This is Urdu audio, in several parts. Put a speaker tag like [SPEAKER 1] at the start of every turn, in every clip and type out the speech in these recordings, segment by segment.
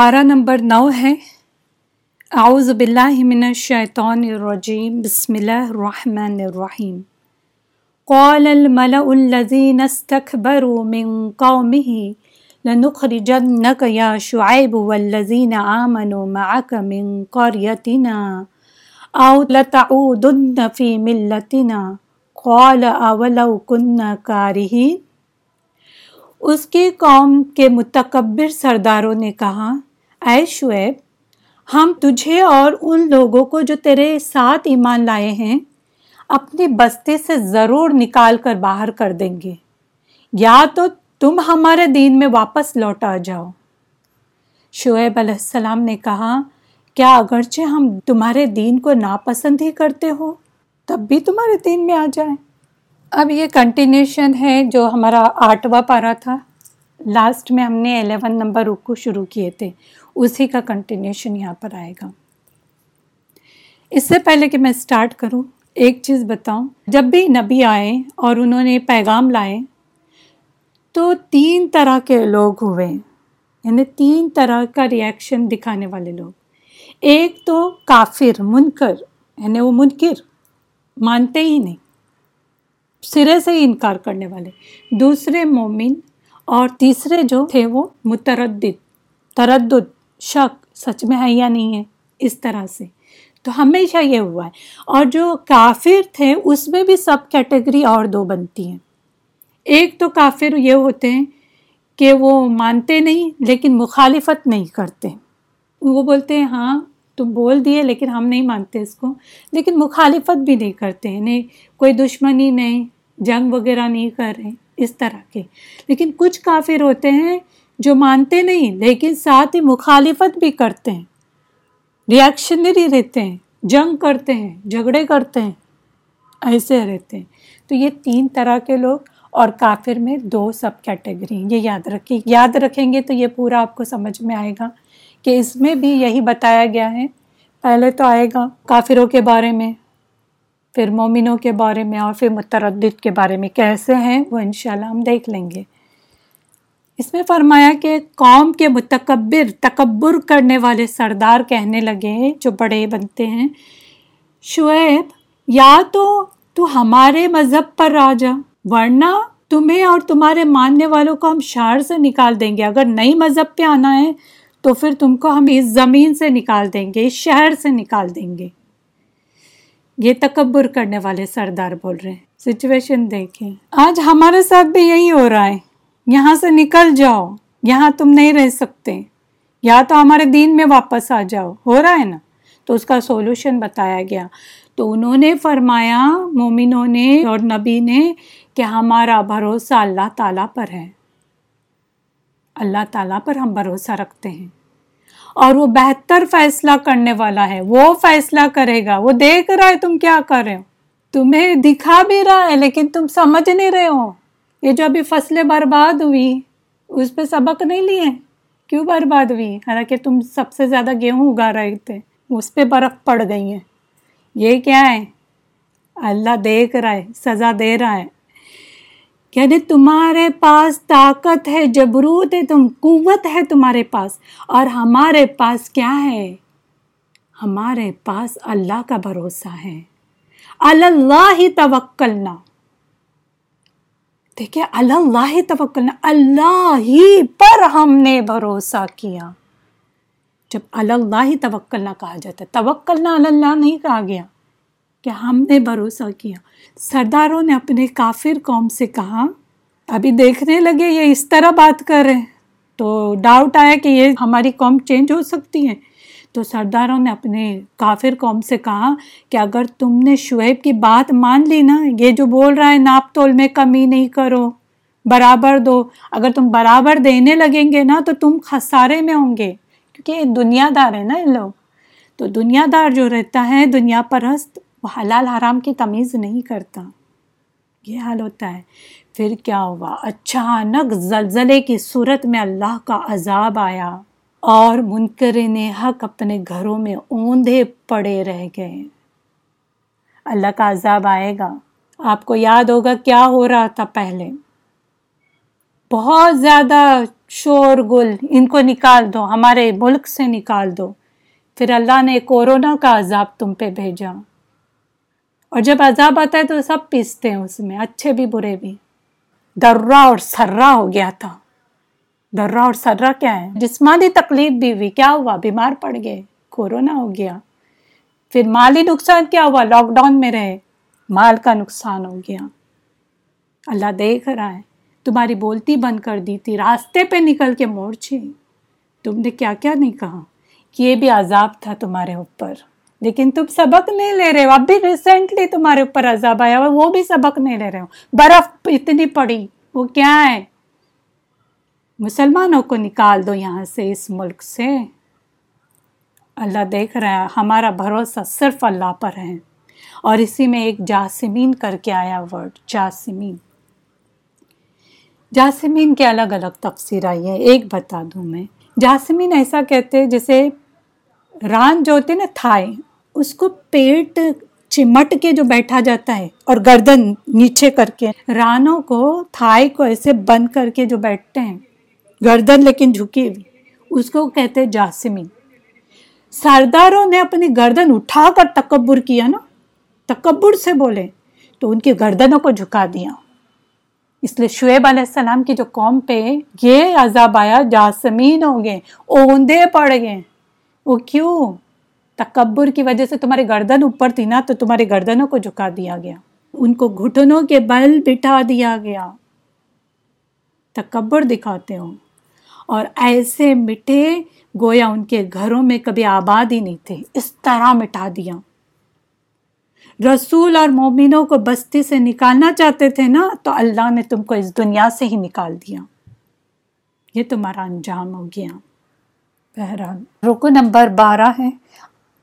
[SPEAKER 1] پارہ نمبر نو ہے۔ اعوذ باللہ من الشیطان الرجیم۔ بسم اللہ الرحمن الرحیم۔ قال الملأ الذين استكبروا من قومه لنخرجنك يا شعيب والذين آمنوا معك من قريتنا أو لتعودن في ملتنا۔ قال أولو كنا كارهين اس کی قوم کے متکبر سرداروں نے کہا اے شعیب، ہم تجھے اور ان لوگوں کو جو تیرے ساتھ ایمان لائے ہیں اپنی بستی سے ضرور نکال کر باہر کر دیں گے۔ یا تو تم ہمارے دین میں واپس لوٹ آ جاؤ۔ شعیب علیہ السلام نے کہا، کیا اگرچہ ہم تمہارے دین کو ناپسند ہی کرتے ہو، تب بھی تمہارے دین میں آ جائیں۔ اب یہ کنٹینیوشن ہے جو ہمارا آٹھواں پارا تھا۔ لاسٹ میں ہم نے الیون نمبر رکو شروع کیے تھے۔ اسی کا کنٹینیوشن یہاں پر آئے گا۔ اس سے پہلے کہ میں اسٹارٹ کروں، ایک چیز بتاؤں۔ جب بھی نبی آئے اور انہوں نے پیغام لائے، تو تین طرح کے لوگ ہوئے۔ یعنی تین طرح کا ریئیکشن دکھانے والے لوگ۔ ایک تو کافر، منکر یعنی وہ منکر، مانتے ہی نہیں، سرے سے ہی انکار کرنے والے۔ دوسرے مومن اور تیسرے جو تھے وہ متردد، تردد۔ شک، سچ میں ہے یا نہیں ہے، اس طرح سے۔ تو ہمیشہ یہ ہوا ہے۔ اور جو کافر تھے، اس میں بھی سب کیٹیگری اور دو بنتی ہیں۔ ایک تو کافر یہ ہوتے ہیں کہ وہ مانتے نہیں، لیکن مخالفت نہیں کرتے۔ وہ بولتے ہیں ہاں تم بول دیے، لیکن ہم نہیں مانتے اس کو۔ لیکن مخالفت بھی نہیں کرتے ہیں نہیں کوئی دشمنی نہیں، جنگ وغیرہ نہیں کر رہے، اس طرح کے۔ لیکن کچھ کافر ہوتے ہیں جو مانتے نہیں لیکن ساتھ ہی مخالفت بھی کرتے ہیں۔ ریئیکشنری رہتے ہیں، جنگ کرتے ہیں، جھگڑے کرتے ہیں، ایسے رہتے ہیں۔ تو یہ تین طرح کے لوگ اور کافر میں دو سب کیٹیگری ہیں۔ یہ یاد رکھیں یاد رکھیں گے تو یہ پورا آپ کو سمجھ میں آئے گا کہ اس میں بھی یہی بتایا گیا ہے۔ پہلے تو آئے گا کافروں کے بارے میں، پھر مومنوں کے بارے میں اور پھر متردد کے بارے میں۔ کیسے ہیں وہ انشاءاللہ ہم دیکھ لیں گے۔ اس میں فرمایا کہ قوم کے متکبر، تکبر کرنے والے سردار کہنے لگے جو بڑے بنتے ہیں، شعیب، یا تو تو ہمارے مذہب پر آ جا ورنہ تمہیں اور تمہارے ماننے والوں کو ہم شہر سے نکال دیں گے۔ اگر نئی مذہب پہ آنا ہے تو پھر تم کو ہم اس زمین سے نکال دیں گے، اس شہر سے نکال دیں گے۔ یہ تکبر کرنے والے سردار بول رہے ہیں۔ سچویشن دیکھیں۔ آج ہمارے ساتھ بھی یہی ہو رہا ہے۔ یہاں سے نکل جاؤ، یہاں تم نہیں رہ سکتے۔ یا تو ہمارے دین میں واپس آ جاؤ۔ ہو رہا ہے نا؟ تو اس کا سولوشن بتایا گیا۔ تو انہوں نے فرمایا، مومنوں نے اور نبی نے کہ ہمارا بھروسہ اللہ تعالیٰ پر ہے۔ اللہ تعالیٰ پر ہم بھروسہ رکھتے ہیں۔ اور وہ بہتر فیصلہ کرنے والا ہے۔ وہ فیصلہ کرے گا۔ وہ دیکھ رہا ہے تم کیا کر رہے ہو۔ تمہیں دکھا بھی رہا ہے، لیکن تم سمجھ نہیں رہے ہو۔ یہ جو ابھی فصلیں برباد ہوئی، اس پہ سبق نہیں لیے؟ کیوں برباد ہوئی؟ حالانکہ تم سب سے زیادہ گیہوں اگا رہے تھے، اس پہ برف پڑ گئی ہیں۔ یہ کیا ہے؟ اللہ دیکھ رہا ہے، سزا دے رہا ہے۔ یعنی تمہارے پاس طاقت ہے، جبروت ہے، تم، قوت ہے تمہارے پاس۔ اور ہمارے پاس کیا ہے؟ ہمارے پاس اللہ کا بھروسہ ہے۔ اللہ ہی توکلنا۔ دیکھیں اللہ توکلنا اللہ ہی پر ہم نے بھروسہ کیا۔ جب اللہ ہی توکلنا کہا جاتا ہے توکلنا اللہ نہیں کہا گیا کہ ہم نے بھروسہ کیا۔ سرداروں نے اپنے کافر قوم سے کہا، ابھی دیکھنے لگے یہ اس طرح بات کر رہے ہیں۔ تو ڈاؤٹ آیا کہ یہ ہماری قوم چینج ہو سکتی ہے۔ تو سرداروں نے اپنے کافر قوم سے کہا کہ اگر تم نے شعیب کی بات مان لی نا، یہ جو بول رہا ہے، ناپ تول میں کمی نہیں کرو، برابر دو۔ اگر تم برابر دینے لگیں گے نا، تو تم خسارے میں ہوں گے۔ کیونکہ یہ دنیا دار ہے نا یہ لوگ۔ تو دنیا دار جو رہتا ہے، دنیا پرست، وہ حلال حرام کی تمیز نہیں کرتا۔ یہ حال ہوتا ہے۔ پھر کیا ہوا؟ اچانک زلزلے کی صورت میں اللہ کا عذاب آیا۔ اور منکر نے حق اپنے گھروں میں اوندھے پڑے رہ گئے۔ اللہ کا عذاب آئے گا۔ آپ کو یاد ہوگا کیا ہو رہا تھا پہلے۔ بہت زیادہ شور گل، ان کو نکال دو، ہمارے ملک سے نکال دو۔ پھر اللہ نے کورونا کا عذاب تم پہ بھیجا۔ اور جب عذاب آتا ہے تو سب پیستے ہیں اس میں، اچھے بھی، برے بھی۔ درا اور سرا ہو گیا تھا۔ درہ اور سرہ کیا ہے جسمانی تکلیف بھی ہوئی کیا ہوا؟ بیمار پڑ گئے، کورونا ہو گیا۔ پھر مالی نقصان کیا ہوا؟ لاک ڈاؤن میں رہے، مال کا نقصان ہو گیا۔ اللہ دیکھ رہا ہے، تمہاری بولتی بند کر دی تھی، راستے پہ نکل کے مورچے تم نے کیا کیا نہیں کہا؟ کہ یہ بھی عذاب تھا تمہارے اوپر۔ لیکن تم سبق نہیں لے رہے ہو۔ اب بھی ریسنٹلی تمہارے اوپر عذاب آیا ہوا، وہ بھی سبق نہیں لے رہے ہو۔ برف اتنی پڑی، وہ کیا ہے؟ مسلمانوں کو نکال دو یہاں سے اس ملک سے۔ اللہ دیکھ رہا ہے، ہمارا بھروسہ صرف اللہ پر ہے۔ اور اسی میں ایک جاسمین کر کے آیا ورڈ، جاسمین۔ جاسمین کے الگ الگ تفسیر آئی ہے ایک بتا دوں میں۔ جاسمین ایسا کہتے جیسے ران جو ہوتے نا، تھائے، اس کو پیٹ چمٹ کے جو بیٹھا جاتا ہے اور گردن نیچے کر کے، رانوں کو، تھائے کو ایسے بند کر کے جو بیٹھتے ہیں۔ گردن لیکن جھکی ہوئی۔ اس کو کہتے جاسمین۔ سرداروں نے اپنی گردن اٹھا کر تکبر کیا نا۔ تکبر سے بولے تو ان کی گردنوں کو جھکا دیا۔ اس لیے شعیب علیہ السلام کی جو قوم پہ یہ عذاب آیا، جاسمین ہو گئے، اوندے پڑ گئے۔ وہ کیوں؟ تکبر کی وجہ سے تمہاری گردن اوپر تھی نا، تو تمہاری گردنوں کو جھکا دیا گیا۔ ان کو گھٹنوں کے بل بٹھا دیا گیا۔ تکبر دکھاتے ہوں اور ایسے مٹے گویا ان کے گھروں میں کبھی آباد ہی نہیں تھے۔ اس طرح مٹا دیا۔ رسول اور مومنوں کو بستی سے نکالنا چاہتے تھے نا، تو اللہ نے تم کو اس دنیا سے ہی نکال دیا۔ یہ تمہارا انجام ہو گیا۔ بہرحال، رکو نمبر بارہ ہے۔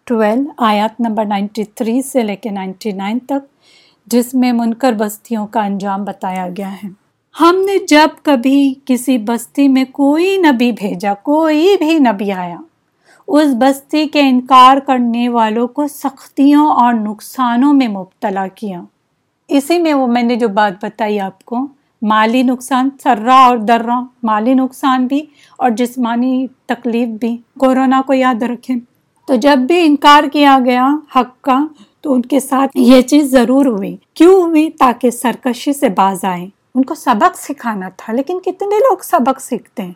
[SPEAKER 1] ٹویل آیات نمبر نائنٹی تھری سے لے کے نائنٹی نائن تک، جس میں منکر بستیوں کا انجام بتایا گیا ہے۔ ہم نے جب کبھی کسی بستی میں کوئی نبی بھیجا، کوئی بھی نبی آیا، اس بستی کے انکار کرنے والوں کو سختیوں اور نقصانوں میں مبتلا کیا۔ اسی میں وہ، میں نے جو بات بتائی آپ کو، مالی نقصان سرا اور درا مالی نقصان بھی اور جسمانی تکلیف بھی، کورونا کو یاد رکھیں۔ تو جب بھی انکار کیا گیا حق کا، تو ان کے ساتھ یہ چیز ضرور ہوئی۔ کیوں ہوئی؟ تاکہ سرکشی سے باز آئیں۔ ان کو سبق سکھانا تھا، لیکن کتنے لوگ سبق سیکھتے ہیں؟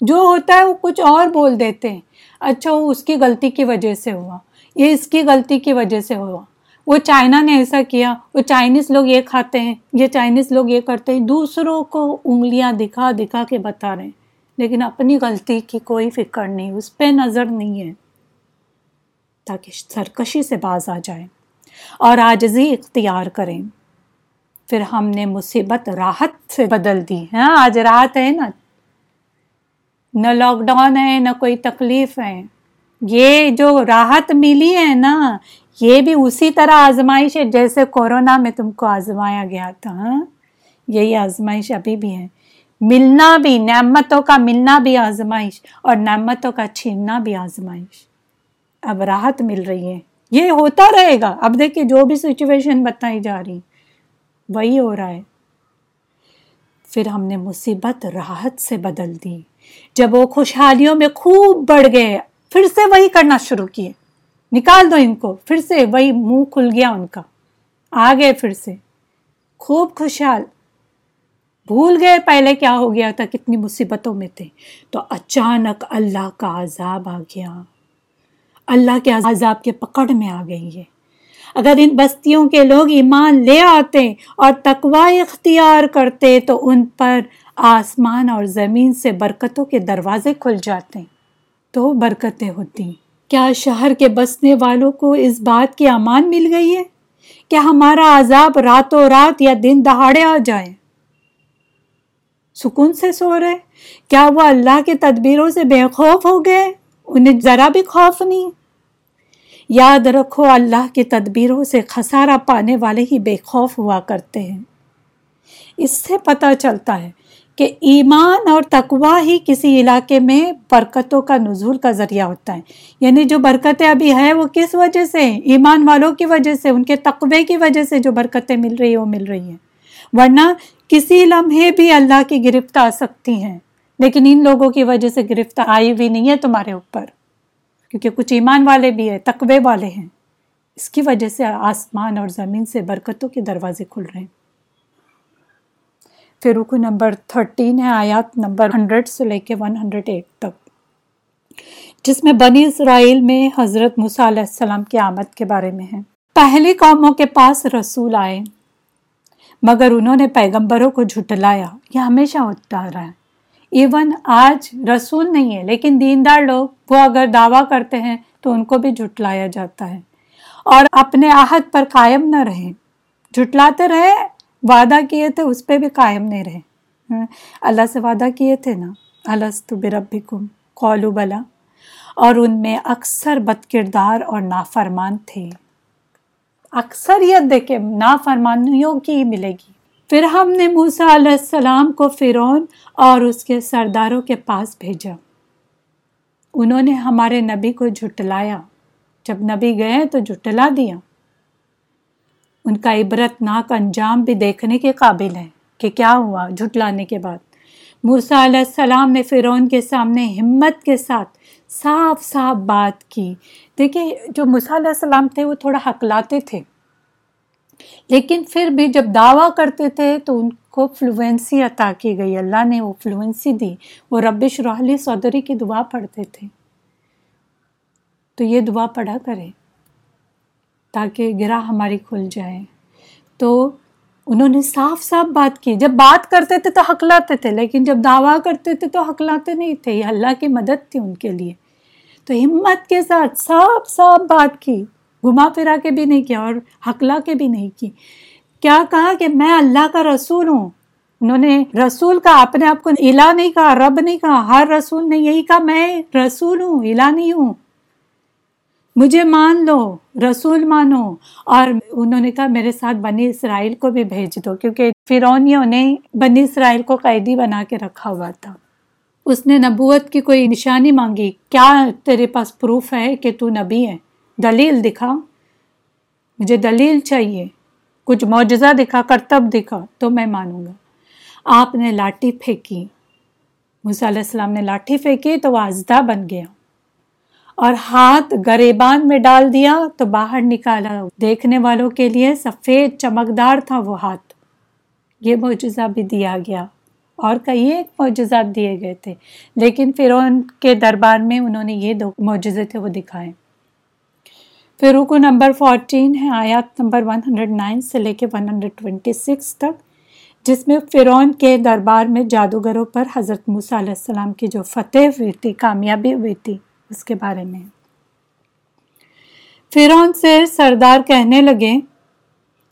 [SPEAKER 1] جو ہوتا ہے وہ کچھ اور بول دیتے ہیں۔ اچھا وہ اس کی غلطی کی وجہ سے ہوا، یہ اس کی غلطی کی وجہ سے ہوا۔ وہ چائنا نے ایسا کیا، وہ چائنیز لوگ یہ کھاتے ہیں، یہ چائنیز لوگ یہ کرتے ہیں، دوسروں کو انگلیاں دکھا دکھا کے بتا رہے ہیں۔ لیکن اپنی غلطی کی کوئی فکر نہیں، اس پہ نظر نہیں ہے۔ تاکہ سرکشی سے باز آ جائیں اور آجزی اختیار کریں۔ پھر ہم نے مصیبت راحت سے بدل دی ہاں؟ آج راحت ہے نا؟ نہ لاک ڈاؤن ہے، نہ کوئی تکلیف ہے۔ یہ جو راحت ملی ہے نا، یہ بھی اسی طرح آزمائش ہے جیسے کورونا میں تم کو آزمایا گیا تھا ہاں؟ یہی آزمائش ابھی بھی ہے۔ ملنا بھی، نعمتوں کا ملنا بھی آزمائش اور نعمتوں کا چھیننا بھی آزمائش۔ اب راحت مل رہی ہے۔ یہ ہوتا رہے گا۔ اب دیکھیے جو بھی سچویشن بتائی جا رہی۔ وہی ہو رہا ہے۔ پھر ہم نے مصیبت راحت سے بدل دی۔ جب وہ خوشحالیوں میں خوب بڑھ گئے، پھر سے وہی کرنا شروع کیے۔ نکال دو ان کو، پھر سے وہی منہ کھل گیا ان کا۔ آ گئے پھر سے۔ خوب خوشحال۔ بھول گئے پہلے کیا ہو گیا تھا، کتنی مصیبتوں میں تھے۔ تو اچانک اللہ کا عذاب آ گیا۔ اللہ کے عذاب کے پکڑ میں آ گئی ہے۔ اگر ان بستیوں کے لوگ ایمان لے آتے اور تقوی اختیار کرتے تو ان پر آسمان اور زمین سے برکتوں کے دروازے کھل جاتے تو برکتیں ہوتی کیا شہر کے بسنے والوں کو اس بات کی امان مل گئی ہے؟ کیا ہمارا عذاب راتوں رات یا دن دہاڑے آ جائے؟ سکون سے سو رہے؟ کیا وہ اللہ کے تدبیروں سے بے خوف ہو گئے؟ انہیں ذرا بھی خوف نہیں۔ یاد رکھو، اللہ کی تدبیروں سے خسارہ پانے والے ہی بے خوف ہوا کرتے ہیں۔ اس سے پتہ چلتا ہے کہ ایمان اور تقوا ہی کسی علاقے میں برکتوں کا نزول کا ذریعہ ہوتا ہے۔ یعنی جو برکتیں ابھی ہیں، وہ کس وجہ سے ہیں؟ ایمان والوں کی وجہ سے، ان کے تقوے کی وجہ سے جو برکتیں مل رہی ہیں، وہ مل رہی ہیں۔ ورنہ کسی لمحے بھی اللہ کی گرفت آ سکتی ہیں، لیکن ان لوگوں کی وجہ سے گرفت آئی بھی نہیں ہے تمہارے اوپر۔ کیونکہ کچھ ایمان والے بھی ہیں، تقوی والے ہیں۔ اس کی وجہ سے آسمان اور زمین سے برکتوں کے دروازے کھل رہے ہیں۔ پھر رکو نمبر تھرٹین ہے، آیات نمبر ہنڈریڈ سے لے کے ون ہنڈریڈ ایٹ تک۔ جس میں بنی اسرائیل میں حضرت موسیٰ علیہ السلام کی آمد کے بارے میں ہے۔ پہلی قوموں کے پاس رسول آئے، مگر انہوں نے پیغمبروں کو جھٹلایا۔ یہ ہمیشہ ہوتا رہا۔ ہے ایون آج رسول نہیں ہے، لیکن دیندار لوگ وہ اگر دعویٰ کرتے ہیں تو ان کو بھی جھٹلایا جاتا ہے۔ اور اپنے آہد پر قائم نہ رہے جھٹلاتے رہے، وعدہ کیے تھے، اس پہ بھی قائم نہیں رہے۔ ہاں، اللہ سے وعدہ کیے تھے نا۔ السط بربکم قولو بلا۔ اور ان میں اکثر بد کردار اور نافرمان تھے۔ اکثریت دیکھے نافرمانیوں کی ملے گی۔ پھر ہم نے موسیٰ علیہ السلام کو فرعون اور اس کے سرداروں کے پاس بھیجا۔ انہوں نے ہمارے نبی کو جھٹلایا۔ جب نبی گئے تو جھٹلا دیا۔ ان کا عبرت ناک انجام بھی دیکھنے کے قابل ہے کہ کیا ہوا جھٹلانے کے بعد۔ موسیٰ علیہ السلام نے فرعون کے سامنے ہمت کے ساتھ صاف صاف بات کی۔ دیکھیے جو موسیٰ علیہ السلام تھے وہ تھوڑا حقلاتے تھے۔ لیکن پھر بھی جب دعویٰ کرتے تھے تو ان کو فلوئنسی عطا کی گئی۔ اللہ نے وہ فلوئنسی دی۔ وہ ربش رحلی صدری کی دعا پڑھتے تھے۔ تو یہ دعا پڑھا کرے تاکہ گرا ہماری کھل جائے۔ تو انہوں نے صاف صاف بات کی۔ جب بات کرتے تھے تو حقلاتے تھے، لیکن جب دعویٰ کرتے تھے تو حقلاتے نہیں تھے۔ یہ اللہ کی مدد تھی ان کے لیے۔ تو ہمت کے ساتھ صاف صاف بات کی۔ گھما پھرا کے بھی نہیں کیا اور حقلا کے بھی نہیں کی۔ کیا کہا کہ میں اللہ کا رسول ہوں؟ انہوں نے رسول کا اپنے آپ کو الہ نہیں کہا، رب نہیں کہا، ہر رسول نے یہی کہا، میں رسول ہوں، الہ نہیں ہوں۔ مجھے مان لو، رسول مانو۔ اور انہوں نے کہا، میرے ساتھ بنی اسرائیل کو بھی بھیج دو، کیونکہ فرونیوں نے بنی اسرائیل کو قیدی بنا کے رکھا ہوا تھا۔ اس نے نبوت کی کوئی نشانی مانگی۔ کیا تیرے پاس پروف ہے کہ تو نبی ہے؟ دلیل دکھا۔ مجھے دلیل چاہیے۔ کچھ معجزہ دکھا، کرتب دکھا، تو میں مانوں گا۔ آپ نے لاٹھی پھینکی۔ علیہ السلام نے لاٹھی پھینکی تو وہ اجدا بن گیا۔ اور ہاتھ گریبان میں ڈال دیا تو باہر نکالا۔ دیکھنے والوں کے لیے سفید چمکدار تھا وہ ہاتھ۔ یہ معجزہ بھی دیا گیا۔ اور کئی ایک معجزات دیے گئے تھے۔ لیکن پھر ان کے دربار میں انہوں نے یہ دو معجزے تھے وہ دکھائے۔ پھر رکو نمبر فورٹین ہے، آیات نمبر 109 سے لے کے 126 تک، جس میں فرعون کے دربار میں جادوگروں پر حضرت موسیٰ علیہ السلام کی جو فتح ہوئی تھی، کامیابی ہوئی تھی، اس کے بارے میں۔ فرعون سے سردار کہنے لگے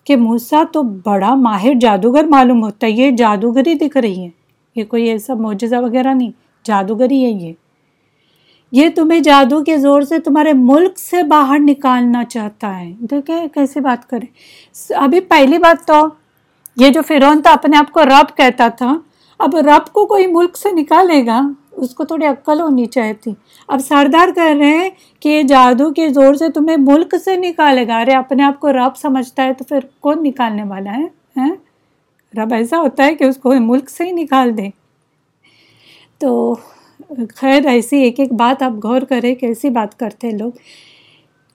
[SPEAKER 1] کہ موسا تو بڑا ماہر جادوگر معلوم ہوتا ہے، یہ جادوگری دکھ رہی ہے، یہ کوئی ایسا معجزہ وغیرہ نہیں، جادوگری ہے یہ۔ یہ تمہیں جادو کے زور سے تمہارے ملک سے باہر نکالنا چاہتا ہے۔ دیکھیں کیسی بات کریں؟ ابھی پہلی بات تو یہ جو فرعون تھا، اپنے آپ کو رب کہتا تھا۔ اب رب کو کوئی ملک سے نکالے گا؟ اس کو تھوڑی عقل ہونی چاہتی اب سردار کہہ رہے ہیں کہ یہ جادو کے زور سے تمہیں ملک سے نکالے گا۔ ارے، اپنے آپ کو رب سمجھتا ہے تو پھر کون نکالنے والا ہے؟ ہاں؟ رب ایسا ہوتا ہے کہ اس کو ملک سے ہی نکال دے۔ تو خیر، ایسی ایک ایک بات آپ غور کریں کیسی بات کرتے ہیں لوگ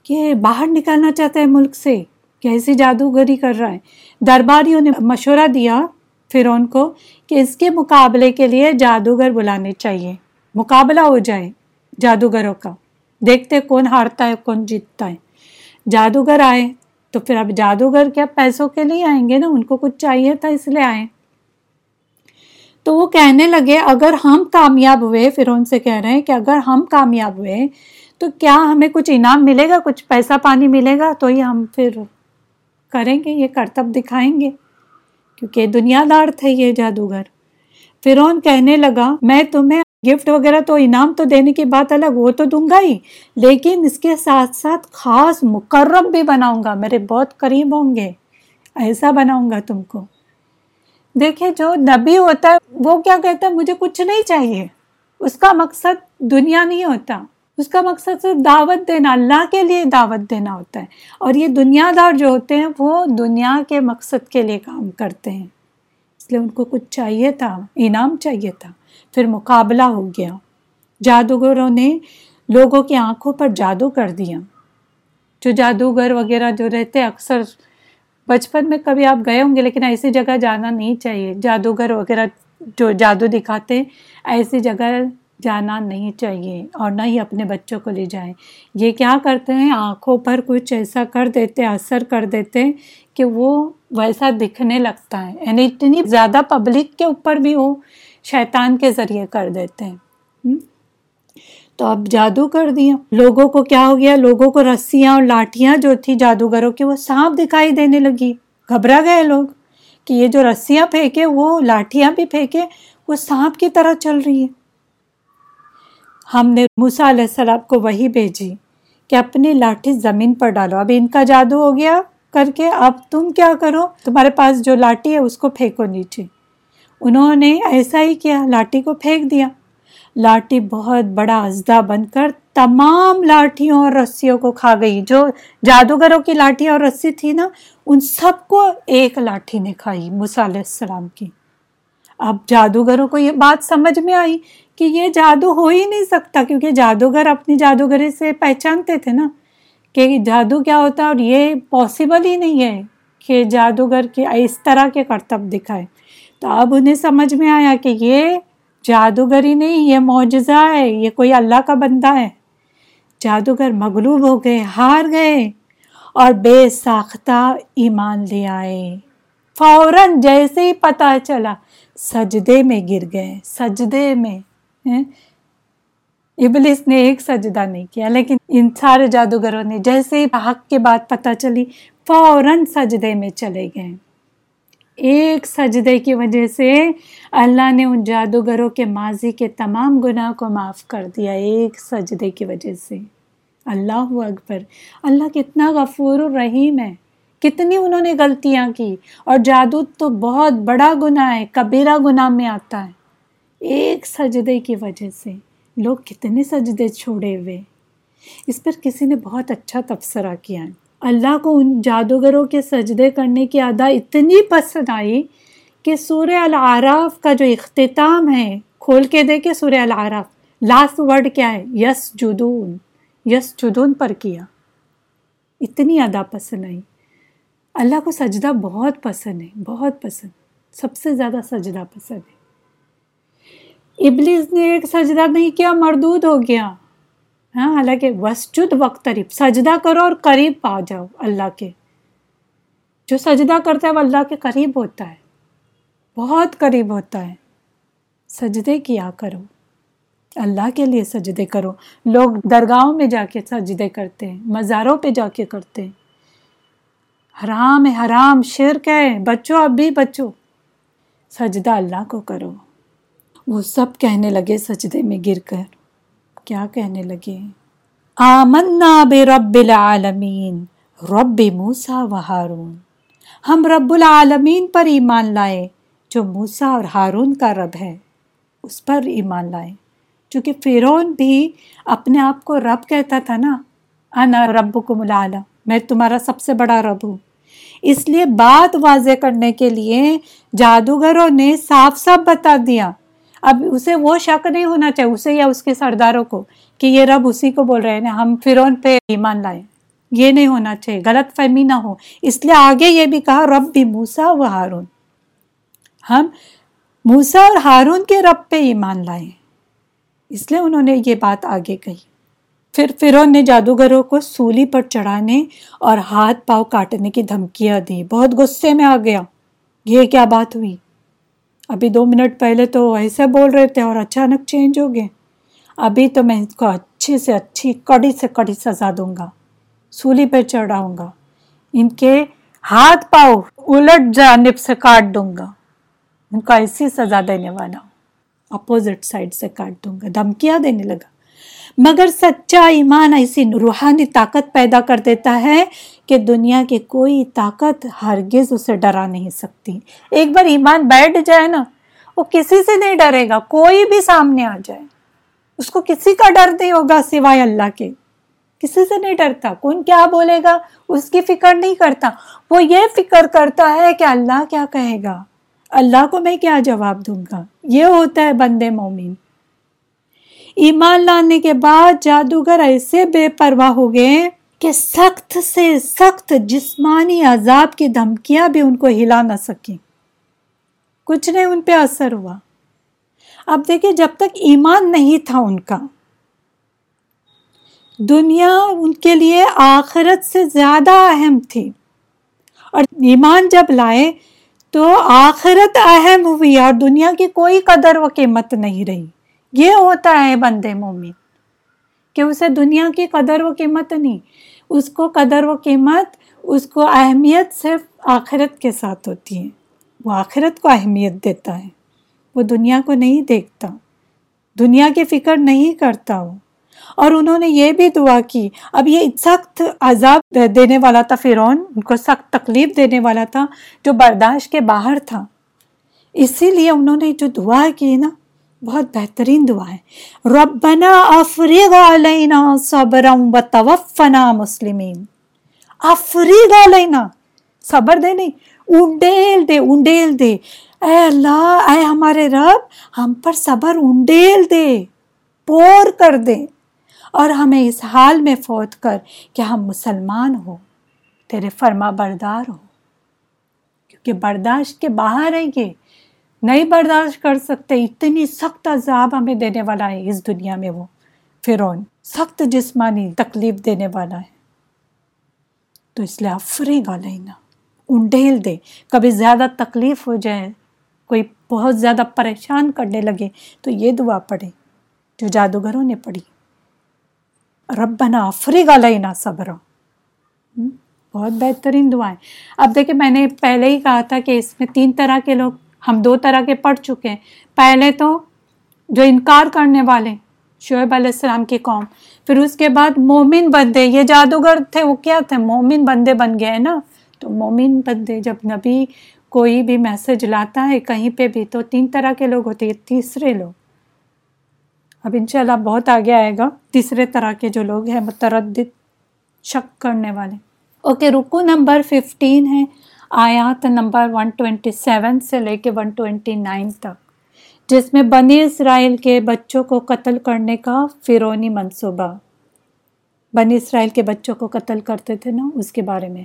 [SPEAKER 1] کہ باہر نکالنا چاہتا ہے ملک سے کیسی جادوگری کر رہا ہے۔ درباریوں نے مشورہ دیا فرعون کو کہ اس کے مقابلے کے لیے جادوگر بلانے چاہیے۔ مقابلہ ہو جائے جادوگروں کا۔ دیکھتے کون ہارتا ہے، کون جیتتا ہے۔ جادوگر آئے تو پھر اب جادوگر کیا پیسوں کے لیے آئیں گے نا؟ ان کو کچھ چاہیے تھا اس لیے آئے۔ تو وہ کہنے لگے، اگر ہم کامیاب ہوئے پھر ان سے کہہ رہے ہیں کہ اگر ہم کامیاب ہوئے، تو کیا ہمیں کچھ انعام ملے گا؟ کچھ پیسہ پانی ملے گا؟ تو یہ ہم پھر کریں گے، یہ کرتب دکھائیں گے، کیونکہ دنیا دار تھے یہ جادوگر۔ فرعون کہنے لگا، میں تمہیں گفٹ وغیرہ تو انعام تو دینے کی بات الگ، وہ تو دوں گا ہی، لیکن اس کے ساتھ ساتھ خاص مقرب بھی بناؤں گا، میرے بہت قریب ہوں گے، ایسا بناؤں گا تم کو۔ دیکھیں جو نبی ہوتا ہے، وہ کیا کہتا ہے؟ مجھے کچھ نہیں چاہیے۔ اس کا مقصد دنیا نہیں ہوتا۔ اس کا مقصد صرف دعوت دینا، اللہ کے لیے دعوت دینا ہوتا ہے۔ اور یہ دنیا دار جو ہوتے ہیں، وہ دنیا کے مقصد کے لیے کام کرتے ہیں۔ اس لیے ان کو کچھ چاہیے تھا، انعام چاہیے تھا۔ پھر مقابلہ ہو گیا۔ جادوگروں نے لوگوں کی آنکھوں پر جادو کر دیا۔ جو جادوگر وغیرہ جو رہتے، اکثر بچپن میں کبھی آپ گئے ہوں گے، لیکن ایسی جگہ جانا نہیں چاہیے۔ جادوگر وغیرہ جو جادو دکھاتے، ایسی جگہ جانا نہیں چاہیے اور نہ ہی اپنے بچوں کو لے جائیں۔ یہ کیا کرتے ہیں؟ آنکھوں پر کچھ ایسا کر دیتے، اثر کر دیتے کہ وہ ویسا دکھنے لگتا ہے۔ یعنی اتنی زیادہ پبلک کے اوپر بھی وہ شیطان کے ذریعے کر دیتے ہیں۔ تو اب جادو کر دیا لوگوں کو کیا ہو گیا؟ لوگوں کو رسیاں اور لاٹیاں جو تھی جادوگروں کی، وہ سانپ دکھائی دینے لگی۔ گھبرا گئے لوگ کہ یہ جو رسیاں پھینکے، وہ لاٹیاں بھی پھینکے، وہ سانپ کی طرح چل رہی ہے ہم نے موسا علیہ السلام کو وہی بھیجی کہ اپنی لاٹھی زمین پر ڈالو۔ اب ان کا جادو ہو گیا کر کے۔ اب تم کیا کرو؟ تمہارے پاس جو لاٹھی ہے، اس کو پھینکو نیچے۔ انہوں نے ایسا ہی کیا، لاٹھی کو پھینک دیا۔ لاٹھی بہت بڑا اجدا بن کر تمام لاٹھیوں اور رسیوں کو کھا گئی۔ جو جادوگروں کی لاٹھی اور رسی تھی نا، ان سب کو ایک لاٹھی نے کھائی علیہ السلام کی۔ اب جادوگروں کو یہ بات سمجھ میں آئی کہ یہ جادو ہو ہی نہیں سکتا، کیونکہ جادوگر اپنی جادوگری سے پہچانتے تھے نا کہ جادو کیا ہوتا ہے اور یہ پاسبل ہی نہیں ہے کہ جادوگر کے اس طرح کے کرتب دکھائے۔ تو اب انہیں سمجھ میں آیا کہ یہ جادوگری نہیں، یہ معجزہ ہے، یہ کوئی اللہ کا بندہ ہے۔ جادوگر مغلوب ہو گئے، ہار گئے اور بے ساختہ ایمان لے آئے۔ فوراً جیسے ہی پتہ چلا، سجدے میں گر گئے، سجدے میں۔ ابلیس نے ایک سجدہ نہیں کیا، لیکن ان سارے جادوگروں نے جیسے ہی حق کے بعد پتہ چلی، فوراً سجدے میں چلے گئے۔ ایک سجدے کی وجہ سے اللہ نے ان جادوگروں کے ماضی کے تمام گناہ کو معاف کر دیا ایک سجدے کی وجہ سے۔ اللہ اکبر۔ اللہ کتنا غفور الرحیم ہے۔ کتنی انہوں نے غلطیاں کی۔ اور جادو تو بہت بڑا گناہ ہے، کبیرہ گناہ میں آتا ہے۔ ایک سجدے کی وجہ سے لوگ کتنے سجدے چھوڑے ہوئے۔ اس پر کسی نے بہت اچھا تبصرہ کیا۔ ہے اللہ کو ان جادوگروں کے سجدے کرنے کی ادا اتنی پسند آئی کہ سورہ العراف کا جو اختتام ہے، کھول کے دیکھے سورہ العراف۔ لاسٹ ورڈ کیا ہے؟ یس جدون یس جدون پر کیا۔ اتنی ادا پسند آئی۔ اللہ کو سجدہ بہت پسند ہے، بہت پسند۔ سب سے زیادہ سجدہ پسند ہے۔ ابلیس نے ایک سجدہ نہیں کیا، مردود ہو گیا۔ ہاں حالانکہ وسجد وقت قریب۔ سجدہ کرو اور قریب پا جاؤ اللہ کے۔ جو سجدہ کرتا ہے وہ اللہ کے قریب ہوتا ہے۔ بہت قریب ہوتا ہے۔ سجدے کیا کرو؟ اللہ کے لیے سجدے کرو۔ لوگ درگاہوں میں جا کے سجدے کرتے ہیں، مزاروں پہ جا کے کرتے ہیں۔ حرام ہے، حرام، شرک ہے۔ بچوں اب بھی بچوں سجدہ اللہ کو کرو۔ وہ سب کہنے لگے سجدے میں گر کر۔ کیا کہنے لگے؟ آمنا بے رب العالمین، رب موسا و ہارون۔ ہم رب العالمین پر ایمان لائے، جو موسا اور ہارون کا رب ہے، اس پر ایمان لائے۔ چونکہ فرون بھی اپنے آپ کو رب کہتا تھا نا، انا رب کو ملا میں تمہارا سب سے بڑا رب ہوں۔ اس لیے بات واضح کرنے کے لیے جادوگروں نے صاف صاف بتا دیا اب اسے وہ شک نہیں ہونا چاہیے، اسے یا اس کے سرداروں کو کہ یہ رب اسی کو بول رہے ہیں، ہم فرون پہ ایمان لائے۔ یہ نہیں ہونا چاہیے، غلط فہمی نہ ہو۔ اس لیے آگے یہ بھی کہا، رب بھی موسا و ہارون۔ ہم موسا اور ہارون کے رب پہ ایمان لائے اس لیے انہوں نے یہ بات آگے کہی۔ پھر فرون نے جادوگروں کو سولی پر چڑھانے اور ہاتھ پاؤں کاٹنے کی دھمکیاں دی۔ بہت غصے میں آ گیا۔ یہ کیا بات ہوئی؟ ابھی دو منٹ پہلے تو ایسے بول رہے تھے اور اچانک چینج ہو گئے۔ ابھی تو میں اس کو اچھی سے اچھی کڑی سے کڑی سزا دوں گا، سولی پہ چڑھاؤں گا۔ ان کے ہاتھ پاؤں الٹ جانب سے کاٹ دوں گا۔ ان کو ایسی سزا دینے والا ہوں۔ اپوزٹ سائڈ سے کاٹ دوں گا۔ دھمکیاں دینے لگا۔ مگر سچا ایمان ایسی روحانی طاقت پیدا کر دیتا ہے کہ دنیا کی کوئی طاقت ہرگز اسے ڈرا نہیں سکتی۔ ایک بار ایمان بیٹھ جائے نا، وہ کسی سے نہیں ڈرے گا، کوئی بھی سامنے آ جائے۔ اس کو کسی کا ڈر نہیں ہوگا سوائے اللہ کے۔ کسی سے نہیں ڈرتا، کون کیا بولے گا؟ اس کی فکر نہیں کرتا۔ وہ یہ فکر کرتا ہے کہ اللہ کیا کہے گا۔ اللہ کو میں کیا جواب دوں گا؟ یہ ہوتا ہے بندے مومن۔ ایمان لانے کے بعد جادوگر ایسے بے پرواہ ہو گئے کہ سخت سے سخت جسمانی عذاب کی دھمکیاں بھی ان کو ہلا نہ سکیں۔ کچھ نہیں ان پہ اثر ہوا۔ اب دیکھیں جب تک ایمان نہیں تھا ان کا، دنیا ان کے لیے آخرت سے زیادہ اہم تھی۔ اور ایمان جب لائے تو آخرت اہم ہوئی اور دنیا کی کوئی قدر و قیمت نہیں رہی۔ یہ ہوتا ہے بندے مومن، کہ اسے دنیا کی قدر و قیمت نہیں اس کو قدر و قیمت، اس کو اہمیت صرف آخرت کے ساتھ ہوتی ہے وہ آخرت کو اہمیت دیتا ہے۔ وہ دنیا کو نہیں دیکھتا۔ دنیا کی فکر نہیں کرتا وہ۔ اور انہوں نے یہ بھی دعا کی۔ اب یہ سخت عذاب دینے والا تھا۔ فرعون ان کو سخت تکلیف دینے والا تھا جو برداشت کے باہر تھا۔ اسی لیے انہوں نے جو دعا کی نا بہت بہترین دعا ہے۔ ربنا افریغ علینا و توفنا مسلمین۔ افریغ علینا۔ صبر دے نہیں انڈیل دے انڈیل دے۔ اے اللہ، اے ہمارے رب، ہم پر صبر انڈیل دے۔ پور کر دے۔ اور ہمیں اس حال میں فوت کر کہ ہم مسلمان ہو، تیرے فرما بردار ہو۔ کیونکہ برداشت کے باہر ہیں یہ۔ نہیں برداشت کر سکتے، اتنی سخت عذاب ہمیں دینے والا ہے اس دنیا میں وہ۔ فرون سخت جسمانی تکلیف دینے والا ہے۔ تو اس لیے افرے گا لینا انڈیل دے۔ کبھی زیادہ تکلیف ہو جائے، کوئی بہت زیادہ پریشان کرنے لگے، تو یہ دعا پڑھے جو جادوگروں نے پڑھی۔ ربنا افریغ علینا صبر بہت بہترین دعائیں اب دیکھیں، میں نے پہلے ہی کہا تھا کہ اس میں تین طرح کے لوگ ہم دو طرح کے پڑھ چکے ہیں۔ پہلے تو جو انکار کرنے والے شعیب علیہ السلام کی قوم، پھر اس کے بعد مومن بندے، یہ جادوگر تھے، وہ کیا تھے؟ مومن بندے بن گئے نا۔ تو مومن بندے جب نبی کوئی بھی میسج لاتا ہے، کہیں پہ بھی، تو تین طرح کے لوگ ہوتے ہیں۔ تیسرے لوگ۔ اب انشاءاللہ بہت آگے آئے گا۔ تیسرے طرح کے جو لوگ ہیں، متردد، شک کرنے والے۔ اوکے، رکو نمبر ففٹین ہے۔ آیات نمبر ون ٹوینٹی سیون سے لے کے ون ٹوینٹی نائن تک، جس میں بنی اسرائیل کے بچوں کو قتل کرنے کا فرونی منصوبہ۔ بنی اسرائیل کے بچوں کو قتل کرتے تھے نا اس کے بارے میں۔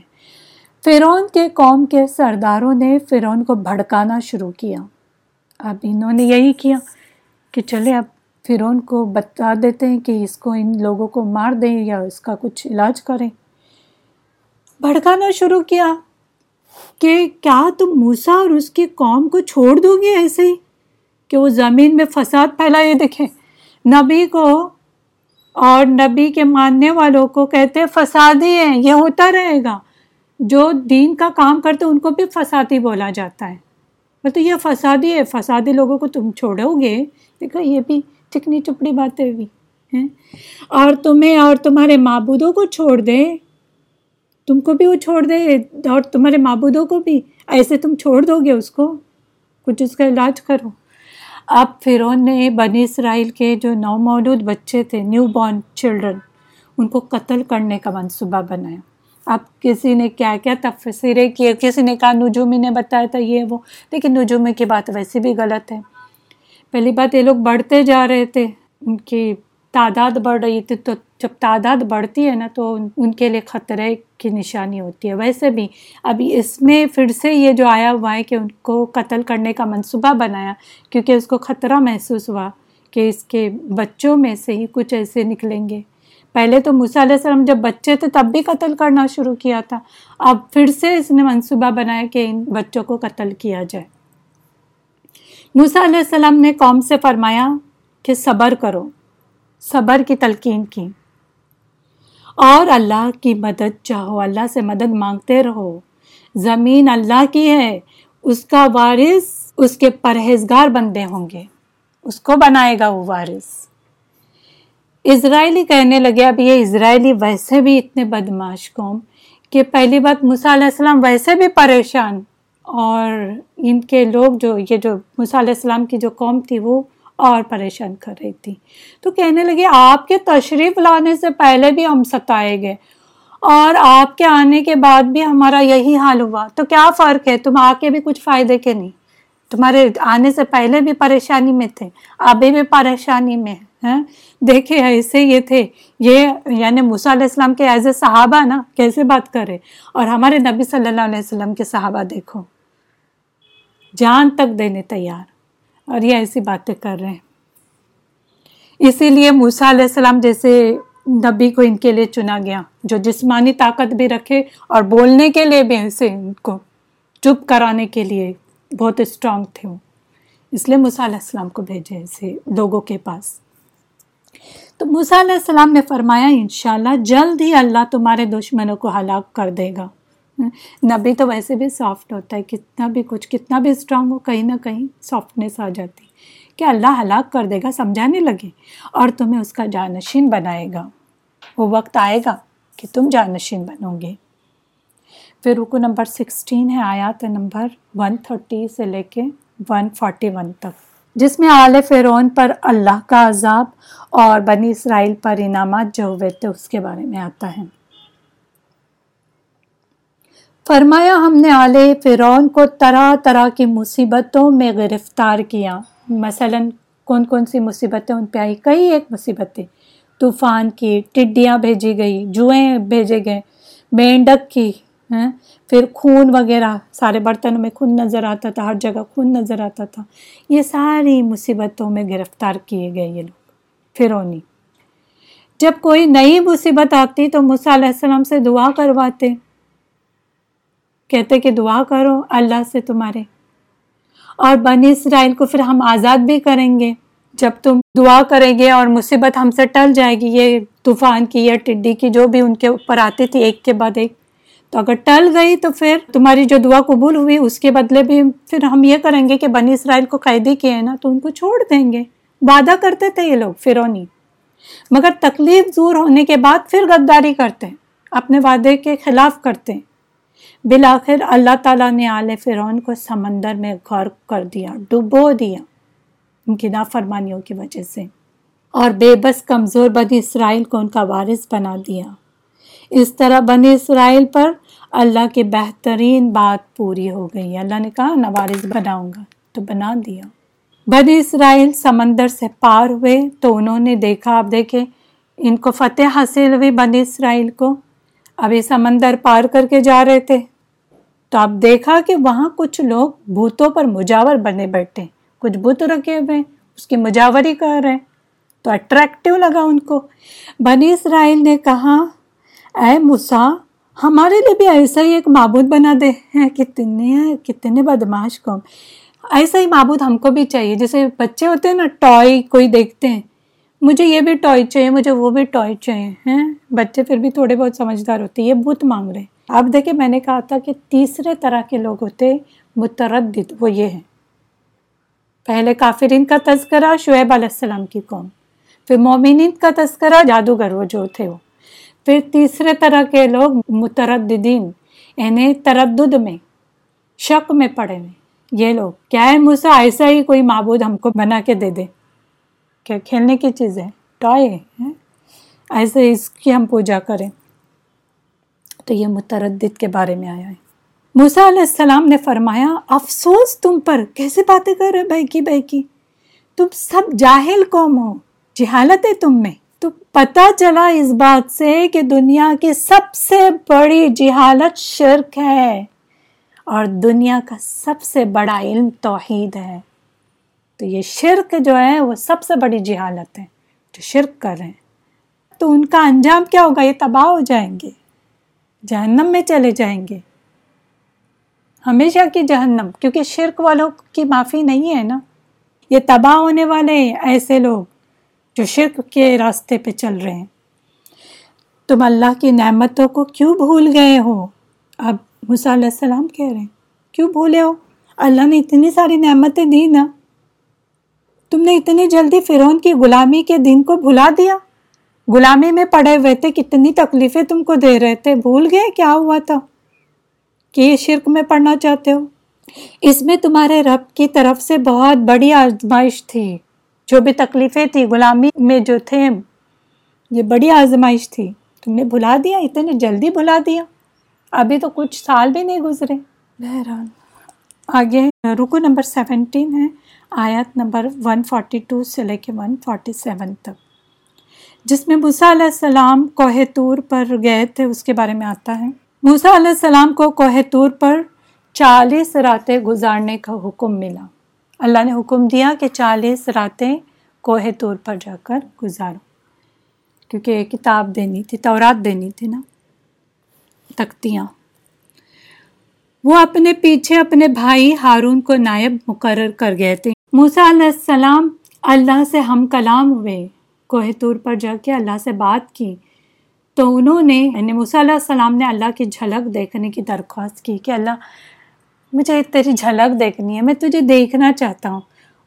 [SPEAKER 1] فرعون کے قوم کے سرداروں نے فرعون کو بھڑکانا شروع کیا۔ اب انہوں نے یہی کیا کہ چلے اب فرعون کو بتا دیتے ہیں کہ اس کو ان لوگوں کو مار دیں یا اس کا کچھ علاج کریں۔ بھڑکانا شروع کیا۔ کہ کیا تم موسا اور اس کی قوم کو چھوڑ دو گے ایسے ہی؟ کہ وہ زمین میں فساد پھیلا یہ دیکھیں۔ نبی کو اور نبی کے ماننے والوں کو کہتے فسادی ہیں، یہ ہوتا رہے گا۔ جو دین کا کام کرتے ان کو بھی فسادی بولا جاتا ہے۔ تو یہ فسادی ہے، فسادی لوگوں کو تم چھوڑو گے۔ دیکھو، یہ بھی چکنی چپڑی باتیں بھی ہیں۔ اور تمہیں اور تمہارے معبودوں کو چھوڑ دے تم کو بھی وہ چھوڑ دے اور تمہارے معبودوں کو بھی؟ ایسے تم چھوڑ دو گے اس کو؟ کچھ اس کا علاج کرو۔ اب فرعون نے بنی اسرائیل کے جو نو مولود بچے تھے نیو بورن چلڈرن ان کو قتل کرنے کا منصوبہ بنایا۔ اب کسی نے کیا کیا؟ تفسیریں کیے کسی نے کہا، نجومی نے بتایا تھا یہ وہ۔ لیکن نجومی کی بات ویسے بھی غلط ہے۔ پہلی بات، یہ لوگ بڑھتے جا رہے تھے۔ ان کی تعداد بڑھ رہی تھی تو جب تعداد بڑھتی ہے نا تو ان کے لیے خطرے کی نشانی ہوتی ہے۔ ویسے بھی ابھی اس میں پھر سے یہ جو آیا ہوا ہے کہ ان کو قتل کرنے کا منصوبہ بنایا، کیونکہ اس کو خطرہ محسوس ہوا کہ اس کے بچوں میں سے ہی کچھ ایسے نکلیں گے۔ پہلے تو موسیٰ علیہ السلام جب بچے تھے تب بھی قتل کرنا شروع کیا تھا، اب پھر سے اس نے منصوبہ بنایا کہ ان بچوں کو قتل کیا جائے۔ موسیٰ علیہ السلام نے قوم سے فرمایا کہ صبر کرو۔ صبر کی تلقین کی۔ اور اللہ کی مدد چاہو، اللہ سے مدد مانگتے رہو۔ زمین اللہ کی ہے، اس کا وارث اس کے پرہیزگار بندے ہوں گے۔ اس کو بنائے گا وہ وارث۔ اسرائیلی کہنے لگے، اب یہ اسرائیلی ویسے بھی اتنے بدماش قوم کہ پہلی بات موسیٰ علیہ السلام ویسے بھی پریشان۔ اور ان کے لوگ جو، یہ جو موسیٰ علیہ السلام کی جو قوم تھی، وہ اور پریشان کر رہی تھی۔ تو کہنے لگے، آپ کے تشریف لانے سے پہلے بھی ہم ستائے گئے اور آپ کے آنے کے بعد بھی ہمارا یہی حال ہوا۔ تو کیا فرق ہے؟ تم آ کے بھی کچھ فائدے کے نہیں۔ تمہارے آنے سے پہلے بھی پریشانی میں تھے، ابھی بھی پریشانی میں ہیں ہاں؟ دیکھے ایسے یہ تھے۔ یہ یعنی موسیٰ علیہ السلام کے ایز اے صحابہ نا، کیسے بات کرے؟ اور ہمارے نبی صلی اللہ علیہ وسلم کے صحابہ دیکھو، جان تک دینے تیار۔ اور یہ ایسی باتیں کر رہے ہیں۔ اسی لیے موسیٰ علیہ السلام جیسے نبی کو ان کے لیے چنا گیا، جو جسمانی طاقت بھی رکھے اور بولنے کے لیے بھی ایسے ان کو چپ کرانے کے لیے بہت اسٹرانگ تھے وہ۔ اس لیے موسیٰ علیہ السلام کو بھیجے ایسے لوگوں کے پاس۔ تو موسیٰ علیہ السلام نے فرمایا، انشاءاللہ جلد ہی اللہ تمہارے دشمنوں کو ہلاک کر دے گا۔ نبی تو ویسے بھی سافٹ ہوتا ہے، کتنا بھی کچھ، کتنا بھی اسٹرانگ ہو، کہیں نہ کہیں سافٹنیس آ جاتی۔ کہ اللہ ہلاک کر دے گا، سمجھانے لگے اور تمہیں اس کا جانشین بنائے گا۔ وہ وقت آئے گا کہ تم جانشین بنو گے۔ پھر رکو نمبر سکسٹین ہے، آیات نمبر ون تھرٹی سے لے کے ون فورٹی ون تک۔ جس میں آل فرعون پر اللہ کا عذاب اور بنی اسرائیل پر انعامات جو ہوئے تھے، اس کے بارے میں آتا ہے۔ فرمایا ہم نے آل فرعون کو طرح طرح کی مصیبتوں میں گرفتار کیا۔ مثلا کون کون سی مصیبتیں؟ ان پہ آئی کئی ایک مصیبتیں۔ طوفان کی، ٹڈیاں بھیجی گئی، جوئیں بھیجے گئے مینڈک کی ہاں، پھر خون وغیرہ، سارے برتنوں میں خون نظر آتا تھا، ہر جگہ خون نظر آتا تھا۔ یہ ساری مصیبتوں میں گرفتار کیے گئے یہ لوگ فرونی جب کوئی نئی مصیبت آتی تو موسیٰ علیہ السلام سے دعا کرواتے۔ کہتے کہ دعا کرو اللہ سے تمہارے۔ اور بنی اسرائیل کو پھر ہم آزاد بھی کریں گے۔ جب تم دعا کریں گے اور مصیبت ہم سے ٹل جائے گی، یہ طوفان کی، یا ٹڈی کی، جو بھی ان کے اوپر آتی تھی ایک کے بعد ایک۔ تو اگر ٹل گئی تو پھر تمہاری جو دعا قبول ہوئی، اس کے بدلے بھی پھر ہم یہ کریں گے کہ بنی اسرائیل کو قیدی کیے ہیں نا، تو ان کو چھوڑ دیں گے۔ وعدہ کرتے تھے یہ لوگ فرونی مگر تکلیف دور ہونے کے بعد پھر غداری کرتے ہیں اپنے وعدے کے خلاف کرتے۔ ہیں بالآخر اللہ تعالیٰ نے آل فرعون کو سمندر میں غرق کر دیا، ڈبو دیا ان کی نافرمانیوں کی وجہ سے۔ اور بے بس کمزور بنی اسرائیل کو ان کا وارث بنا دیا۔ اس طرح بنی اسرائیل پر اللہ کی بہترین بات پوری ہو گئی۔ اللہ نے کہا نا وارث بناؤں گا، تو بنا دیا۔ بنی اسرائیل سمندر سے پار ہوئے تو انہوں نے دیکھا، آپ دیکھیں، ان کو فتح حاصل ہوئی بنی اسرائیل کو۔ ابھی سمندر پار کر کے جا رہے تھے۔ تو اب دیکھا کہ وہاں کچھ لوگ بھوتوں پر مجاور بنے بیٹھے کچھ بت رکھے ہوئے ہیں، اس کی مجاوری کر رہے ہیں۔ تو اٹریکٹیو لگا ان کو۔ بنی اسرائیل نے کہا، اے مسا ہمارے لیے بھی ایسا ہی ایک معبود بنا دے۔ ہیں، کتنے کتنے بدماش کو ایسا ہی معبود ہم کو بھی چاہیے۔ جیسے بچے ہوتے ہیں نا ٹوائے کوئی دیکھتے ہیں۔ مجھے یہ بھی ٹوائے چاہیے، مجھے وہ بھی ٹوائے چاہیے۔ ہیں، بچے پھر بھی تھوڑے بہت سمجھدار ہوتے ہیں، یہ بت مانگ رہے ہیں۔ اب دیکھیں میں نے کہا تھا کہ تیسرے طرح کے لوگ ہوتے متردد، وہ یہ ہیں۔ پہلے کافرین کا تذکرہ شعیب علیہ السلام کی قوم، پھر مومنین کا تذکرہ جادوگر وہ جو تھے وہ۔ پھر تیسرے طرح کے لوگ مترددین یعنی تردد میں، شک میں پڑے ہوئے۔ یہ لوگ، کیا ہے موسا ایسا ہی کوئی معبود ہم کو بنا کے دے دے؟ کیا کھیلنے کی چیز ہے ٹوائے ہے ہاں؟ ایسے اس کی ہم پوجا کریں۔ تو یہ متردد کے بارے میں آیا ہے۔ موسیٰ علیہ السلام نے فرمایا، افسوس تم پر، کیسے باتیں کر رہے بھائی کی کی؟ تم سب جاہل قوم ہو جہالت ہے تم میں۔ تو پتا چلا اس بات سے کہ دنیا کی سب سے بڑی جہالت شرک ہے، اور دنیا کا سب سے بڑا علم توحید ہے۔ تو یہ شرک جو ہے، وہ سب سے بڑی جہالت ہے جو شرک کر رہے ہیں۔ تو ان کا انجام کیا ہوگا؟ یہ تباہ ہو جائیں گے۔ جہنم میں چلے جائیں گے۔ ہمیشہ کی جہنم، کیونکہ شرک والوں کی معافی نہیں ہے نا۔ یہ تباہ ہونے والے ایسے لوگ جو شرک کے راستے پہ چل رہے ہیں۔ تم اللہ کی نعمتوں کو کیوں بھول گئے ہو؟ اب علیہ السلام کہہ رہے ہیں، کیوں بھولے ہو؟ اللہ نے اتنی ساری نعمتیں دی نا۔ تم نے اتنی جلدی فرعون کی غلامی کے دن کو بھلا دیا۔ غلامی میں پڑے ہوئے تھے، کتنی تکلیفیں تم کو دے رہے تھے۔ بھول گئے؟ کیا ہوا تھا؟ کہ یہ شرک میں پڑھنا چاہتے ہو؟ اس میں تمہارے رب کی طرف سے بہت بڑی آزمائش تھی، جو بھی تکلیفیں تھی غلامی میں جو تھے، یہ بڑی آزمائش تھی۔ تم نے بھلا دیا، اتنے جلدی بھلا دیا۔ ابھی تو کچھ سال بھی نہیں گزرے۔ بہرحال۔ آگے رکو نمبر سیونٹین ہے، آیت نمبر ون فورٹی ٹو سے لے کے ون فورٹی سیون تک۔ جس میں موسیٰ علیہ السلام کوہ تور پر گئے تھے، اس کے بارے میں آتا ہے۔ موسیٰ علیہ السلام کو کوہ تور پر چالیس راتیں گزارنے کا حکم ملا۔ اللہ نے حکم دیا کہ چالیس راتیں کوہ طور پر جا کر گزارو۔ کیونکہ کتاب دینی تھی، تورات دینی تھی نا۔ تختیاں۔ وہ اپنے پیچھے اپنے بھائی ہارون کو نائب مقرر کر گئے تھے۔ موسیٰ علیہ السلام اللہ سے ہم کلام ہوئے۔ کوہ طور پر جا کے اللہ سے بات کی۔ تو انہوں نے یعنی موسیٰ علیہ السلام نے اللہ کی جھلک دیکھنے کی درخواست کی کہ اللہ، مجھے تیری جھلک دیکھنی ہے، میں تجھے دیکھنا چاہتا ہوں۔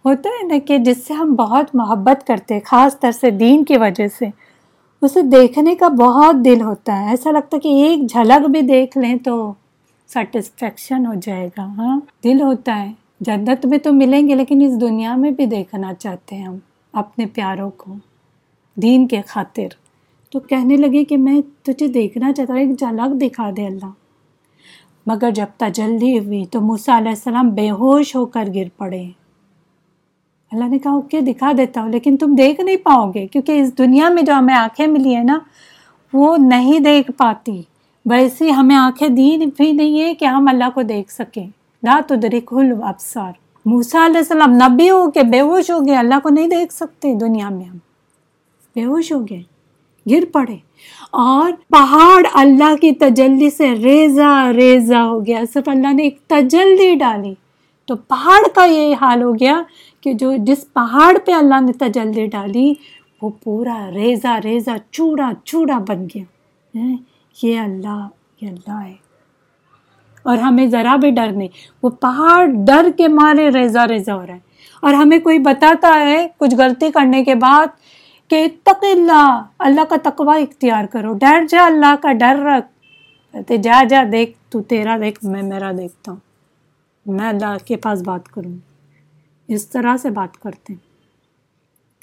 [SPEAKER 1] ہوتا ہے نا کہ جس سے ہم بہت محبت کرتے خاص طر سے دین کی وجہ سے، اسے دیکھنے کا بہت دل ہوتا ہے۔ ایسا لگتا ہے کہ ایک جھلک بھی دیکھ لیں تو سیٹسفیکشن ہو جائے گا۔ ہاں دل ہوتا ہے۔ جنت میں تو ملیں گے، لیکن اس دنیا میں بھی دیکھنا چاہتے ہیں ہم، اپنے پیاروں کو۔ دین کے خاطر۔ تو کہنے لگے کہ میں تجھے دیکھنا چاہتا ہوں، ایک جھلک دکھا دے اللہ۔ مگر جب تجلی ہوئی تو موسیٰ علیہ السلام بے ہوش ہو کر گر پڑے۔ اللہ نے کہا، اوکے، دکھا دیتا ہوں، لیکن تم دیکھ نہیں پاؤ گے۔ کیونکہ اس دنیا میں جو ہمیں آنکھیں ملی ہیں نا، وہ نہیں دیکھ پاتی۔ ویسی ہمیں آنکھیں دی بھی نہیں ہے کہ ہم اللہ کو دیکھ سکیں۔ لا تو درک ابسار موسا علیہ السلام نبی ہو کے بے ہوش ہو گئے، اللہ کو نہیں دیکھ سکتے دنیا میں ہم۔ بے ہوش ہو گئے گر پڑے۔ اور پہاڑ اللہ کی تجلی سے ریزا ریزا ہو گیا۔ صرف اللہ نے ایک تجلی ڈالی۔ تو پہاڑ کا یہ حال ہو گیا کہ جو جس پہاڑ پہ اللہ نے تجلی ڈالی، وہ پورا ریزا ریزا چوڑا چوڑا بن گیا۔ یہ اللہ یہ اللہ ہے۔ اور ہمیں ذرا بھی ڈر نہیں، وہ پہاڑ ڈر کے مارے ریزا ریزا ہو رہا ہے۔ اور ہمیں کوئی بتاتا ہے کچھ غلطی کرنے کے بعد کہ اتق اللہ اللہ کا تقوی اختیار کرو۔ ڈر جا، اللہ کا ڈر رکھ۔ کہتے، جا جا، دیکھ، تو تیرا دیکھ، میں میرا دیکھتا ہوں۔ میں اللہ کے پاس بات کروں۔ اس طرح سے بات کرتے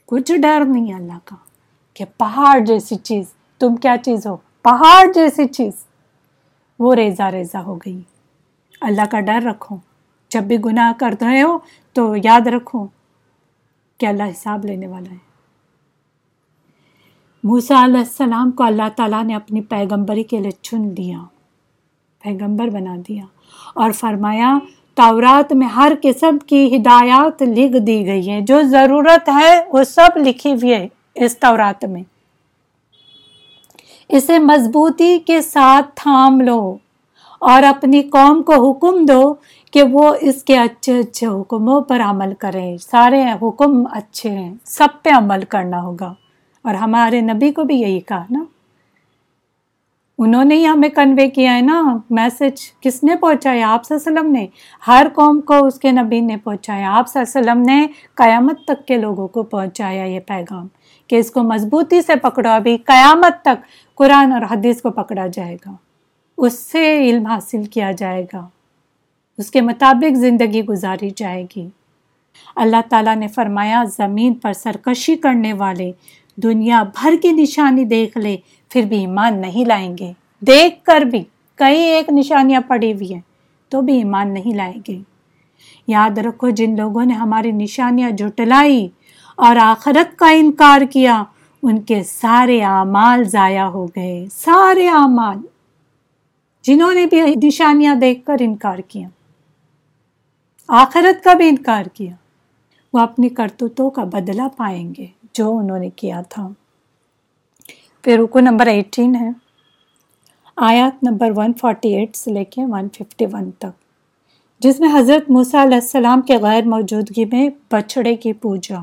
[SPEAKER 1] کچھ ڈر نہیں اللہ کا کہ پہاڑ جیسی چیز، تم کیا چیز ہو؟ پہاڑ جیسی چیز۔ وہ ریزا ریزا ہو گئی۔ اللہ کا ڈر رکھو۔ جب بھی گناہ کر رہے ہو تو یاد رکھو کہ اللہ حساب لینے والا ہے۔ موسیٰ علیہ السلام کو اللہ تعالیٰ نے اپنی پیغمبری کے لیے چن دیا، پیغمبر بنا دیا اور فرمایا، تورات میں ہر قسم کی ہدایات لکھ دی گئی ہیں، جو ضرورت ہے وہ سب لکھی ہوئی ہے اس تورات میں۔ اسے مضبوطی کے ساتھ تھام لو اور اپنی قوم کو حکم دو کہ وہ اس کے اچھے اچھے حکموں پر عمل کریں۔ سارے حکم اچھے ہیں، سب پہ عمل کرنا ہوگا۔ اور ہمارے نبی کو بھی یہی کہا نا۔ انہوں نے ہی ہمیں کنوے کیا ہے نا۔ میسج کس نے پہنچایا؟ آپ وسلم نے۔ ہر قوم کو اس کے نبی نے پہنچایا۔ آپ وسلم نے قیامت تک کے لوگوں کو پہنچایا یہ پیغام کہ اس کو مضبوطی سے پکڑو۔ ابھی قیامت تک قرآن اور حدیث کو پکڑا جائے گا۔ اس سے علم حاصل کیا جائے گا۔ اس کے مطابق زندگی گزاری جائے گی۔ اللہ تعالیٰ نے فرمایا، زمین پر سرکشی کرنے والے دنیا بھر کی نشانی دیکھ لے، پھر بھی ایمان نہیں لائیں گے۔ دیکھ کر بھی کئی ایک نشانیاں پڑی ہوئی ہیں، تو بھی ایمان نہیں لائیں گے۔ یاد رکھو، جن لوگوں نے ہماری نشانیاں جٹلائی اور آخرت کا انکار کیا، ان کے سارے اعمال ضائع ہو گئے۔ سارے اعمال۔ جنہوں نے بھی نشانیاں دیکھ کر انکار کیا، آخرت کا بھی انکار کیا، وہ اپنی کرتوتوں کا بدلہ پائیں گے۔ جو انہوں نے کیا تھا۔ پھر رکو نمبر ایٹین ہے۔ آیات نمبر ون فورٹی ایٹ سے لے کے ون ففٹی ون تک۔ جس میں حضرت موسیٰ علیہ السلام کے غیر موجودگی میں بچڑے کی پوجا۔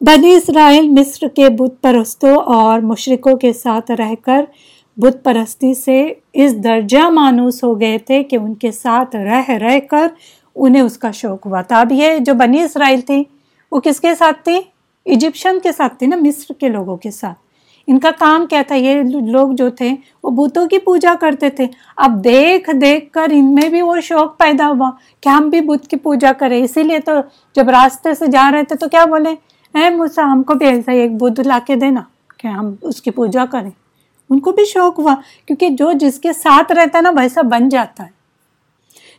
[SPEAKER 1] بنی اسرائیل مصر کے بت پرستوں اور مشرقوں کے ساتھ رہ کر بت پرستی سے اس درجہ مانوس ہو گئے تھے کہ ان کے ساتھ رہ رہ کر انہیں اس کا شوق ہوا۔ تھا اب یہ جو بنی اسرائیل تھی، وہ کس کے ساتھ تھی؟ ایجپشن کے ساتھ تھے نا، مصر کے لوگوں کے ساتھ۔ ان کا کام کیا تھا؟ یہ لوگ جو تھے، وہ بتوں کی پوجا کرتے تھے۔ اب دیکھ دیکھ کر ان میں بھی وہ شوق پیدا ہوا کہ ہم بھی بت کی پوجا کریں۔ اسی لیے تو جب راستے سے جا رہے تھے تو کیا بولے؟ اے موسا ہم کو بھی ایسا ایک بدھ لا کے دینا کہ ہم اس کی پوجا کریں۔ ان کو بھی شوق ہوا، کیونکہ جو جس کے ساتھ رہتا ہے نا، ویسا بن جاتا ہے۔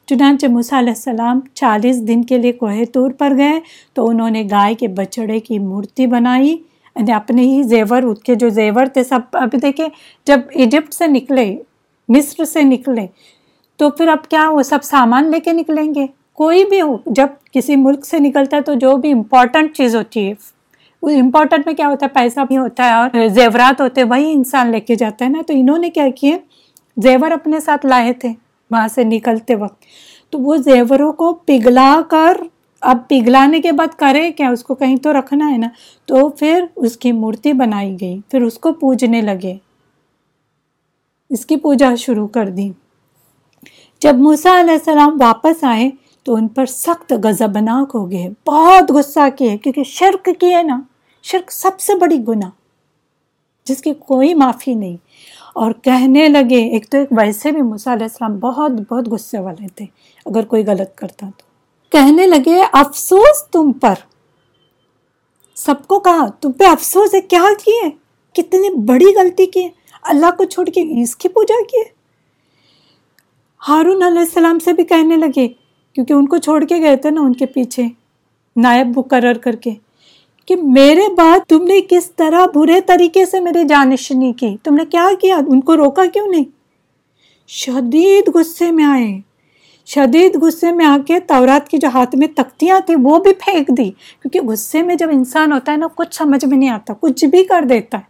[SPEAKER 1] چنانچہ موسیٰ علیہ السلام چالیس دن کے لیے کوہ طور پر گئے تو انہوں نے گائے کے بچڑے کی مورتی بنائی یعنی اپنے ہی زیور اس کے جو زیور تھے سب، اب دیکھیں جب ایجپٹ سے نکلے، مصر سے نکلے تو پھر اب کیا وہ سب سامان لے کے نکلیں گے؟ کوئی بھی ہو، جب کسی ملک سے نکلتا ہے تو جو بھی امپورٹنٹ چیز ہوتی ہے امپورٹنٹ میں کیا ہوتا ہے؟ پیسہ بھی ہوتا ہے اور زیورات ہوتے ہیں، وہی انسان لے کے جاتا ہے نا؟ تو انہوں نے کیا کیے؟ زیور اپنے ساتھ لائے تھے۔ وہاں سے نکلتے وقت۔ تو وہ زیوروں کو پگھلا کر، اب پگھلانے کے بعد کرے کیا؟ اس کو کہیں تو رکھنا ہے نا؟ تو پھر اس کی مورتی بنائی گئی۔ پھر اس کو پوجنے لگے۔ اس کی پوجا شروع کر دی۔ جب موسیٰ علیہ السلام واپس آئے تو ان پر سخت غضبناک ہو گئے۔ بہت غصہ کیے، کیونکہ شرک کیے نا، شرک سب سے بڑی گناہ، جس کی کوئی معافی نہیں۔ اور کہنے لگے، ایک تو ایک ویسے بھی موسیٰ علیہ السلام بہت بہت غصے والے تھے، اگر کوئی غلط کرتا تو۔ کہنے لگے، افسوس تم پر۔ سب کو کہا، تم پہ افسوس ہے، کیا کیے؟ کتنی بڑی غلطی کی اللہ کو چھوڑ کے اس کی پوجا کیے۔ ہارون علیہ السلام سے بھی کہنے لگے، کیونکہ ان کو چھوڑ کے گئے تھے نا ان کے پیچھے، نائب مقرر کر کے۔ کہ میرے بعد تم نے کس طرح برے طریقے سے میری جانشنی کی؟ تم نے کیا کیا؟ ان کو روکا کیوں نہیں؟ شدید غصے میں آئے۔ شدید غصے میں آ کے تورات کی جو ہاتھ میں تختیاں تھیں، وہ بھی پھینک دی۔ کیونکہ غصے میں جب انسان ہوتا ہے نا، کچھ سمجھ میں نہیں آتا، کچھ بھی کر دیتا ہے۔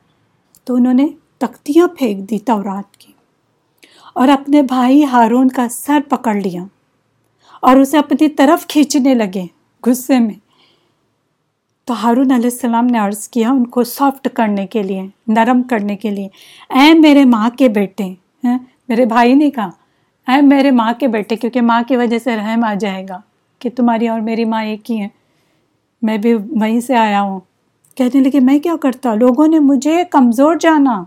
[SPEAKER 1] تو انہوں نے تختیاں پھینک دی تورات کی۔ اور اپنے بھائی ہارون کا سر پکڑ لیا۔ اور اسے اپنی طرف کھینچنے لگے۔ غصے میں۔ تو ہارون علیہ السلام نے عرض کیا ان کو سافٹ کرنے کے لیے، نرم کرنے کے لیے۔ اے میرے ماں کے بیٹے ہاں، میرے بھائی نے کہا، اے میرے ماں کے بیٹے، کیونکہ ماں کی وجہ سے رحم آ جائے گا کہ تمہاری اور میری ماں ایک ہی ہے میں بھی وہیں سے آیا ہوں۔ کہنے لگے، میں کیا کرتا؟ لوگوں نے مجھے کمزور جانا۔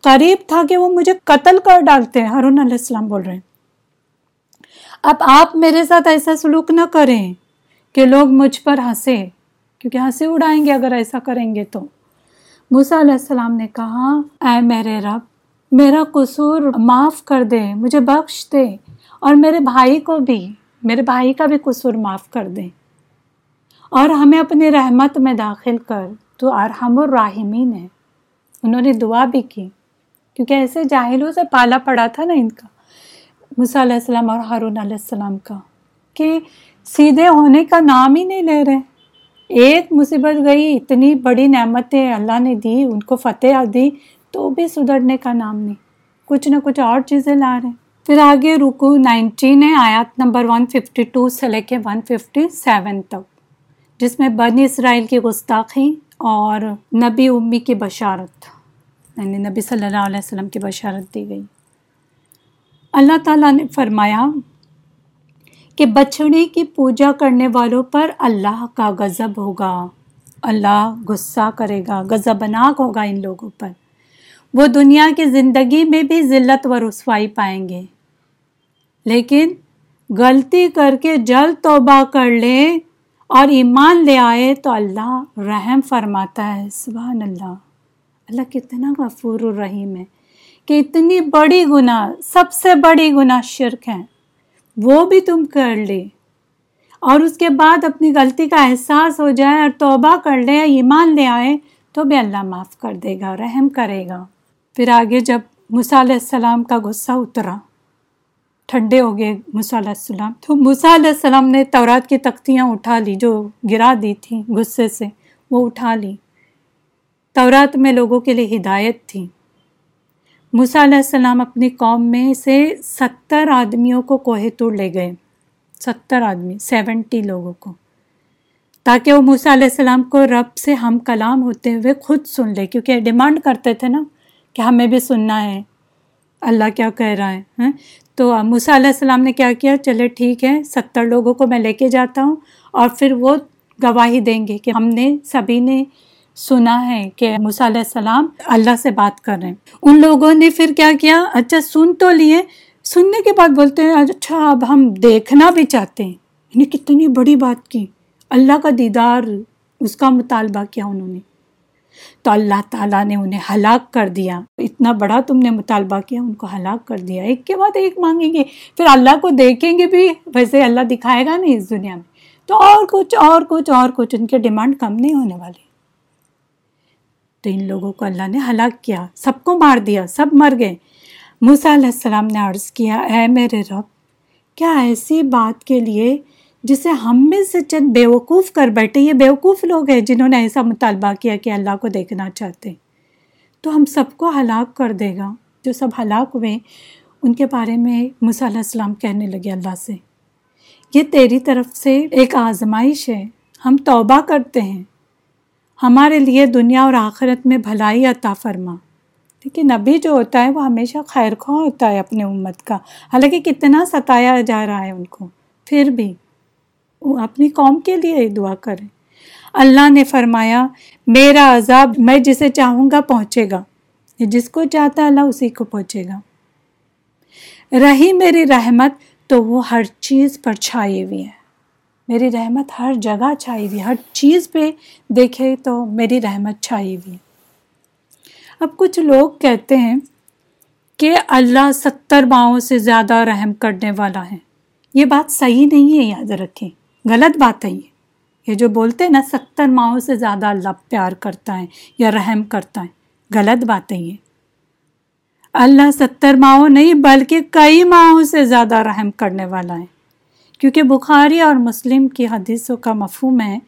[SPEAKER 1] قریب تھا کہ وہ مجھے قتل کر ڈالتے ہیں ہارون علیہ السلام بول رہے ہیں۔ اب آپ میرے ساتھ ایسا سلوک نہ کریں کہ لوگ مجھ پر ہنسے کیونکہ ہنسی اڑائیں گے اگر ایسا کریں گے تو۔ موسیٰ علیہ السلام نے کہا، اے میرے رب، میرا قصور معاف کر دے، مجھے بخش دے، اور میرے بھائی کو بھی، میرے بھائی کا بھی قصور معاف کر دے۔ اور ہمیں اپنی رحمت میں داخل کر، تو ارحم الراحمین ہے۔ انہوں نے دعا بھی کی، کیونکہ ایسے جاہلوں سے پالا پڑا تھا نا ان کا، موسیٰ علیہ السلام اور ہارون علیہ السلام کا، کہ سیدھے ہونے کا نام ہی نہیں لے رہے۔ ایک مصیبت گئی، اتنی بڑی نعمتیں اللہ نے دی، ان کو فتح دی، تو بھی سدھرنے کا نام نہیں۔ کچھ نہ کچھ اور چیزیں لا رہے۔ پھر آگے رکو نائنٹین ہے آیات نمبر ون ففٹی ٹو سے لے کے ون ففٹی سیون تک، جس میں بنی اسرائیل کی گستاخی اور نبی امی کی بشارت یعنی نبی صلی اللہ علیہ وسلم کی بشارت دی گئی۔ اللہ تعالیٰ نے فرمایا کہ بچھڑے کی پوجا کرنے والوں پر اللہ کا غضب ہوگا۔ اللہ غصہ کرے گا، غضبناک ہوگا ان لوگوں پر۔ وہ دنیا کی زندگی میں بھی ذلت و رسوائی پائیں گے۔ لیکن غلطی کر کے جلد توبہ کر لے اور ایمان لے آئے تو اللہ رحم فرماتا ہے۔ سبحان اللہ۔ اللہ کتنا غفور الرحیم ہے کہ اتنی بڑی گناہ، سب سے بڑی گناہ شرک ہے وہ بھی تم کر لے۔ اور اس کے بعد اپنی غلطی کا احساس ہو جائے اور توبہ کر لے ایمان لے آئے، تو بھی اللہ معاف کر دے گا، رحم کرے گا۔ پھر آگے جب علیہ السلام کا غصہ اترا، ٹھنڈے ہو گئے علیہ السلام۔ تو علیہ السلام نے تورات کی تختیاں اٹھا لی، جو گرا دی تھیں غصے سے، وہ اٹھا لی۔ تورات میں لوگوں کے لیے ہدایت تھی۔ موسیٰ علیہ السلام اپنی قوم میں سے ستر آدمیوں کو کوہ توڑ لے گئے۔ ستر آدمی، سیونٹی لوگوں کو۔ تاکہ وہ موسیٰ علیہ السلام کو رب سے ہم کلام ہوتے ہوئے خود سن لے، کیونکہ ڈیمانڈ کرتے تھے نا کہ ہمیں بھی سننا ہے۔ اللہ کیا کہہ رہا ہے ہاں؟ تو موسیٰ علیہ السلام نے کیا کیا؟ چلے ٹھیک ہے، ستر لوگوں کو میں لے کے جاتا ہوں اور پھر وہ گواہی دیں گے کہ ہم نے سبھی نے سنا ہے کہ موسیٰ علیہ السلام اللہ سے بات کر رہے ہیں۔ ان لوگوں نے پھر کیا کیا؟ اچھا سن تو لیے۔ سننے کے بعد بولتے ہیں اچھا اب ہم دیکھنا بھی چاہتے ہیں۔ یعنی کتنی بڑی بات کی۔ اللہ کا دیدار، اس کا مطالبہ کیا انہوں نے۔ تو اللہ تعالیٰ نے انہیں ہلاک کر دیا۔ اتنا بڑا تم نے مطالبہ کیا، ان کو ہلاک کر دیا۔ ایک کے بعد ایک مانگیں گے۔ پھر اللہ کو دیکھیں گے بھی، ویسے اللہ دکھائے گا نہیں اس دنیا میں۔ تو اور کچھ اور کچھ اور کچھ، ان کے ڈیمانڈ کم نہیں ہونے والے۔ تو ان لوگوں کو اللہ نے ہلاک کیا، سب کو مار دیا، سب مر گئے۔ موسیٰ علیہ السلام نے عرض کیا، اے میرے رب، کیا ایسی بات کے لیے جسے ہم میں سے چند بیوقوف کر بیٹھے، یہ بیوقوف لوگ ہیں جنہوں نے ایسا مطالبہ کیا کہ اللہ کو دیکھنا چاہتے۔ تو ہم سب کو ہلاک کر دے گا۔ جو سب ہلاک ہوئے، ان کے بارے میں موسیٰ علیہ السلام کہنے لگے اللہ سے، یہ تیری طرف سے ایک آزمائش ہے، ہم توبہ کرتے ہیں۔ ہمارے لیے دنیا اور آخرت میں بھلائی عطا فرما۔ لیکن نبی جو ہوتا ہے، وہ ہمیشہ خیر خواہ ہوتا ہے اپنے امت کا۔ حالانکہ کتنا ستایا جا رہا ہے ان کو۔ پھر بھی وہ اپنی قوم کے لیے دعا کریں۔ اللہ نے فرمایا، میرا عذاب میں جسے چاہوں گا پہنچے گا۔ جس کو چاہتا ہے، اللہ اسی کو پہنچے گا۔ رہی میری رحمت تو وہ ہر چیز پر چھائی ہوئی ہے۔ میری رحمت ہر جگہ چھائی ہوئی ہر چیز پہ دیکھے تو میری رحمت چھائی ہوئی اب کچھ لوگ کہتے ہیں کہ اللہ ستر ماؤں سے زیادہ رحم کرنے والا ہے۔ یہ بات صحیح نہیں ہے، یاد رکھیں۔ غلط بات ہے یہ۔ یہ جو بولتے ہیں نا، ستر ماؤں سے زیادہ اللہ پیار کرتا ہے یا رحم کرتا ہے، غلط بات ہے یہ۔ اللہ ستر ماؤں نہیں، بلکہ کئی ماہوں سے زیادہ رحم کرنے والا ہے۔ کیونکہ بخاری اور مسلم کی حدیثوں کا مفہوم ہے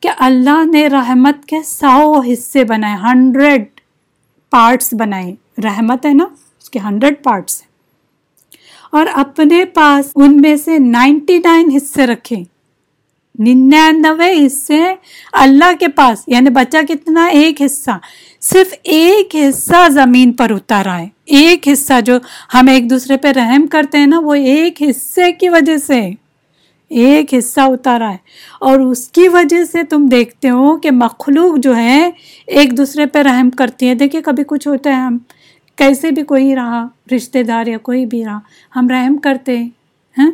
[SPEAKER 1] کہ اللہ نے رحمت کے سو حصے بنائے، ہنڈریڈ پارٹس بنائے۔ رحمت ہے نا، اس کے ہنڈریڈ پارٹس ہیں۔ اور اپنے پاس ان میں سے نائنٹی نائن حصے رکھے ننانوے حصے اللہ کے پاس یعنی بچہ کتنا ایک حصہ۔ صرف ایک حصہ زمین پر اتارا ہے ایک حصہ جو ہم ایک دوسرے پہ رحم کرتے ہیں نا، وہ ایک حصے کی وجہ سے، ایک حصہ اتارا ہے اور اس کی وجہ سے تم دیکھتے ہو کہ مخلوق جو ہے ایک دوسرے پہ رحم کرتی ہے دیکھیے کبھی کچھ ہوتا ہے، ہم کیسے بھی کوئی رہا، رشتہ دار یا کوئی بھی رہا، ہم رحم کرتے ہیں ہاں؟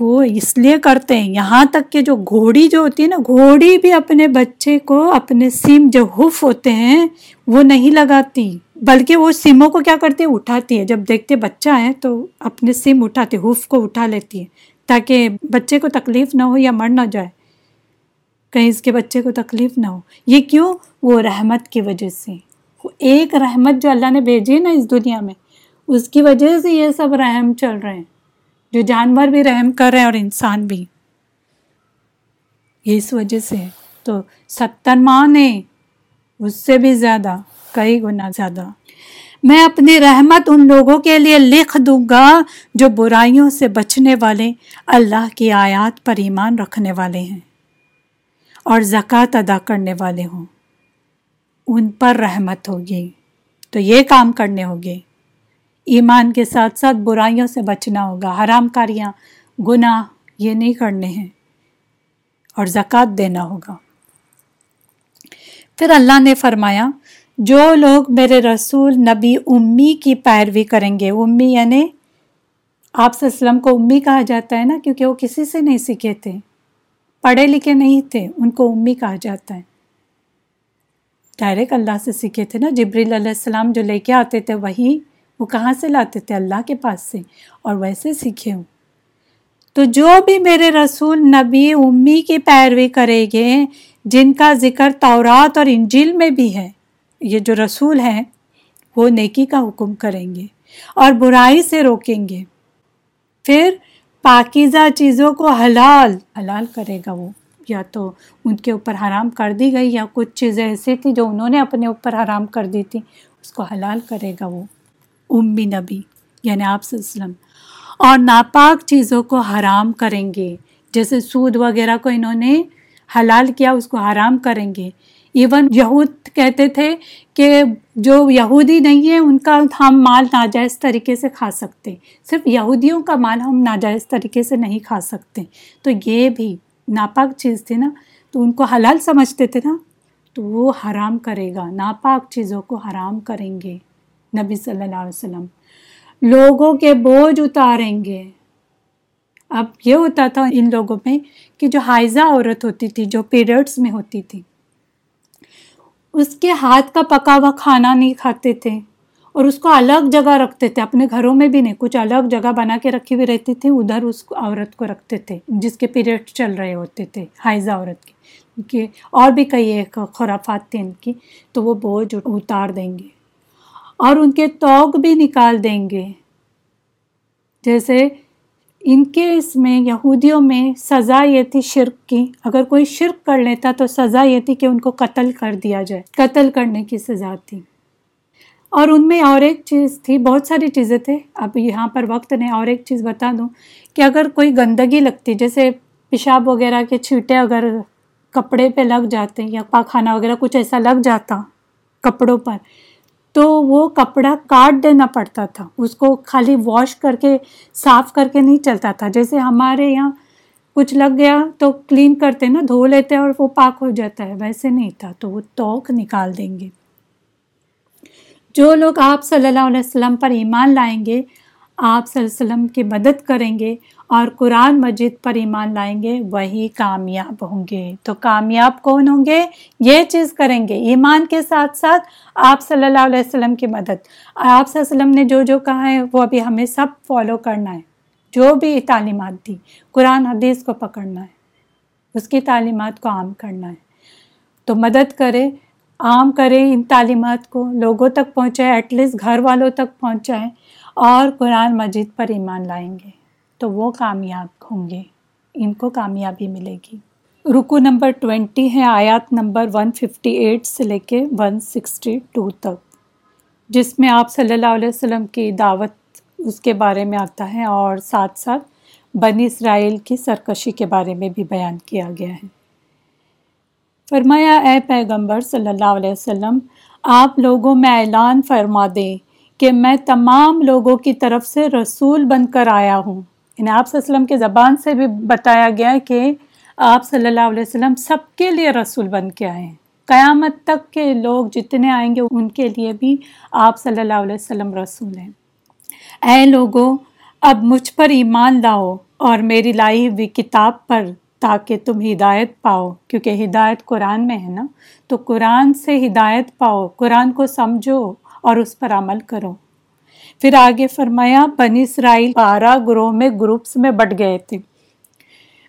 [SPEAKER 1] وہ اس لیے کرتے ہیں۔ یہاں تک کہ جو گھوڑی جو ہوتی ہے نا، گھوڑی بھی اپنے بچے کو اپنے سیم جو حف ہوتے ہیں، وہ نہیں لگاتی۔ بلکہ وہ سیموں کو کیا کرتی ہے؟ اٹھاتی ہے۔ جب دیکھتے بچہ ہے تو اپنے سیم اٹھاتے حف کو اٹھا لیتی ہے تاکہ بچے کو تکلیف نہ ہو یا مر نہ جائے۔ کہیں اس کے بچے کو تکلیف نہ ہو۔ یہ کیوں؟ وہ رحمت کی وجہ سے۔ ایک رحمت جو اللہ نے بھیجی نا اس دنیا میں، اس کی وجہ سے یہ سب رحم چل رہے ہیں۔ جو جانور بھی رحم کر رہے ہیں اور انسان بھی۔ یہ اس وجہ سے تو ستر ماہ نے اس سے بھی زیادہ، کئی گنا زیادہ۔ میں اپنی رحمت ان لوگوں کے لیے لکھ دوں گا جو برائیوں سے بچنے والے اللہ کی آیات پر ایمان رکھنے والے ہیں اور زکوٰۃ ادا کرنے والے ہوں۔ ان پر رحمت ہوگی۔ تو یہ کام کرنے ہوگے۔ ایمان کے ساتھ ساتھ برائیوں سے بچنا ہوگا۔ حرام کاریاں، گناہ، یہ نہیں کرنے ہیں اور زکوٰۃ دینا ہوگا۔ پھر اللہ نے فرمایا، جو لوگ میرے رسول نبی امی کی پیروی کریں گے، امی یعنی آپ سے اسلم کو امی کہا جاتا ہے نا، کیونکہ وہ کسی سے نہیں سیکھے تھے، پڑھے لکھے نہیں تھے، ان کو امی کہا جاتا ہے۔ ڈائریکٹ اللہ سے سیکھے تھے نا، جبریل علیہ السلام جو لے کے آتے تھے، وہی وہ کہاں سے لاتے تھے اللہ کے پاس سے اور ویسے سیکھے ہوں۔ تو جو بھی میرے رسول نبی امی کی پیروی کرے گے، جن کا ذکر تورات اور انجل میں بھی ہے، یہ جو رسول ہیں، وہ نیکی کا حکم کریں گے اور برائی سے روکیں گے۔ پھر پاکیزہ چیزوں کو حلال حلال کرے گا وہ، یا تو ان کے اوپر حرام کر دی گئی، یا کچھ چیزیں ایسی تھیں جو انہوں نے اپنے اوپر حرام کر دی تھی اس کو حلال کرے گا وہ۔ امی نبی یعنی آپ وسلم۔ اور ناپاک چیزوں کو حرام کریں گے، جیسے سود وغیرہ کو انہوں نے حلال کیا، اس کو حرام کریں گے۔ ایون یہود کہتے تھے کہ جو یہودی نہیں ہے ان کا ہم مال ناجائز طریقے سے کھا سکتے۔ صرف یہودیوں کا مال ہم ناجائز طریقے سے نہیں کھا سکتے۔ تو یہ بھی ناپاک چیز تھی نا، تو ان کو حلال سمجھتے تھے نا، تو وہ حرام کرے گا۔ ناپاک چیزوں کو حرام کریں گے۔ نبی صلی اللہ علیہ وسلم۔ لوگوں کے بوجھ اتاریں گے۔ اب یہ ہوتا تھا ان لوگوں میں کہ جو حائزہ عورت ہوتی تھی، جو پیریڈس میں ہوتی تھی، اس کے ہاتھ کا پکا ہوا کھانا نہیں کھاتے تھے اور اس کو الگ جگہ رکھتے تھے۔ اپنے گھروں میں بھی نہیں، کچھ الگ جگہ بنا کے رکھی ہوئی رہتی تھی۔ ادھر اس عورت کو رکھتے تھے، جس کے پیریڈ چل رہے ہوتے تھے حائضہ عورت کے۔ کہ اور بھی کئی ایک خرافات تھے ان کی، تو وہ بوجھ اتار دیں گے۔ اور ان کے توق بھی نکال دیں گے۔ جیسے ان کے اس میں یہودیوں میں سزا یہ تھی شرک کی، اگر کوئی شرک کر لیتا تو سزا یہ تھی کہ ان کو قتل کر دیا جائے، قتل کرنے کی سزا تھی۔ اور ان میں اور ایک چیز تھی، بہت ساری چیزیں تھے اب یہاں پر وقت نے اور ایک چیز بتا دوں کہ اگر کوئی گندگی لگتی، جیسے پیشاب وغیرہ کے چھیٹے اگر کپڑے پہ لگ جاتے یا پاخانہ وغیرہ کچھ ایسا لگ جاتا کپڑوں پر تو وہ کپڑا کاٹ دینا پڑتا تھا۔ اس کو خالی واش کر کے، صاف کر کے نہیں چلتا تھا۔ جیسے ہمارے یہاں کچھ لگ گیا تو کلین کرتے نا، دھو لیتے اور وہ پاک ہو جاتا ہے۔ ویسے نہیں تھا، تو وہ توک نکال دیں گے۔ جو لوگ آپ صلی اللہ علیہ وسلم پر ایمان لائیں گے آپ صلی اللہ علیہ وسلم کی مدد کریں گے اور قرآن مجید پر ایمان لائیں گے، وہی کامیاب ہوں گے۔ تو کامیاب کون ہوں گے؟ یہ چیز کریں گے ایمان کے ساتھ ساتھ آپ صلی اللہ علیہ وسلم کی مدد۔ آپ صلی اللہ علیہ وسلم نے جو جو کہا ہے، وہ ابھی ہمیں سب فالو کرنا ہے۔ جو بھی تعلیمات دی، قرآن، حدیث کو پکڑنا ہے۔ اس کی تعلیمات کو عام کرنا ہے۔ تو مدد کرے، عام کریں ان تعلیمات کو، لوگوں تک پہنچائیں ایٹ لیسٹ گھر والوں تک پہنچائیں اور قرآن مجید پر ایمان لائیں گے تو وہ کامیاب ہوں گے۔ ان کو کامیابی ملے گی۔ رکو نمبر ٹوینٹی ہے، آیات نمبر ون ففٹی ایٹ سے لے کے ون سکسٹی ٹو تک۔ جس میں آپ صلی اللہ علیہ وسلم کی دعوت اس کے بارے میں آتا ہے اور ساتھ ساتھ بنی اسرائیل کی سرکشی کے بارے میں بھی بیان کیا گیا ہے۔ فرمایا، اے پیغمبر صلی اللہ علیہ وسلم، آپ لوگوں میں اعلان فرما دیں کہ میں تمام لوگوں کی طرف سے رسول بن کر آیا ہوں۔ یعنی آپ صلی اللہ علیہ وسلم کی زبان سے بھی بتایا گیا کہ آپ صلی اللہ علیہ وسلم سب کے لیے رسول بن کے آئے ہیں۔ قیامت تک کے لوگ جتنے آئیں گے، ان کے لیے بھی آپ صلی اللہ علیہ وسلم رسول ہیں۔ اے لوگوں اب مجھ پر ایمان لاؤ اور میری لائی ہوئی کتاب پر تاکہ تم ہدایت پاؤ۔ کیونکہ ہدایت قرآن میں ہے نا۔ تو قرآن سے ہدایت پاؤ، قرآن کو سمجھو اور اس پر عمل کرو۔ پھر آگے فرمایا، بنی اسرائیل بارہ گروہ میں گروپس میں بٹ گئے تھے۔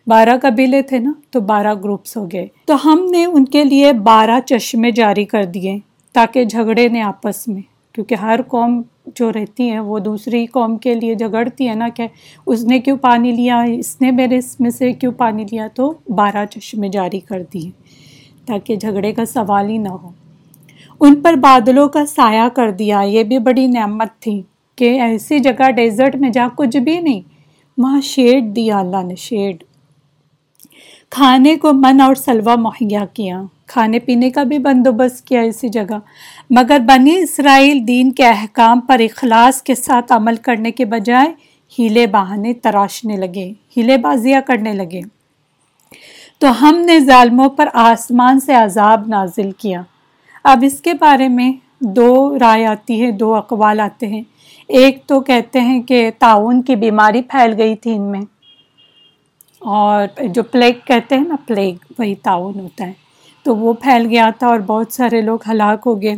[SPEAKER 1] بارہ قبیلے تھے نا، تو بارہ گروپس ہو گئے۔ تو ہم نے ان کے لیے بارہ چشمے جاری کر دیے تاکہ جھگڑے نے آپس میں۔ کیونکہ ہر قوم جو رہتی ہیں وہ دوسری قوم کے لیے جھگڑتی ہے نا کہ اس نے کیوں پانی لیا، اس نے میرے اس میں سے کیوں پانی لیا، تو بارہ چشمے جاری کر دیے تاکہ جھگڑے کا سوال ہی نہ ہو۔ ان پر بادلوں کا سایہ کر دیا۔ یہ بھی بڑی نعمت تھی کہ ایسی جگہ ڈیزرٹ میں جا کچھ بھی نہیں، وہاں شیڈ دیا اللہ نے، شیڈ۔ کھانے کو من اور سلوا مہیا کیا۔ کھانے پینے کا بھی بندوبست کیا اسی جگہ۔ مگر بنی اسرائیل دین کے احکام پر اخلاص کے ساتھ عمل کرنے کے بجائے ہیلے بہانے تراشنے لگے، ہیلے بازیاں کرنے لگے۔ تو ہم نے ظالموں پر آسمان سے عذاب نازل کیا۔ اب اس کے بارے میں دو رائے آتی ہے، دو اقوال آتے ہیں۔ ایک تو کہتے ہیں کہ تعاون کی بیماری پھیل گئی تھی ان میں۔ اور جو پلیگ کہتے ہیں نا، پلیگ، وہی تعاون ہوتا ہے۔ تو وہ پھیل گیا تھا اور بہت سارے لوگ ہلاک ہو گئے۔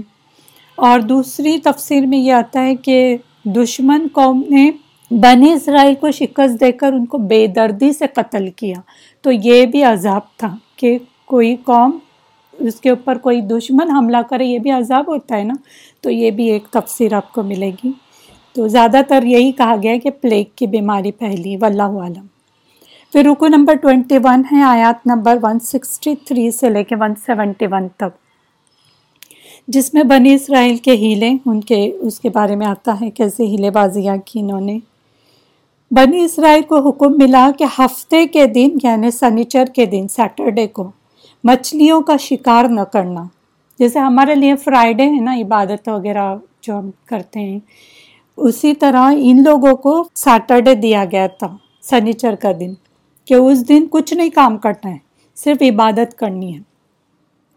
[SPEAKER 1] اور دوسری تفسیر میں یہ آتا ہے کہ دشمن قوم نے بنی اسرائیل کو شکست دے کر ان کو بے دردی سے قتل کیا۔ تو یہ بھی عذاب تھا کہ کوئی قوم اس کے اوپر کوئی دشمن حملہ کرے، یہ بھی عذاب ہوتا ہے نا؟ تو یہ بھی ایک تفسیر آپ کو ملے گی۔ تو زیادہ تر یہی کہا گیا کہ پلیگ کی بیماری پھیلی، واللہ عالم۔ پھر رکو نمبر ٹوینٹی ون ہے، آیات نمبر ون سکسٹی تھری سے لے کے ون سیونٹی ون تک۔ جس میں بنی اسرائیل کے ہیلے، ان کے، اس کے بارے میں آتا ہے کیسے ہیلے بازیاں کی انہوں نے۔ بنی اسرائیل کو حکم ملا کہ ہفتے کے دن یعنی سنیچر کے دن، سیٹرڈے کو مچھلیوں کا شکار نہ کرنا۔ جیسے ہمارے لیے فرائیڈے ہے نا، عبادت وغیرہ جو ہم کرتے ہیں، اسی طرح ان لوگوں کو سیٹرڈے دیا گیا تھا، سنیچر کا دن، کہ اس دن کچھ نہیں کام کرنا ہے، صرف عبادت کرنی ہے۔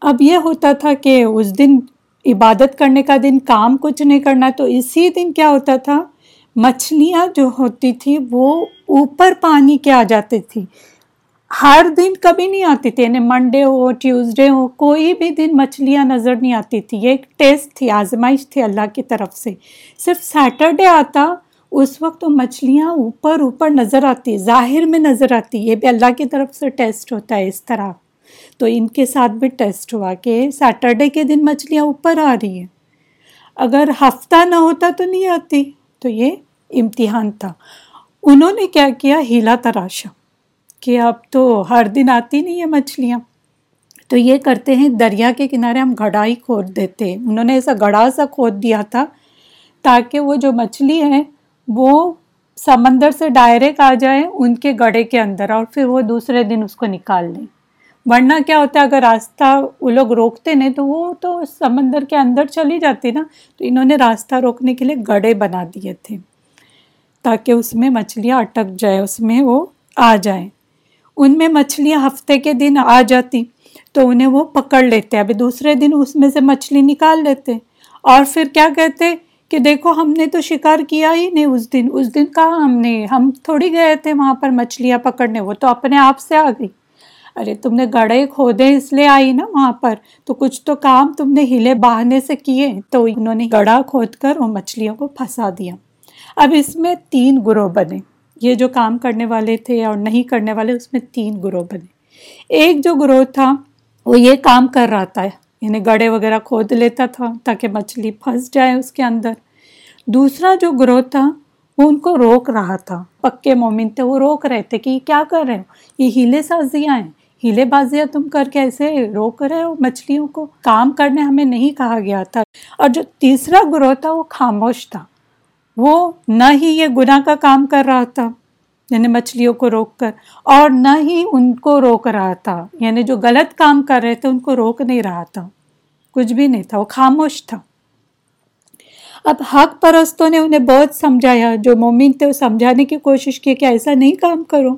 [SPEAKER 1] اب یہ ہوتا تھا کہ اس دن عبادت کرنے کا دن، کام کچھ نہیں کرنا، تو اسی دن کیا ہوتا تھا؟ مچھلیاں جو ہوتی تھی وہ اوپر پانی کے آ جاتی تھی ہر دن کبھی نہیں آتی تھی یعنی منڈے ہو ٹیوزڈے ہو، کوئی بھی دن مچھلیاں نظر نہیں آتی تھی۔ یہ ایک ٹیسٹ تھی، آزمائش تھی اللہ کی طرف سے۔ صرف سیٹرڈے آتا، اس وقت تو مچھلیاں اوپر اوپر نظر آتی، ظاہر میں نظر آتی۔ یہ بھی اللہ کی طرف سے ٹیسٹ ہوتا ہے اس طرح۔ تو ان کے ساتھ بھی ٹیسٹ ہوا کہ سیٹرڈے کے دن مچھلیاں اوپر آ رہی ہیں۔ اگر ہفتہ نہ ہوتا تو نہیں آتی۔ تو یہ امتحان تھا۔ انہوں نے کیا کیا؟ ہیلا تراشا۔ کہ اب تو ہر دن آتی نہیں ہے مچھلیاں۔ تو یہ کرتے ہیں، دریا کے کنارے ہم گھڑا ہی کھود دیتے۔ ہیں انہوں نے ایسا گڑھا سا کھود دیا تھا تاکہ وہ جو مچھلی ہے وہ سمندر سے ڈائریکٹ آ جائے ان کے گڑھے کے اندر اور پھر وہ دوسرے دن اس کو نکال لیں۔ ورنہ کیا ہوتا ہے، اگر راستہ وہ لوگ روکتے نہیں تو وہ تو سمندر کے اندر چلی جاتی نا۔ تو انہوں نے راستہ روکنے کے لیے گڑھے بنا دیے تھے تاکہ اس میں مچھلیاں اٹک جائے اس میں وہ آ جائیں۔ ان میں مچھلیاں ہفتے کے دن آ جاتی، تو انہیں وہ پکڑ لیتے۔ ابھی دوسرے دن اس میں سے مچھلی نکال لیتے۔ اور پھر کیا کہتے کہ دیکھو، ہم نے تو شکار کیا ہی نہیں اس دن۔ اس دن کہاں ہم نے؟ ہم تھوڑی گئے تھے وہاں پر مچھلیاں پکڑنے۔ وہ تو اپنے آپ سے آ گئی۔ ارے، تم نے گڑھے کھودے اس لیے آئی نا وہاں پر۔ تو کچھ تو کام تم نے ہلے بہانے سے کیے۔ تو انہوں نے گڑھا کھود کر وہ مچھلیوں کو پھنسا دیا۔ اب اس میں تین گروہ بنے۔ یہ جو کام کرنے والے تھے اور نہیں کرنے والے، اس میں تین گروہ بنے۔ ایک جو گروہ تھا، وہ یہ کام کر رہا تھا یعنی گڑے وغیرہ کھود لیتا تھا تاکہ مچھلی پھنس جائے اس کے اندر۔ دوسرا جو گروہ تھا، وہ ان کو روک رہا تھا۔ پکے مومن تھے، وہ روک رہے تھے کہ یہ کیا کر رہے ہو؟ یہ ہیلے سازیاں ہیں۔ ہیلے بازیاں تم کر کے ایسے روک رہے ہو مچھلیوں کو؟ کام کرنے ہمیں نہیں کہا گیا تھا۔ اور جو تیسرا گروہ تھا، وہ خاموش تھا۔ وہ نہ ہی یہ گناہ کا کام کر رہا تھا یعنی مچھلیوں کو روک کر، اور نہ ہی ان کو روک رہا تھا یعنی جو غلط کام کر رہے تھے ان کو روک نہیں رہا تھا، کچھ بھی نہیں تھا، وہ خاموش تھا۔ اب حق پرستوں نے انہیں بہت سمجھایا، جو مومن تھے وہ سمجھانے کی کوشش کی کہ ایسا نہیں کام کرو۔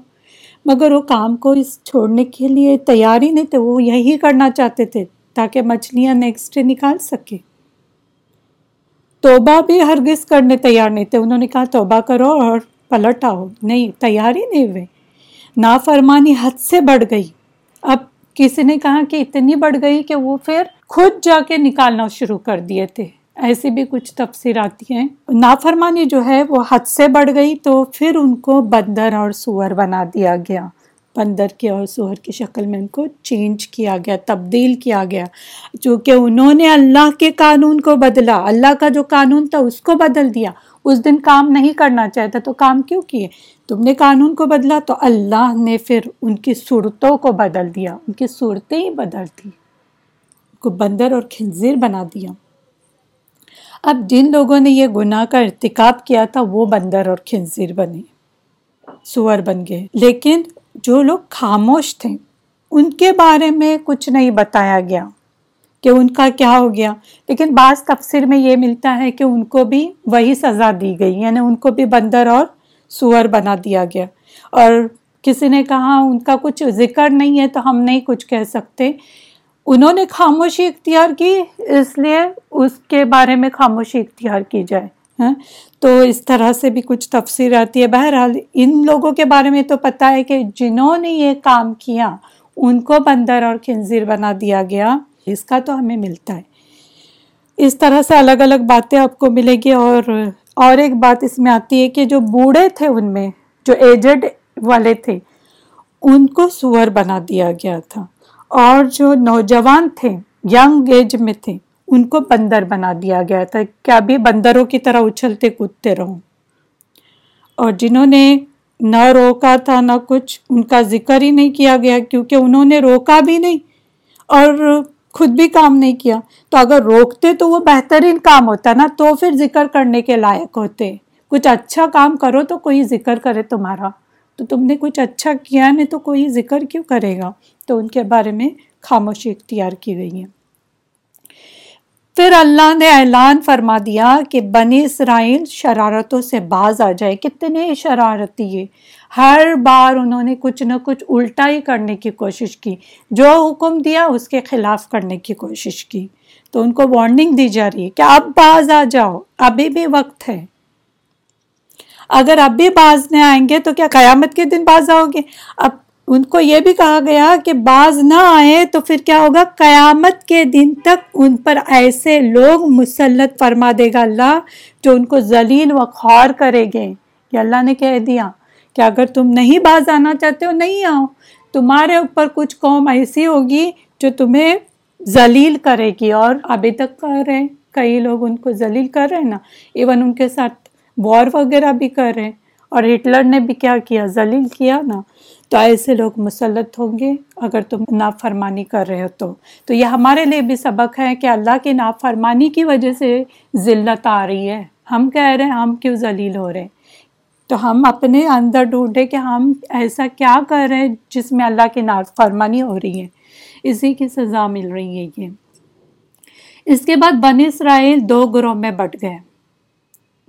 [SPEAKER 1] مگر وہ کام کو اس چھوڑنے کے لیے تیار ہی نہیں تھے، وہ یہی کرنا چاہتے تھے تاکہ مچھلیاں نیکسٹ ڈے نکال سکے۔ توبہ بھی ہرگز کرنے تیار نہیں تھے۔ انہوں نے کہا، توبہ کرو اور پلٹ آؤ۔ نہیں، تیار ہی نہیں ہوئے۔ نافرمانی حد سے بڑھ گئی۔ اب کسی نے کہا کہ اتنی بڑھ گئی کہ وہ پھر خود جا کے نکالنا شروع کر دیے تھے۔ ایسی بھی کچھ تفسیر آتی ہیں۔ نافرمانی جو ہے وہ حد سے بڑھ گئی تو پھر ان کو بندر اور سور بنا دیا گیا۔ بندر کے اور سور کی شکل میں ان کو چینج کیا گیا، تبدیل کیا گیا۔ چونکہ انہوں نے اللہ کے قانون کو بدلا، اللہ کا جو قانون تھا اس کو بدل دیا۔ اس دن کام نہیں کرنا چاہتا تو کام کیوں کیے؟ تم نے قانون کو بدلا تو اللہ نے پھر ان کی صورتوں کو بدل دیا، ان کی صورتیں ہی بدل دی کو بندر اور کھنزیر بنا دیا۔ اب جن لوگوں نے یہ گناہ کا ارتکاب کیا تھا، وہ بندر اور کھنزیر بنے سور بن گئے۔ لیکن جو لوگ خاموش تھے، ان کے بارے میں کچھ نہیں بتایا گیا کہ ان کا کیا ہو گیا۔ لیکن بعض تفسیر میں یہ ملتا ہے کہ ان کو بھی وہی سزا دی گئی یعنی ان کو بھی بندر اور سور بنا دیا گیا۔ اور کسی نے کہا، ان کا کچھ ذکر نہیں ہے تو ہم نہیں کچھ کہہ سکتے۔ انہوں نے خاموشی اختیار کی، اس لیے اس کے بارے میں خاموشی اختیار کی جائے۔ ہاں؟ تو اس طرح سے بھی کچھ تفسیر آتی ہے۔ بہرحال، ان لوگوں کے بارے میں تو پتہ ہے کہ جنہوں نے یہ کام کیا، ان کو بندر اور خنزیر بنا دیا گیا۔ اس کا تو ہمیں ملتا ہے۔ اس طرح سے الگ الگ باتیں آپ کو ملے گی اور اور ایک بات اس میں آتی ہے کہ جو بوڑھے تھے ان میں، جو ایجڈ والے تھے، ان کو سور بنا دیا گیا تھا۔ اور جو نوجوان تھے، ینگ ایج میں تھے ان کو بندر بنا دیا گیا تھا کہ ابھی بندروں کی طرح اچھلتے کودتے رہوں۔ اور جنہوں نے نہ روکا تھا نہ کچھ، ان کا ذکر ہی نہیں کیا گیا کیونکہ انہوں نے روکا بھی نہیں اور خود بھی کام نہیں کیا۔ تو اگر روکتے تو وہ بہترین کام ہوتا نا، تو پھر ذکر کرنے کے لائق ہوتے۔ کچھ اچھا کام کرو تو کوئی ذکر کرے تمہارا۔ تو تم نے کچھ اچھا کیا نہیں تو کوئی ذکر کیوں کرے گا؟ تو ان کے بارے میں خاموشی اختیار کی گئی ہے۔ پھر اللہ نے اعلان فرما دیا کہ بنی اسرائیل شرارتوں سے باز آ جائے۔ کتنے شرارتی ہے ہر بار انہوں نے کچھ نہ کچھ الٹا ہی کرنے کی کوشش کی۔ جو حکم دیا اس کے خلاف کرنے کی کوشش کی۔ تو ان کو وارننگ دی جا رہی ہے کہ اب باز آ جاؤ۔ ابھی بھی وقت ہے۔ اگر اب بھی باز نہیں آئیں گے تو کیا قیامت کے دن باز آؤ گے؟ اب ان کو یہ بھی کہا گیا کہ بعض نہ آئے تو پھر کیا ہوگا؟ قیامت کے دن تک ان پر ایسے لوگ مسلط فرما دے گا اللہ جو ان کو ذلیل و خوار کرے گے۔ کہ اللہ نے کہہ دیا کہ اگر تم نہیں باز آنا چاہتے ہو، نہیں آؤ۔ تمہارے اوپر کچھ قوم ایسی ہوگی جو تمہیں ذلیل کرے گی۔ اور ابھی تک کر رہے ہیں۔ کئی لوگ ان کو ذلیل کر رہے ہیں نا۔ ایون ان کے ساتھ وار وغیرہ بھی کر رہے ہیں۔ اور ہٹلر نے بھی کیا کیا؟ ذلیل کیا نا۔ تو ایسے لوگ مسلط ہوں گے اگر تم نافرمانی کر رہے ہو تو۔ تو یہ ہمارے لیے بھی سبق ہے کہ اللہ کی نافرمانی کی وجہ سے ذلت آ رہی ہے۔ ہم کہہ رہے ہیں، ہم کیوں ذلیل ہو رہے ہیں؟ تو ہم اپنے اندر ڈھونڈے کہ ہم ایسا کیا کر رہے ہیں جس میں اللہ کی نافرمانی ہو رہی ہے۔ اسی کی سزا مل رہی ہے یہ۔ اس کے بعد بن اسرائیل دو گروہ میں بٹ گئے،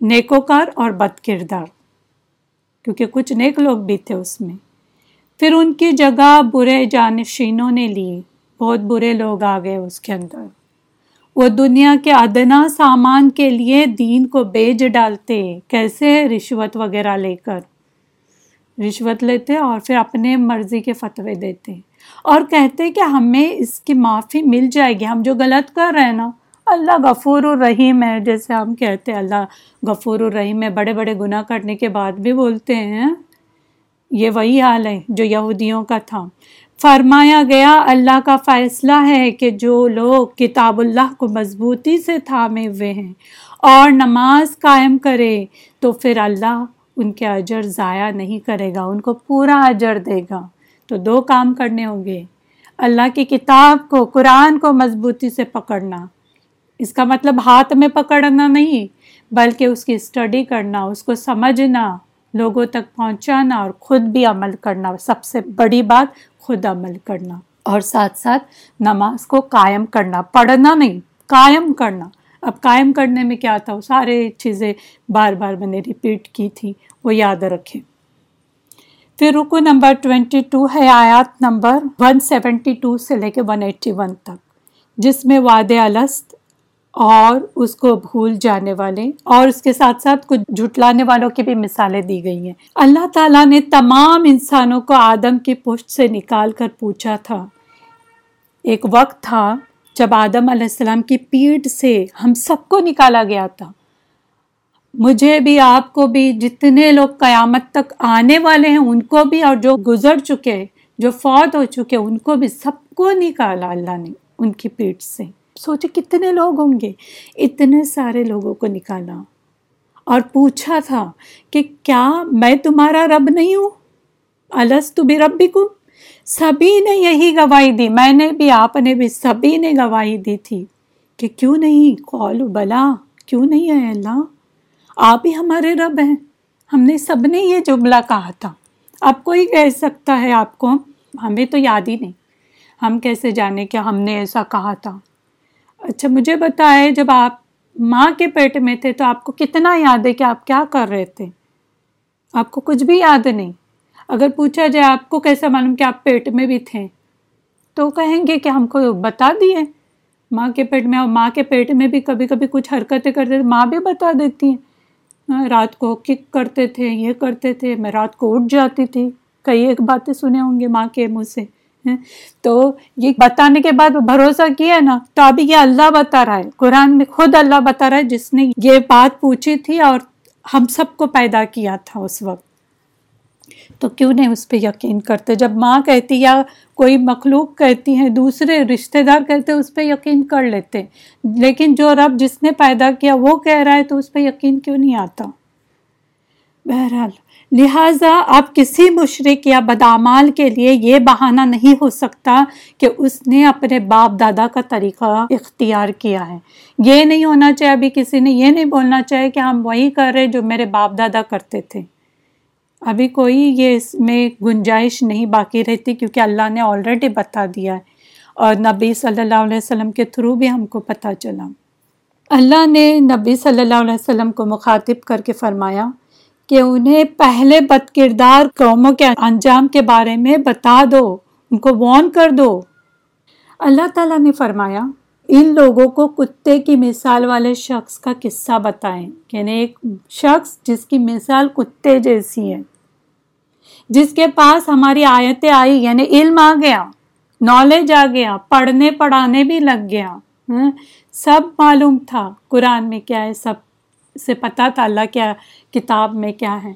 [SPEAKER 1] نیکوکار اور بد کردار، کیونکہ کچھ نیک لوگ بھی تھے اس میں۔ پھر ان کی جگہ برے جانشینوں نے لی۔ بہت برے لوگ آ گئے اس کے اندر۔ وہ دنیا کے ادنا سامان کے لیے دین کو بیچ ڈالتے، کیسے رشوت وغیرہ لے کر۔ رشوت لیتے اور پھر اپنے مرضی کے فتوے دیتے۔ اور کہتے کہ ہمیں اس کی معافی مل جائے گی۔ ہم جو غلط کر رہے ہیں نا، اللہ غفور الرحیم ہے۔ جیسے ہم کہتے ہیں، اللہ غفور الرحیم ہے۔ بڑے بڑے گناہ کرنے کے بعد بھی بولتے ہیں۔ یہ وہی حال ہے جو یہودیوں کا تھا۔ فرمایا گیا، اللہ کا فیصلہ ہے کہ جو لوگ کتاب اللہ کو مضبوطی سے تھامے ہوئے ہیں اور نماز قائم کرے، تو پھر اللہ ان کے اجر ضائع نہیں کرے گا، ان کو پورا اجر دے گا۔ تو دو کام کرنے ہوں گے۔ اللہ کی کتاب کو، قرآن کو مضبوطی سے پکڑنا۔ اس کا مطلب ہاتھ میں پکڑنا نہیں، بلکہ اس کی اسٹڈی کرنا، اس کو سمجھنا۔ لوگوں تک پہنچانا اور خود بھی عمل کرنا، سب سے بڑی بات خود عمل کرنا۔ اور ساتھ ساتھ نماز کو قائم کرنا، پڑھنا نہیں، قائم کرنا۔ اب قائم کرنے میں کیا تھا؟ وہ سارے چیزیں بار بار میں نے ریپیٹ کی تھی، وہ یاد رکھیں۔ پھر رکو نمبر ٹوینٹی ٹو ہے آیات نمبر ون سیونٹی ٹو سے لے کے ون ایٹی ون تک، جس میں واد الست اور اس کو بھول جانے والے اور اس کے ساتھ ساتھ کچھ جھٹلانے والوں کی بھی مثالیں دی گئی ہیں۔ اللہ تعالیٰ نے تمام انسانوں کو آدم کی پشت سے نکال کر پوچھا تھا۔ ایک وقت تھا جب آدم علیہ السلام کی پیٹھ سے ہم سب کو نکالا گیا تھا۔ مجھے بھی، آپ کو بھی، جتنے لوگ قیامت تک آنے والے ہیں، ان کو بھی اور جو گزر چکے، جو فوت ہو چکے، ان کو بھی سب کو نکالا اللہ نے ان کی پیٹھ سے۔ سوچے کتنے لوگ ہوں گے؟ اتنے سارے لوگوں کو نکالا۔ اور پوچھا تھا کہ کیا میں تمہارا رب نہیں ہوں؟ الس تو بھی رب بھی کو سبھی نے یہی گواہی دی۔ میں نے بھی، آپ نے بھی سبھی نے گواہی دی تھی کہ کیوں نہیں؟ کال بلا، کیوں نہیں ہے اللہ؟ آپ ہی ہمارے رب ہیں۔ ہم نے سب نے یہ جملہ کہا تھا۔ اب کوئی کہہ سکتا ہے آپ کو؟ ہمیں تو یاد ہی نہیں۔ ہم کیسے جانے کہ ہم نے ایسا کہا تھا؟ اچھا مجھے بتائے جب آپ ماں کے پیٹ میں تھے تو آپ کو کتنا یاد ہے کہ آپ کیا کر رہے تھے؟ آپ کو کچھ بھی یاد نہیں۔ اگر پوچھا جائے آپ کو کیسا معلوم کہ آپ پیٹ میں بھی تھے، تو کہیں گے کہ ہم کو بتا دیے۔ ماں کے پیٹ میں اور ماں کے پیٹ میں بھی کبھی کبھی کچھ حرکتیں کرتے تھے، ماں بھی بتا دیتی ہیں۔ ہاں، رات کو کک کرتے تھے، یہ کرتے تھے، میں رات کو اٹھ جاتی تھی۔ کئی ایک باتیں سنے ہوں گے ماں کے منہ سے۔ تو یہ بتانے کے بعد بھروسہ کیا نا، تو ابھی یہ اللہ بتا رہا ہے۔ قرآن میں خود اللہ بتا رہا ہے، جس نے یہ بات پوچھی تھی اور ہم سب کو پیدا کیا تھا اس وقت۔ تو کیوں نہیں اس پہ یقین کرتے؟ جب ماں کہتی یا کوئی مخلوق کہتی ہیں دوسرے رشتہ دار کہتے اس پہ یقین کر لیتے۔ لیکن جو رب جس نے پیدا کیا وہ کہہ رہا ہے، تو اس پہ یقین کیوں نہیں آتا؟ بہرحال لہٰذا اب کسی مشرق یا بدامال کے لیے یہ بہانہ نہیں ہو سکتا کہ اس نے اپنے باپ دادا کا طریقہ اختیار کیا ہے۔ یہ نہیں ہونا چاہیے، ابھی کسی نے یہ نہیں بولنا چاہیے کہ ہم وہی کر رہے جو میرے باپ دادا کرتے تھے۔ ابھی کوئی یہ اس میں گنجائش نہیں باقی رہتی کیونکہ اللہ نے آلریڈی بتا دیا ہے اور نبی صلی اللہ علیہ وسلم کے تھرو بھی ہم کو پتہ چلا۔ اللہ نے نبی صلی اللہ علیہ وسلم کو مخاطب کر کے فرمایا کہ انہیں پہلے بد کردار قوموں کے انجام کے بارے میں بتا دو، ان کو وارن کر دو۔ اللہ تعالیٰ نے فرمایا، ان لوگوں کو کتے کی مثال والے شخص کا قصہ بتائیں۔ یعنی ایک شخص جس کی مثال کتے جیسی ہے۔ جس کے پاس ہماری آیتیں آئی یعنی علم آ گیا نالج آ گیا، پڑھنے پڑھانے بھی لگ گیا۔ ہاں، سب معلوم تھا، قرآن میں کیا ہے، سب سے پتا تھا اللہ کیا کتاب میں کیا ہے۔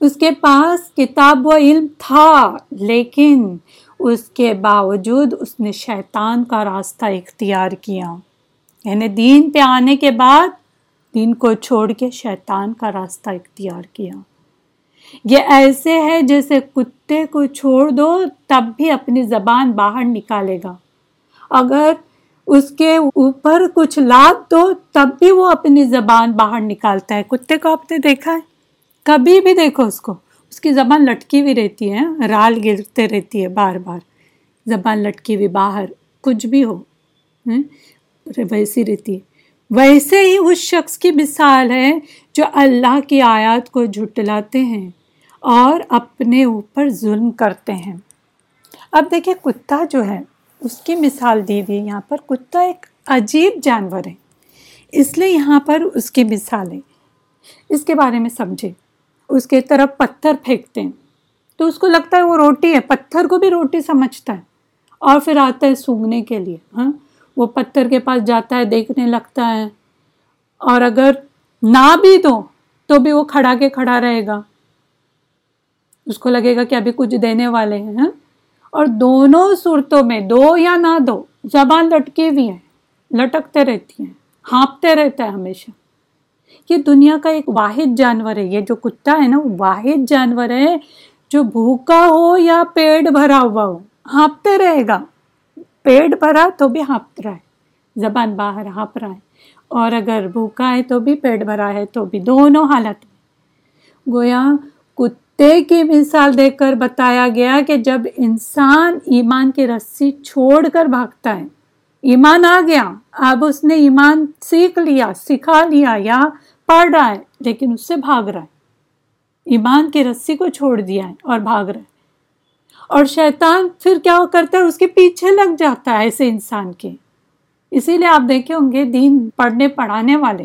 [SPEAKER 1] اس کے پاس کتاب و علم تھا، لیکن اس کے باوجود اس نے شیطان کا راستہ اختیار کیا۔ یعنی دین پہ آنے کے بعد دین کو چھوڑ کے شیطان کا راستہ اختیار کیا۔ یہ ایسے ہے جیسے کتے کو چھوڑ دو، تب بھی اپنی زبان باہر نکالے گا۔ اگر اس کے اوپر کچھ لاد دو، تب بھی وہ اپنی زبان باہر نکالتا ہے۔ کتے کو آپ نے دیکھا ہے؟ کبھی بھی دیکھو اس کو۔ اس کی زبان لٹکی ہوئی رہتی ہے، رال گرتے رہتی ہے بار بار۔ زبان لٹکی ہوئی باہر، کچھ بھی ہو ویسی رہتی ہے۔ ویسے ہی اس شخص کی مثال ہے جو اللہ کی آیات کو جھٹلاتے ہیں اور اپنے اوپر ظلم کرتے ہیں۔ اب دیکھیں کتا جو ہے اس کی مثال دی ہوئی یہاں پر، کتا ایک عجیب جانور ہے۔ اس لیے یہاں پر اس کی مثال ہے۔ اس کے بارے میں سمجھے۔ اس کے طرف پتھر پھینکتے ہیں۔ تو اس کو لگتا ہے وہ روٹی ہے، پتھر کو بھی روٹی سمجھتا ہے۔ اور پھر آتا ہے سونگنے کے لیے ہاں۔ وہ پتھر کے پاس جاتا ہے، دیکھنے لگتا ہے۔ اور اگر نہ بھی دو تو بھی وہ کھڑا کے کھڑا رہے گا۔ اس کو لگے گا کہ ابھی کچھ دینے والے ہیں ہاں۔ اور دونوں صورتوں میں دو یا نہ دو، زبان لٹکے بھی ہیں، لٹکتے رہتی ہیں، ہانپتے رہتا ہے ہمیشہ۔ یہ دنیا کا ایک واحد جانور ہے، یہ جو کتا ہے نا واحد جانور ہے، جو بھوکا ہو یا پیٹ بھرا ہوا ہو، ہانپتے رہے گا۔ پیٹ بھرا تو بھی ہانپ رہا ہے، زبان باہر ہانپ رہا ہے۔ اور اگر بھوکا ہے تو بھی پیٹ بھرا ہے، تو بھی دونوں حالت میں۔ گویا کتے کی مثال دیکھ کر بتایا گیا کہ جب انسان ایمان کی رسی چھوڑ کر بھاگتا ہے، ایمان آ گیا، اب اس نے ایمان سیکھ لیا، سکھا لیا یا پڑھ رہا ہے، لیکن اس سے بھاگ رہا ہے۔ ایمان کی رسی کو چھوڑ دیا ہے اور بھاگ رہا ہے۔ اور شیطان پھر کیا کرتا ہے؟ اس کے پیچھے لگ جاتا ہے ایسے انسان کے۔ اسی لیے آپ دیکھے ہوں گے، دین پڑھنے پڑھانے والے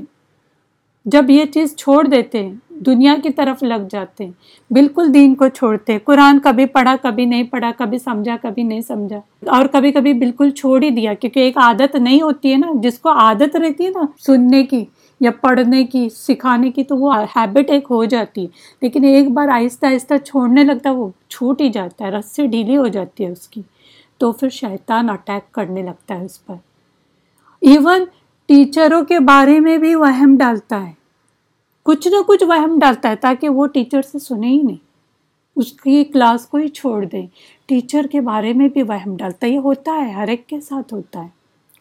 [SPEAKER 1] جب یہ چیز چھوڑ دیتے ہیں دنیا کی طرف لگ جاتے ہیں۔ بالکل دین کو چھوڑتے قرآن کبھی پڑھا، کبھی نہیں پڑھا، کبھی سمجھا، کبھی نہیں سمجھا۔ اور کبھی کبھی بالکل چھوڑ ہی دیا، کیونکہ ایک عادت نہیں ہوتی ہے نا۔ جس کو عادت رہتی ہے نا، سننے کی یا پڑھنے کی، سکھانے کی، تو وہ ہیبٹ ایک ہو جاتی ہے۔ لیکن ایک بار آہستہ آہستہ چھوڑنے لگتا ہے، وہ چھوٹ ہی جاتا ہے رس سے ڈھیلی ہو جاتی ہے اس کی۔ تو پھر شیطان اٹیک کرنے لگتا ہے اس پر۔ ایون ٹیچروں کے بارے میں بھی وہم ڈالتا ہے۔ کچھ نہ کچھ وہم ڈالتا ہے تاکہ وہ ٹیچر سے سنے ہی نہیں۔ اس کی کلاس کو ہی چھوڑ دیں۔ ٹیچر کے بارے میں بھی وہم ڈالتا ہے۔ یہ ہوتا ہے، ہر ایک کے ساتھ ہوتا ہے۔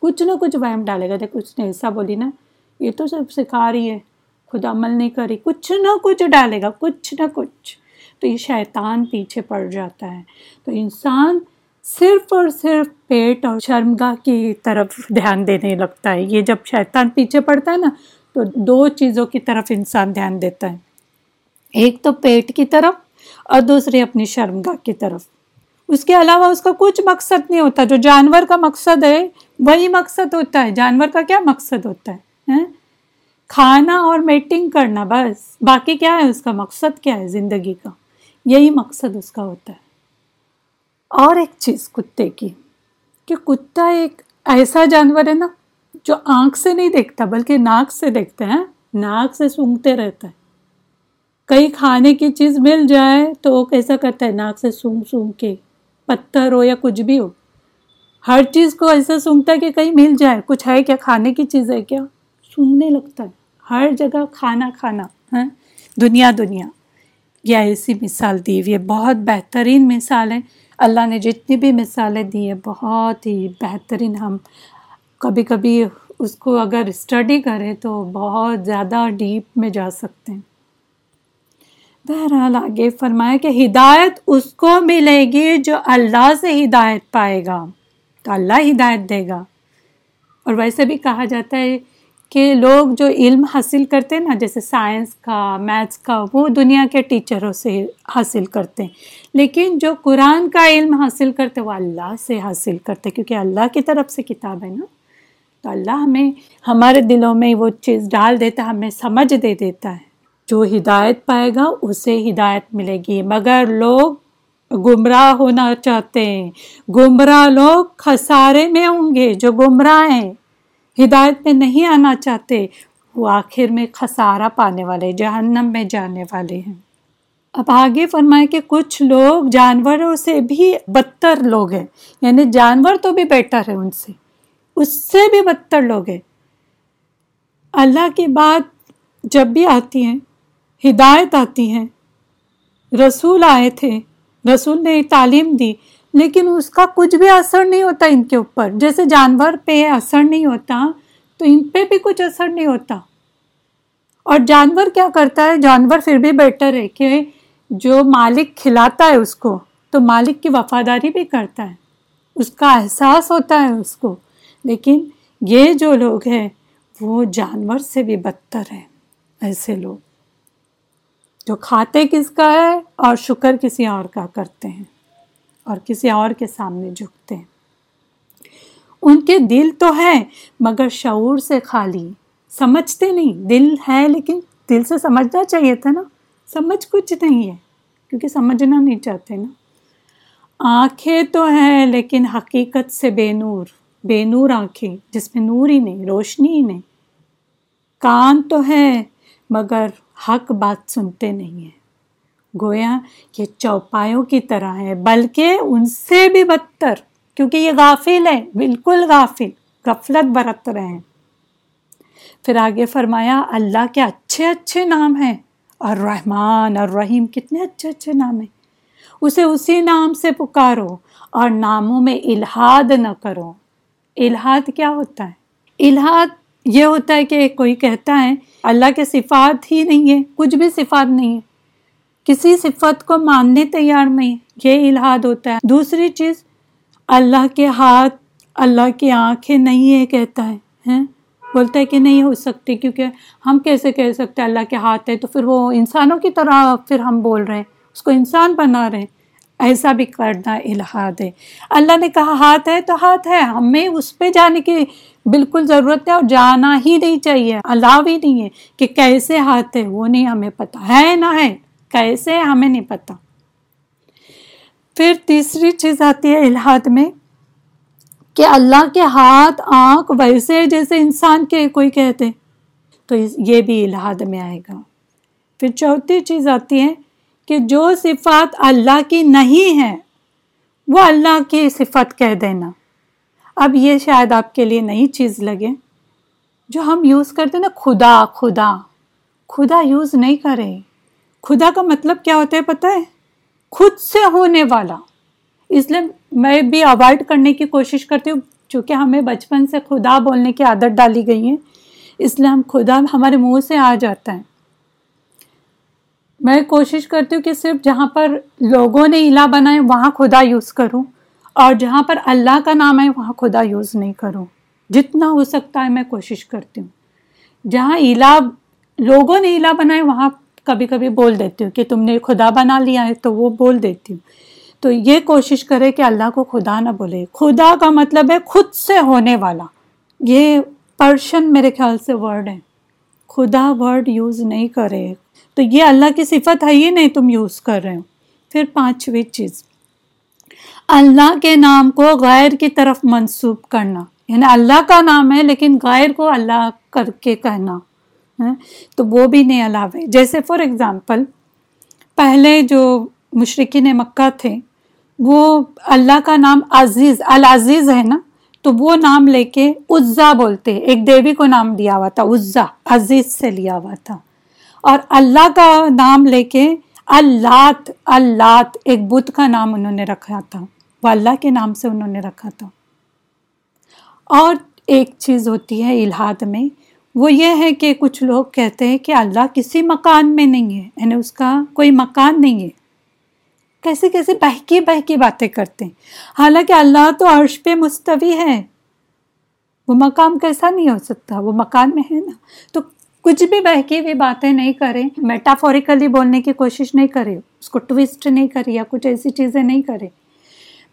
[SPEAKER 1] کچھ نہ کچھ وہم ڈالے گا۔ دیکھ اس نے ایسا بولی نا، یہ تو سب سکھا رہی ہے۔ خود عمل نہیں کری کچھ نہ کچھ ڈالے گا۔ کچھ نہ کچھ۔ تو یہ شیطان پیچھے پڑ جاتا ہے۔ تو انسان صرف اور صرف پیٹ اور شرمگاہ کی طرف دھیان دینے لگتا ہے۔ یہ جب شیطان پیچھے پڑتا ہے نا تو دو چیزوں کی طرف انسان دھیان دیتا ہے۔ ایک تو پیٹ کی طرف اور دوسری اپنی شرمگاہ کی طرف۔ اس کے علاوہ اس کا کچھ مقصد نہیں ہوتا۔ جو جانور کا مقصد ہے، وہی مقصد ہوتا ہے۔ جانور کا کیا مقصد ہوتا ہے؟ ہاں؟ کھانا اور میٹنگ کرنا بس۔ باقی کیا ہے؟ اس کا مقصد کیا ہے؟ زندگی کا۔ یہی مقصد اس کا ہوتا ہے۔ اور ایک چیز کتے کی، کہ کتا ایک ایسا جانور ہے نا جو آنکھ سے نہیں دیکھتا بلکہ ناک سے دیکھتے ہیں، ناک سے سونگتے رہتا ہے کئی کھانے کی چیز مل جائے تو وہ کیسا کرتا ہے؟ ناک سے سونگ سونگ کے، پتھر ہو یا کچھ بھی ہو۔ ہر چیز کو ایسا سونگتا ہے کہ کہیں مل جائے۔ کچھ ہے کیا؟ کھانے کی چیز ہے کیا؟ سونگنے لگتا ہے۔ ہر جگہ کھانا کھانا ہے دنیا دنیا۔ یہ ایسی مثال دی ہوئی ہے۔ بہت بہترین مثال ہے۔ اللہ نے جتنی بھی مثالیں دی ہیں، بہت ہی بہترین ہم کبھی کبھی اس کو اگر اسٹڈی کریں تو بہت زیادہ ڈیپ میں جا سکتے ہیں۔ بہرحال آگے فرمایا کہ ہدایت اس کو ملے گی جو اللہ سے ہدایت پائے گا، تو اللہ ہدایت دے گا۔ اور ویسے بھی کہا جاتا ہے کہ لوگ جو علم حاصل کرتے ہیں نا، جیسے سائنس کا میتھس کا، وہ دنیا کے ٹیچروں سے حاصل کرتے ہیں۔ لیکن جو قرآن کا علم حاصل کرتے وہ اللہ سے حاصل کرتے کیونکہ اللہ کی طرف سے کتاب ہے نا۔ تو اللہ ہمیں ہمارے دلوں میں وہ چیز ڈال دیتا ہے، ہمیں سمجھ دے دیتا ہے۔ جو ہدایت پائے گا، اسے ہدایت ملے گی۔ مگر لوگ گمراہ ہونا چاہتے ہیں۔ گمراہ لوگ خسارے میں ہوں گے جو گمراہ ہیں۔ ہدایت میں نہیں آنا چاہتے۔ وہ آخر میں خسارہ پانے والے، جہنم میں جانے والے ہیں۔ اب آگے فرمائے کہ کچھ لوگ جانوروں سے بھی بدتر لوگ ہیں۔ یعنی جانور تو بھی بیٹر ہے ان سے۔ اس سے بھی بدتر لوگ ہیں۔ اللہ کی بات جب بھی آتی ہیں، ہدایت آتی ہیں۔ رسول آئے تھے، رسول نے تعلیم دی، لیکن اس کا کچھ بھی اثر نہیں ہوتا ان کے اوپر۔ جیسے جانور پہ اثر نہیں ہوتا، تو ان پہ بھی کچھ اثر نہیں ہوتا۔ اور جانور کیا کرتا ہے؟ جانور پھر بھی بیٹر ہے کہ جو مالک کھلاتا ہے اس کو، تو مالک کی وفاداری بھی کرتا ہے۔ اس کا احساس ہوتا ہے اس کو۔ لیکن یہ جو لوگ ہیں، وہ جانور سے بھی بدتر ہے ایسے لوگ۔ جو کھاتے کس کا ہے اور شکر کسی اور کا کرتے ہیں اور کسی اور کے سامنے جھکتے ہیں۔ ان کے دل تو ہے مگر شعور سے خالی۔ سمجھتے نہیں، دل ہے لیکن دل سے سمجھنا چاہیے تھا نا۔ سمجھ کچھ نہیں ہے، کیونکہ سمجھنا نہیں چاہتے نا۔ آنکھیں تو ہیں لیکن حقیقت سے بے نور۔ بے نور آنکھیں جس میں نور ہی نہیں روشنی ہی نہیں کان تو ہے، مگر حق بات سنتے نہیں ہیں۔ گویا یہ چوپایوں کی طرح ہے، بلکہ ان سے بھی بدتر، کیونکہ یہ غافل ہے بالکل غافل، غفلت برت رہے ہیں۔ پھر آگے فرمایا، اللہ کے اچھے اچھے نام ہیں۔ اور رحمان اور رحیم کتنے اچھے اچھے نام ہیں۔ اسے اسی نام سے پکارو اور ناموں میں الہاد نہ کرو۔ الہاد کیا ہوتا ہے؟ الہاد یہ ہوتا ہے کہ کوئی کہتا ہے، اللہ کے صفات ہی نہیں ہے کچھ بھی صفات نہیں ہے کسی صفت کو ماننے تیار نہیں، یہ الہاد ہوتا ہے۔ دوسری چیز، اللہ کے ہاتھ، اللہ کی آنکھیں نہیں ہے کہتا ہے بولتا ہے کہ نہیں ہو سکتی، کیونکہ ہم کیسے کہہ سکتے اللہ کے ہاتھ ہے؟ تو پھر وہ انسانوں کی طرح پھر ہم بول رہے ہیں، اس کو انسان بنا رہے ہیں۔ ایسا بھی کرنا الہاد ہے۔ اللہ نے کہا، ہاتھ ہے تو ہاتھ ہے، ہمیں اس پہ جانے کی بالکل ضرورت ہے اور جانا ہی نہیں چاہیے، اللہ بھی نہیں ہے کہ کیسے ہاتھ ہے، وہ نہیں ہمیں پتا۔ ہے نہ ہے، کیسے ہمیں نہیں پتا۔ پھر تیسری چیز آتی ہے الہاد میں، کہ اللہ کے ہاتھ، آنکھ ویسے جیسے انسان کے کوئی کہتے، تو یہ بھی الہاد میں آئے گا۔ پھر چوتھی چیز آتی ہے کہ جو صفات اللہ کی نہیں ہے وہ اللہ کی صفت کہہ دینا۔ اب یہ شاید آپ کے لیے نئی چیز لگے، جو ہم یوز کرتے نا، خدا خدا۔ خدا یوز نہیں کرے۔ خدا کا مطلب کیا ہوتا ہے پتہ ہے؟ خود سے ہونے والا۔ اس لیے میں بھی اوائڈ کرنے کی کوشش کرتی ہوں، چونکہ ہمیں بچپن سے خدا بولنے کی عادت ڈالی گئی ہے۔ اس لیے ہم خدا ہمارے منہ سے آ جاتا ہے میں کوشش کرتی ہوں کہ صرف جہاں پر لوگوں نے الہ بنائے وہاں خدا یوز کروں اور جہاں پر اللہ کا نام ہے وہاں خدا یوز نہیں کروں۔ جتنا ہو سکتا ہے میں کوشش کرتی ہوں۔ جہاں الہ، لوگوں نے الہ بنائے وہاں کبھی کبھی بول دیتی ہوں کہ تم نے خدا بنا لیا ہے تو وہ بول دیتی ہوں۔ تو یہ کوشش کرے کہ اللہ کو خدا نہ بولے۔ خدا کا مطلب ہے خود سے ہونے والا۔ یہ پرشن میرے خیال سے ورڈ ہے۔ خدا ورڈ یوز نہیں کرے۔ تو یہ اللہ کی صفت ہے ہی نہیں تم یوز کر رہے ہو۔ پھر پانچویں چیز۔ اللہ کے نام کو غیر کی طرف منسوب کرنا۔ یعنی اللہ کا نام ہے، لیکن غیر کو اللہ کر کے کہنا۔ ہاں، تو وہ بھی نہیں الاؤ ہے۔ جیسے فار ایگزامپل پہلے جو مشرقین مکہ تھے، وہ اللہ کا نام عزیز، العزیز ہے نا۔ تو وہ نام لے کے عزا بولتے۔ ایک دیوی کو نام دیا ہوا تھا عزا عزیز سے لیا ہوا تھا۔ اور اللہ کا نام لے کے اللہ اللہ ایک بدھ کا نام انہوں نے رکھا تھا، وہ اللہ کے نام سے انہوں نے رکھا تھا۔ اور ایک چیز ہوتی ہے الہاد میں، وہ یہ ہے کہ کچھ لوگ کہتے ہیں کہ اللہ کسی مکان میں نہیں ہے یعنی اس کا کوئی مکان نہیں ہے۔ کیسے کیسے بہکی بہکی باتیں کرتے ہیں۔ حالانکہ اللہ تو عرش پہ مستوی ہے۔ وہ مقام کیسا نہیں ہو سکتا، وہ مکان میں ہے نا۔ تو کچھ بھی بہکی ہوئی باتیں نہیں کریں میٹافوریکلی بولنے کی کوشش نہیں کرے اس کو ٹوسٹ نہیں کرے یا کچھ ایسی چیزیں نہیں کرے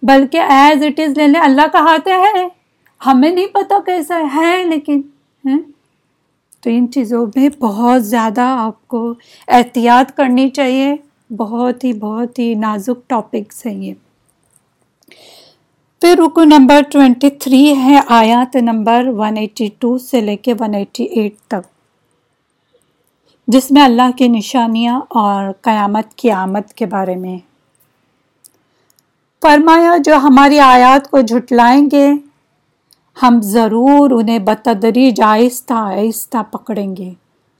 [SPEAKER 1] بلکہ ایز اٹ از لے لیں، اللہ کا ہاتھ ہے، ہمیں نہیں پتا کیسا ہے، لیکن ہاں؟ تو ان چیزوں میں بہت زیادہ آپ کو احتیاط کرنی چاہیے۔ بہت ہی بہت ہی نازک ٹاپکس ہیں یہ۔ پھر رکو نمبر ٹوینٹی تھری ہے، آیات نمبر ون ایٹی ٹو سے لے کے ون ایٹی ایٹ تک۔ جس میں اللہ کی نشانیاں اور قیامت کی آمد کے بارے میں۔ فرمایا، جو ہماری آیات کو جھٹلائیں گے، ہم ضرور انہیں بتدریج آہستہ آہستہ پکڑیں گے۔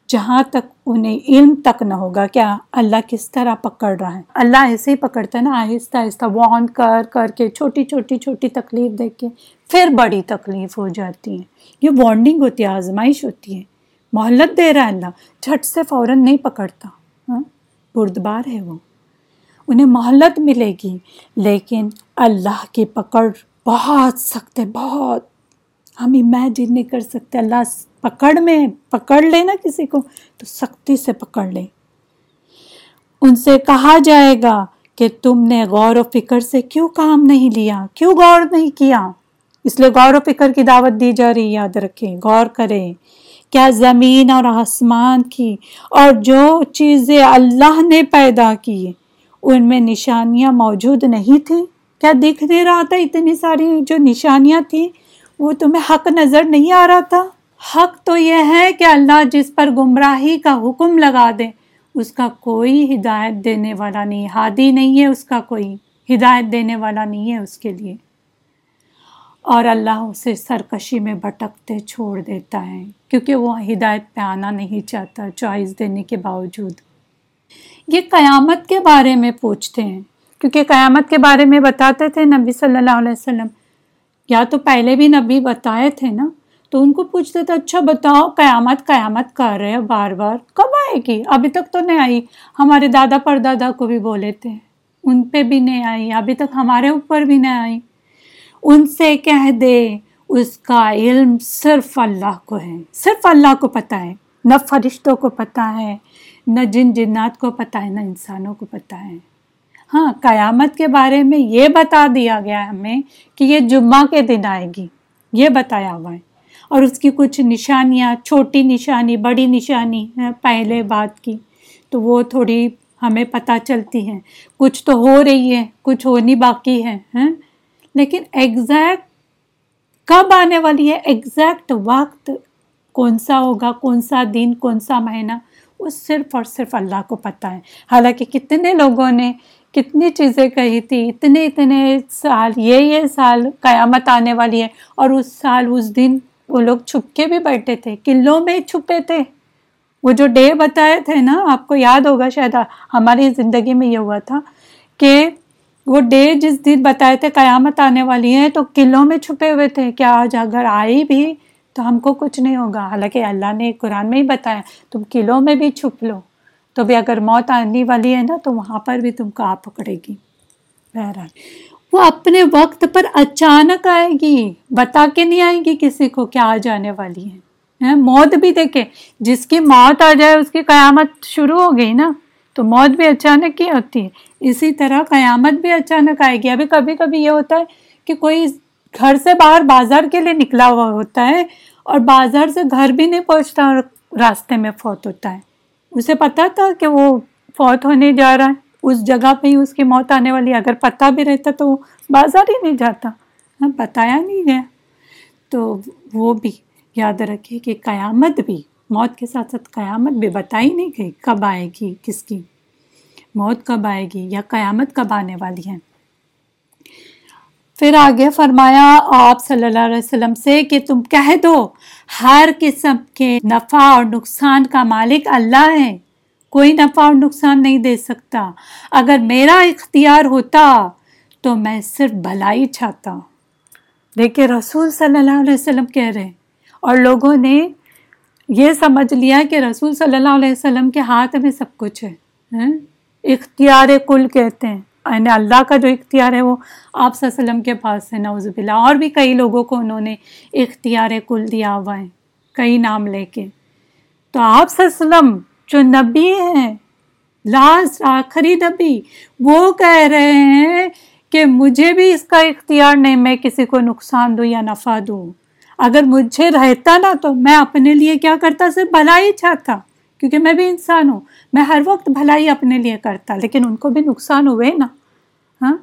[SPEAKER 1] جہاں تک انہیں علم تک نہ ہوگا، کیا اللہ کس طرح پکڑ رہا ہے؟ اللہ ایسے ہی پکڑتا ہے نا، آہستہ آہستہ وان کر کر کے چھوٹی چھوٹی چھوٹی تکلیف دیکھ کے پھر بڑی تکلیف ہو جاتی ہے۔ یہ وارننگ ہوتی ہے، آزمائش ہوتی ہے۔ مہلت دے رہا ہے اللہ جھٹ سے فوراً نہیں پکڑتا۔ ہاں؟ بردبار ہے وہ۔ انہیں مہلت ملے گی، لیکن اللہ کی پکڑ بہت سخت ہے، بہت۔ ہم امیجن نہیں کر سکتے، اللہ پکڑ میں، پکڑ لے نا کسی کو، تو سختی سے پکڑ لے۔ ان سے کہا جائے گا کہ تم نے غور و فکر سے کیوں کام نہیں لیا؟ کیوں غور نہیں کیا؟ اس لیے غور و فکر کی دعوت دی جا رہی یاد رکھیں۔ غور کریں۔ کیا زمین اور آسمان کی اور جو چیزیں اللہ نے پیدا کی، ان میں نشانیاں موجود نہیں تھیں۔ کیا دکھ نہیں رہا تھا اتنی ساری جو نشانیاں تھیں؟ وہ تمہیں حق نظر نہیں آ رہا تھا؟ حق تو یہ ہے کہ اللہ جس پر گمراہی کا حکم لگا دے، اس کا کوئی ہدایت دینے والا نہیں، ہادی نہیں ہے اس کا کوئی، ہدایت دینے والا نہیں ہے اس کے لیے۔ اور اللہ اسے سرکشی میں بھٹکتے چھوڑ دیتا ہے، کیونکہ وہ ہدایت پہ آنا نہیں چاہتا، چوائس دینے کے باوجود۔ یہ قیامت کے بارے میں پوچھتے ہیں۔ کیونکہ قیامت کے بارے میں بتاتے تھے نبی صلی اللہ علیہ وسلم۔ یا تو پہلے بھی نبی بتائے تھے نا؟ تو ان کو پوچھتے تھے اچھا بتاؤ، قیامت قیامت کر رہے بار بار؟ کب آئے گی؟ ابھی تک تو نہیں آئی۔ ہمارے دادا پر دادا کو بھی بولے تھے۔ ان پہ بھی نہیں آئی، ابھی تک ہمارے اوپر بھی نہیں آئی۔ ان سے کہہ دے، اس کا علم صرف اللہ کو ہے۔ صرف اللہ کو پتہ ہے، نہ فرشتوں کو پتہ ہے، نہ جن جنات کو پتہ ہے، نہ انسانوں کو پتہ ہے۔ ہاں قیامت کے بارے میں یہ بتا دیا گیا ہے ہمیں کہ یہ جمعہ کے دن آئے گی۔ یہ بتایا ہوا ہے۔ اور اس کی کچھ نشانیاں، چھوٹی نشانی، بڑی نشانی پہلے بات کی۔ تو وہ تھوڑی ہمیں پتہ چلتی ہیں کچھ تو ہو رہی ہے، کچھ ہونی باقی ہے ہاں؟ لیکن ایگزیکٹ کب آنے والی ہے؟ ایگزیکٹ وقت کون سا ہوگا؟ کون سا دن؟ کون سا مہینہ؟ وہ صرف اور صرف اللہ کو پتہ ہے۔ حالانکہ کتنے لوگوں نے کتنی چیزیں کہی تھی، اتنے اتنے سال، یہ یہ سال قیامت آنے والی ہے۔ اور اس سال، اس دن وہ لوگ چھپ کے بھی بیٹھے تھے، قلعوں میں چھپے تھے۔ وہ جو ڈے بتائے تھے نا، آپ کو یاد ہوگا شاید، ہماری زندگی میں یہ ہوا تھا کہ وہ ڈے جس دن بتائے تھے قیامت آنے والی ہے تو قلعوں میں چھپے ہوئے تھے۔ کہ آج اگر آئی بھی تو ہم کو کچھ نہیں ہوگا۔ حالانکہ اللہ نے قرآن میں ہی بتایا، تم قلعوں میں بھی چھپ لو۔ تو بھی اگر موت آنے والی ہے نا، تو وہاں پر بھی تم کو آ پکڑے گی۔ بہرحال، وہ اپنے وقت پر اچانک آئے گی۔ بتا کے نہیں آئے گی کسی کو کیا آ جانے والی ہے۔ موت بھی دیکھے جس کی موت آ جائے، اس کی قیامت شروع ہو گئی نا۔ تو موت بھی اچانک ہی ہوتی ہے۔ اسی طرح قیامت بھی اچانک آئے گی۔ ابھی کبھی کبھی یہ ہوتا ہے کہ کوئی گھر سے باہر بازار کے لیے نکلا ہوا ہوتا ہے اور بازار سے گھر بھی نہیں پہنچتا اور راستے میں فوت ہوتا ہے۔ اسے پتا تھا کہ وہ فوت ہونے جا رہا ہے۔ اس جگہ پہ ہی اس کی موت آنے والی اگر پتہ بھی رہتا تو وہ بازار ہی نہیں جاتا۔ ہاں بتایا نہیں گیا۔ تو وہ بھی یاد رکھے کہ قیامت بھی موت کے ساتھ ساتھ قیامت بھی بتائی نہیں گئی کب آئے گی، کس کی؟ موت کب آئے گی یا قیامت کب آنے والی ہے؟ پھر آگے فرمایا، آپ صلی اللہ علیہ وسلم سے کہ تم کہہ دو، ہر قسم کے نفع اور نقصان کا مالک اللہ ہے۔ کوئی نفع اور نقصان نہیں دے سکتا۔ اگر میرا اختیار ہوتا تو میں صرف بھلائی چاہتا دیکھیں رسول صلی اللہ علیہ وسلم کہہ رہے اور لوگوں نے یہ سمجھ لیا کہ رسول صلی اللہ علیہ وسلم کے ہاتھ میں سب کچھ ہے ہاں؟ اختیار کل کہتے ہیں۔ یعنی اللہ کا جو اختیار ہے وہ آپ صلی اللہ علیہ وسلم کے پاس ہے نوز باللہ۔ اور بھی کئی لوگوں کو انہوں نے اختیار کل دیا ہوا ہے، کئی نام لے کے۔ تو آپ صلی اللہ علیہ وسلم جو نبی ہیں لاسٹ آخری نبی، وہ کہہ رہے ہیں کہ مجھے بھی اس کا اختیار نہیں، میں کسی کو نقصان دوں یا نفع دوں۔ اگر مجھے رہتا نا تو میں اپنے لیے کیا کرتا؟ صرف بھلا ہی چاہتا، کیونکہ میں بھی انسان ہوں۔ میں ہر وقت بھلائی اپنے لیے کرتا، لیکن ان کو بھی نقصان ہوئے نا۔ ہاں؟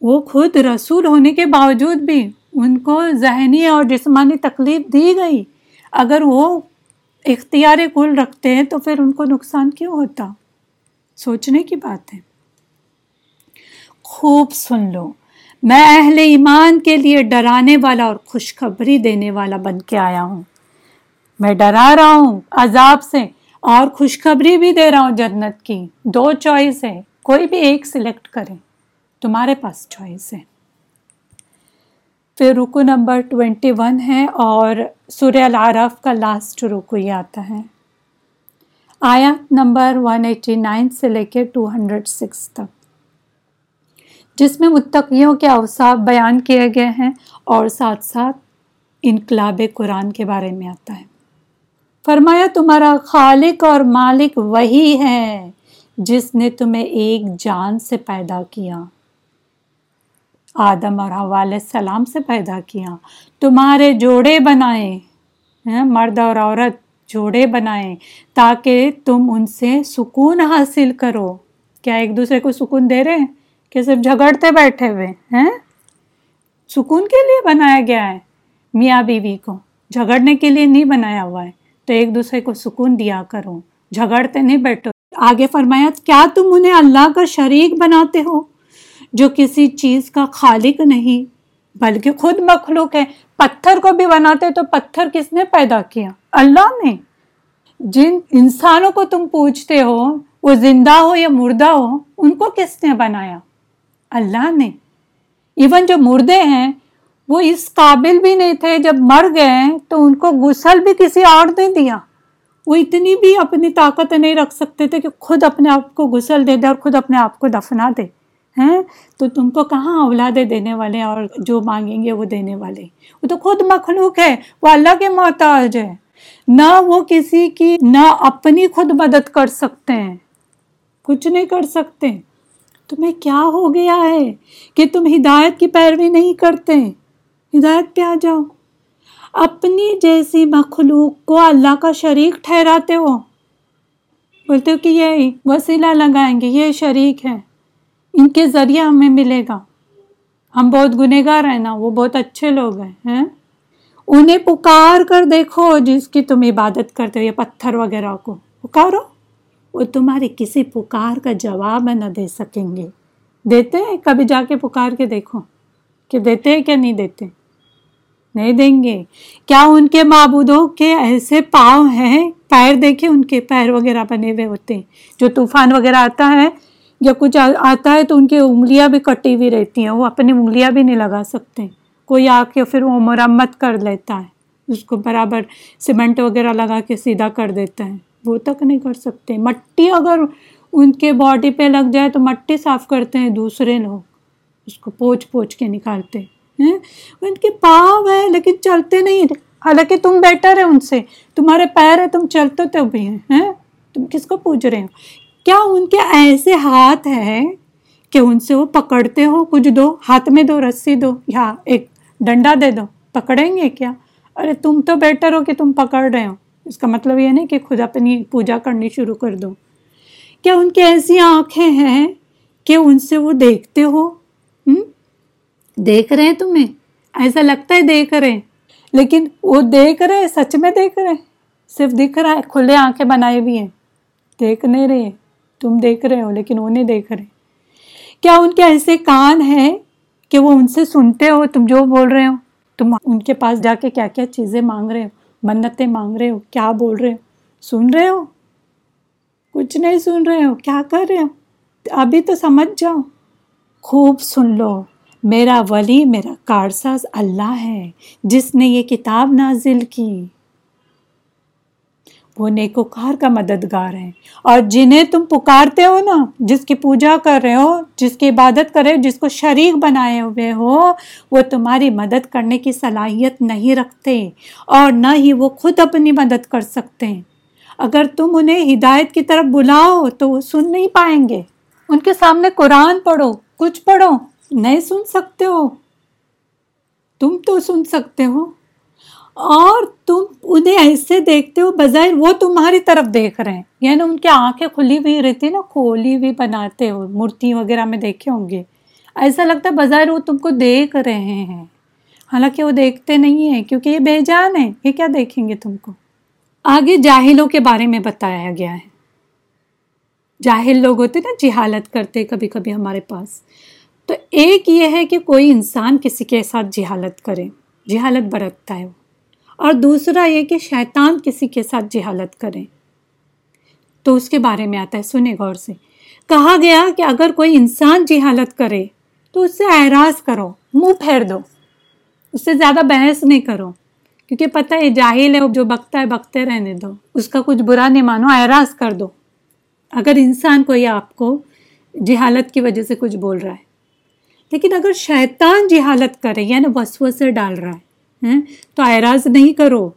[SPEAKER 1] وہ خود رسول ہونے کے باوجود بھی ان کو ذہنی اور جسمانی تکلیف دی گئی۔ اگر وہ اختیار کل رکھتے ہیں تو پھر ان کو نقصان کیوں ہوتا؟ سوچنے کی بات ہے۔ خوب سن لو۔ میں اہل ایمان کے لیے ڈرانے والا اور خوشخبری دینے والا بن کے آیا ہوں۔ میں ڈرا رہا ہوں عذاب سے اور خوشخبری بھی دے رہا ہوں جنت کی۔ دو چوائس ہے کوئی بھی ایک سلیکٹ کرے۔ تمہارے پاس چوائس ہے پھر رکو نمبر ٹوینٹی ون ہے اور سورہ العرف کا لاسٹ رکو یہ آتا ہے۔ آیا نمبر ون ایٹی نائن سے لے کے ٹو ہنڈریڈ سکس تک۔ جس میں متقیوں کے اوصاف بیان کیے گئے ہیں اور ساتھ ساتھ انقلاب قرآن کے بارے میں آتا ہے۔ فرمایا، تمہارا خالق اور مالک وہی ہے جس نے تمہیں ایک جان سے پیدا کیا۔ آدم اور علیہ السلام سے پیدا کیا۔ تمہارے جوڑے بنائے ہاں، مرد اور عورت جوڑے بنائے تاکہ تم ان سے سکون حاصل کرو۔ کیا ایک دوسرے کو سکون دے رہے ہیں؟ کہ صرف جھگڑتے بیٹھے ہوئے ہیں۔ سکون کے لیے بنایا گیا ہے میاں بیوی کو۔ جھگڑنے کے لیے نہیں بنایا ہوا ہے۔ تو ایک دوسرے کو سکون دیا کرو۔ جھگڑتے نہیں بیٹھو۔ آگے فرمایا، کیا تم انہیں اللہ کا شریک بناتے ہو؟ جو کسی چیز کا خالق نہیں، بلکہ خود مخلوق ہے۔ پتھر کو بھی بناتے تو پتھر کس نے پیدا کیا؟ اللہ نے۔ جن انسانوں کو تم پوچھتے ہو، وہ زندہ ہو یا مردہ ہو، ان کو کس نے بنایا؟ اللہ نے۔ ایون جو مردے ہیں، وہ اس قابل بھی نہیں تھے، جب مر گئے تو ان کو غسل بھی کسی اور نے دیا۔ وہ اتنی بھی اپنی طاقت نہیں رکھ سکتے تھے کہ خود اپنے آپ کو غسل دے دے اور خود اپنے آپ کو دفنا دے۔ ہیں؟ تو تم کو کہاں اولادیں دینے والے اور جو مانگیں گے وہ دینے والے؟ وہ تو خود مخلوق ہے، وہ اللہ کے محتاج ہے۔ نہ وہ کسی کی، نہ اپنی خود مدد کر سکتے ہیں۔ کچھ نہیں کر سکتے۔ تمہیں کیا ہو گیا ہے کہ تم ہدایت کی پیروی نہیں کرتے؟ ہدایت پہ آ جاؤ۔ اپنی جیسی مخلوق کو اللہ کا شریک ٹھہراتے ہو۔ بولتے ہو کہ یہ وسیلہ لگائیں گے، یہ شریک ہے۔ ان کے ذریعے ہمیں ملے گا۔ ہم بہت گنہ گار ہیں نا، وہ بہت اچھے لوگ ہیں انہیں پکار کر دیکھو جس کی تم عبادت کرتے ہو یا پتھر وغیرہ کو۔ پکارو۔ وہ تمہاری کسی پکار کا جواب نہ دے سکیں گے۔ دیتے ہیں کبھی جا کے پکار کے دیکھو کہ دیتے ہیں کیا نہیں دیتے۔ نہیں دیں گے۔ کیا ان کے معبودوں کے ایسے پاؤں ہیں؟ پیر دیکھے ان کے پیر وغیرہ بنے ہوئے ہوتے ہیں۔ جو طوفان وغیرہ آتا ہے یا کچھ آتا ہے تو ان کی انگلیاں بھی کٹی ہوئی رہتی ہیں۔ وہ اپنی انگلیاں بھی نہیں لگا سکتے۔ کوئی آ کے پھر وہ مرمت کر لیتا ہے۔ اس کو برابر سیمنٹ وغیرہ لگا کے سیدھا کر دیتا ہے۔ وہ تک نہیں کر سکتے۔ مٹی اگر ان کے باڈی پہ لگ جائے تو مٹی صاف کرتے ہیں دوسرے لوگ۔ اس کو پوچھ پوچھ کے نکالتے۔ ہیں ان کے پاؤں ہیں لیکن چلتے نہیں حالانکہ تم بیٹر ہے ان سے۔ تمہارے پیر ہے تم چلتے تو بھی ہیں۔ ہاں؟ تم کس کو پوچھ رہے ہو؟ کیا ان کے ایسے ہاتھ ہیں کہ ان سے وہ پکڑتے ہو؟ کچھ دو، ہاتھ میں دو، رسی دو یا ایک ڈنڈا دے دو۔ پکڑیں گے کیا؟ ارے تم تو بیٹر ہو کہ تم پکڑ رہے ہو۔ اس کا مطلب یہ نہیں کہ خود اپنی پوجا کرنی شروع کر دو۔ کیا ان کی ایسی آنکھیں ہیں کہ ان سے وہ دیکھتے ہو؟ دیکھ رہے ہیں تمہیں۔ ایسا لگتا ہے دیکھ رہے ہیں۔ لیکن وہ دیکھ رہے سچ میں دیکھ رہے صرف دکھ رہا ہے، کھلے آنکھیں بنائے بھی ہیں۔ دیکھ نہیں رہے تم دیکھ رہے ہو، لیکن وہ نہیں دیکھ رہے۔ کیا ان کے ایسے کان ہیں کہ وہ ان سے سنتے ہو؟ تم جو بول رہے ہو۔ تم ان کے پاس جا کے کیا کیا چیزیں مانگ رہے ہو؟ منتیں مانگ رہے ہو کیا بول رہے ہو سن رہے ہو کچھ نہیں سن رہے ہو کیا کر رہے ہو ابھی تو سمجھ جاؤ خوب سن لو میرا ولی میرا کارساز اللہ ہے جس نے یہ کتاب نازل کی وہ نیکوکار کا مددگار ہے اور جنہیں تم پکارتے ہو نا، جس کی پوجا کر رہے ہو، جس کی عبادت کر رہے ہو، جس کو شریک بنائے ہوئے ہو، وہ تمہاری مدد کرنے کی صلاحیت نہیں رکھتے اور نہ ہی وہ خود اپنی مدد کر سکتے ہیں۔ اگر تم انہیں ہدایت کی طرف بلاؤ تو وہ سن نہیں پائیں گے۔ ان کے سامنے قرآن پڑھو، کچھ پڑھو، نہیں سن سکتے ہو۔ تم تو سن سکتے ہو۔ اور تم انہیں ایسے دیکھتے ہو بظاہر وہ تمہاری طرف دیکھ رہے ہیں۔ یعنی ان کی آنکھیں کھلی ہوئی رہتی نا، کھولی ہوئی بناتے ہو مورتی وغیرہ میں دیکھے ہوں گے۔ ایسا لگتا ہے بظاہر وہ تم کو دیکھ رہے ہیں۔ حالانکہ وہ دیکھتے نہیں ہیں، کیونکہ یہ بے جان ہے یہ کیا دیکھیں گے تم کو؟ آگے جاہلوں کے بارے میں بتایا گیا ہے۔ جاہل لوگ ہوتے نا، جہالت کرتے کبھی کبھی ہمارے پاس۔ تو ایک یہ ہے کہ کوئی انسان کسی کے ساتھ جہالت کرے۔ جہالت برتتا ہے وہ۔ اور دوسرا یہ کہ شیطان کسی کے ساتھ جہالت کرے۔ تو اس کے بارے میں آتا ہے سنے غور سے۔ کہا گیا کہ اگر کوئی انسان جہالت کرے تو اس سے اعراض کرو، منہ پھیر دو۔ اس سے زیادہ بحث نہیں کرو، کیونکہ پتہ ہے، جاہل ہے، جو بکتا ہے، بکتے رہنے دو۔ اس کا کچھ برا نہیں مانو، اعراض کر دو۔ اگر انسان کوئی آپ کو جہالت کی وجہ سے کچھ بول رہا ہے، لیکن اگر شیطان جہالت کرے یعنی وسو سے ڈال رہا ہے تو اعراض نہیں کرو۔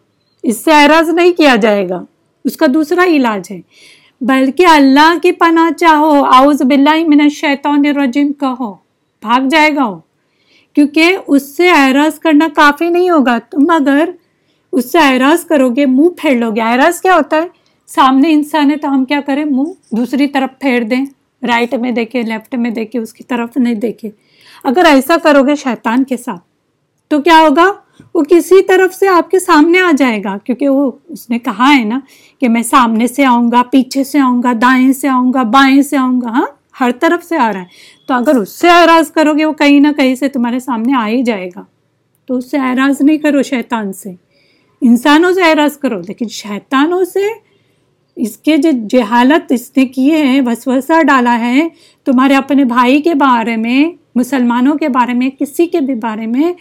[SPEAKER 1] اس سے اعراض نہیں کیا جائے گا۔ اس کا دوسرا علاج ہے۔ بلکہ اللہ کی پناہ چاہو۔ آؤز باللہ من الشیطان الرجیم۔ کہو۔ بھاگ جائے گا وہ۔ کیونکہ اس سے اعراض کرنا کافی نہیں ہوگا۔ تم اگر اس سے اعراض کرو گے، منہ پھیر لو گے۔ اعراض کیا ہوتا ہے؟ سامنے انسان ہے تو ہم کیا کریں؟ منہ دوسری طرف پھیر دیں۔ رائٹ میں دیکھے، لیفٹ میں دیکھے، اس کی طرف نہیں دیکھے۔ اگر ایسا کرو گے شیطان کے ساتھ، تو کیا ہوگا؟ وہ کسی طرف سے آپ کے سامنے آ جائے گا، کیونکہ وہ اس نے کہا ہے نا کہ میں سامنے سے آؤں گا، پیچھے سے آؤں گا، دائیں سے آؤں گا، بائیں سے آؤں گا ہاں ہر طرف سے آ رہا ہے۔ تو اگر اس سے اعراض کرو گے، وہ کہیں نہ کہیں سے تمہارے سامنے آ ہی جائے گا۔ تو اس سے اعراض نہیں کرو شیطان سے۔ انسانوں سے اعراض کرو، لیکن شیطانوں سے اس کے جو جہالت اس نے کیے ہیں، وسوسہ ڈالا ہے، تمہارے اپنے بھائی کے بارے میں، مسلمانوں کے بارے میں، کسی کے بھی بارے میں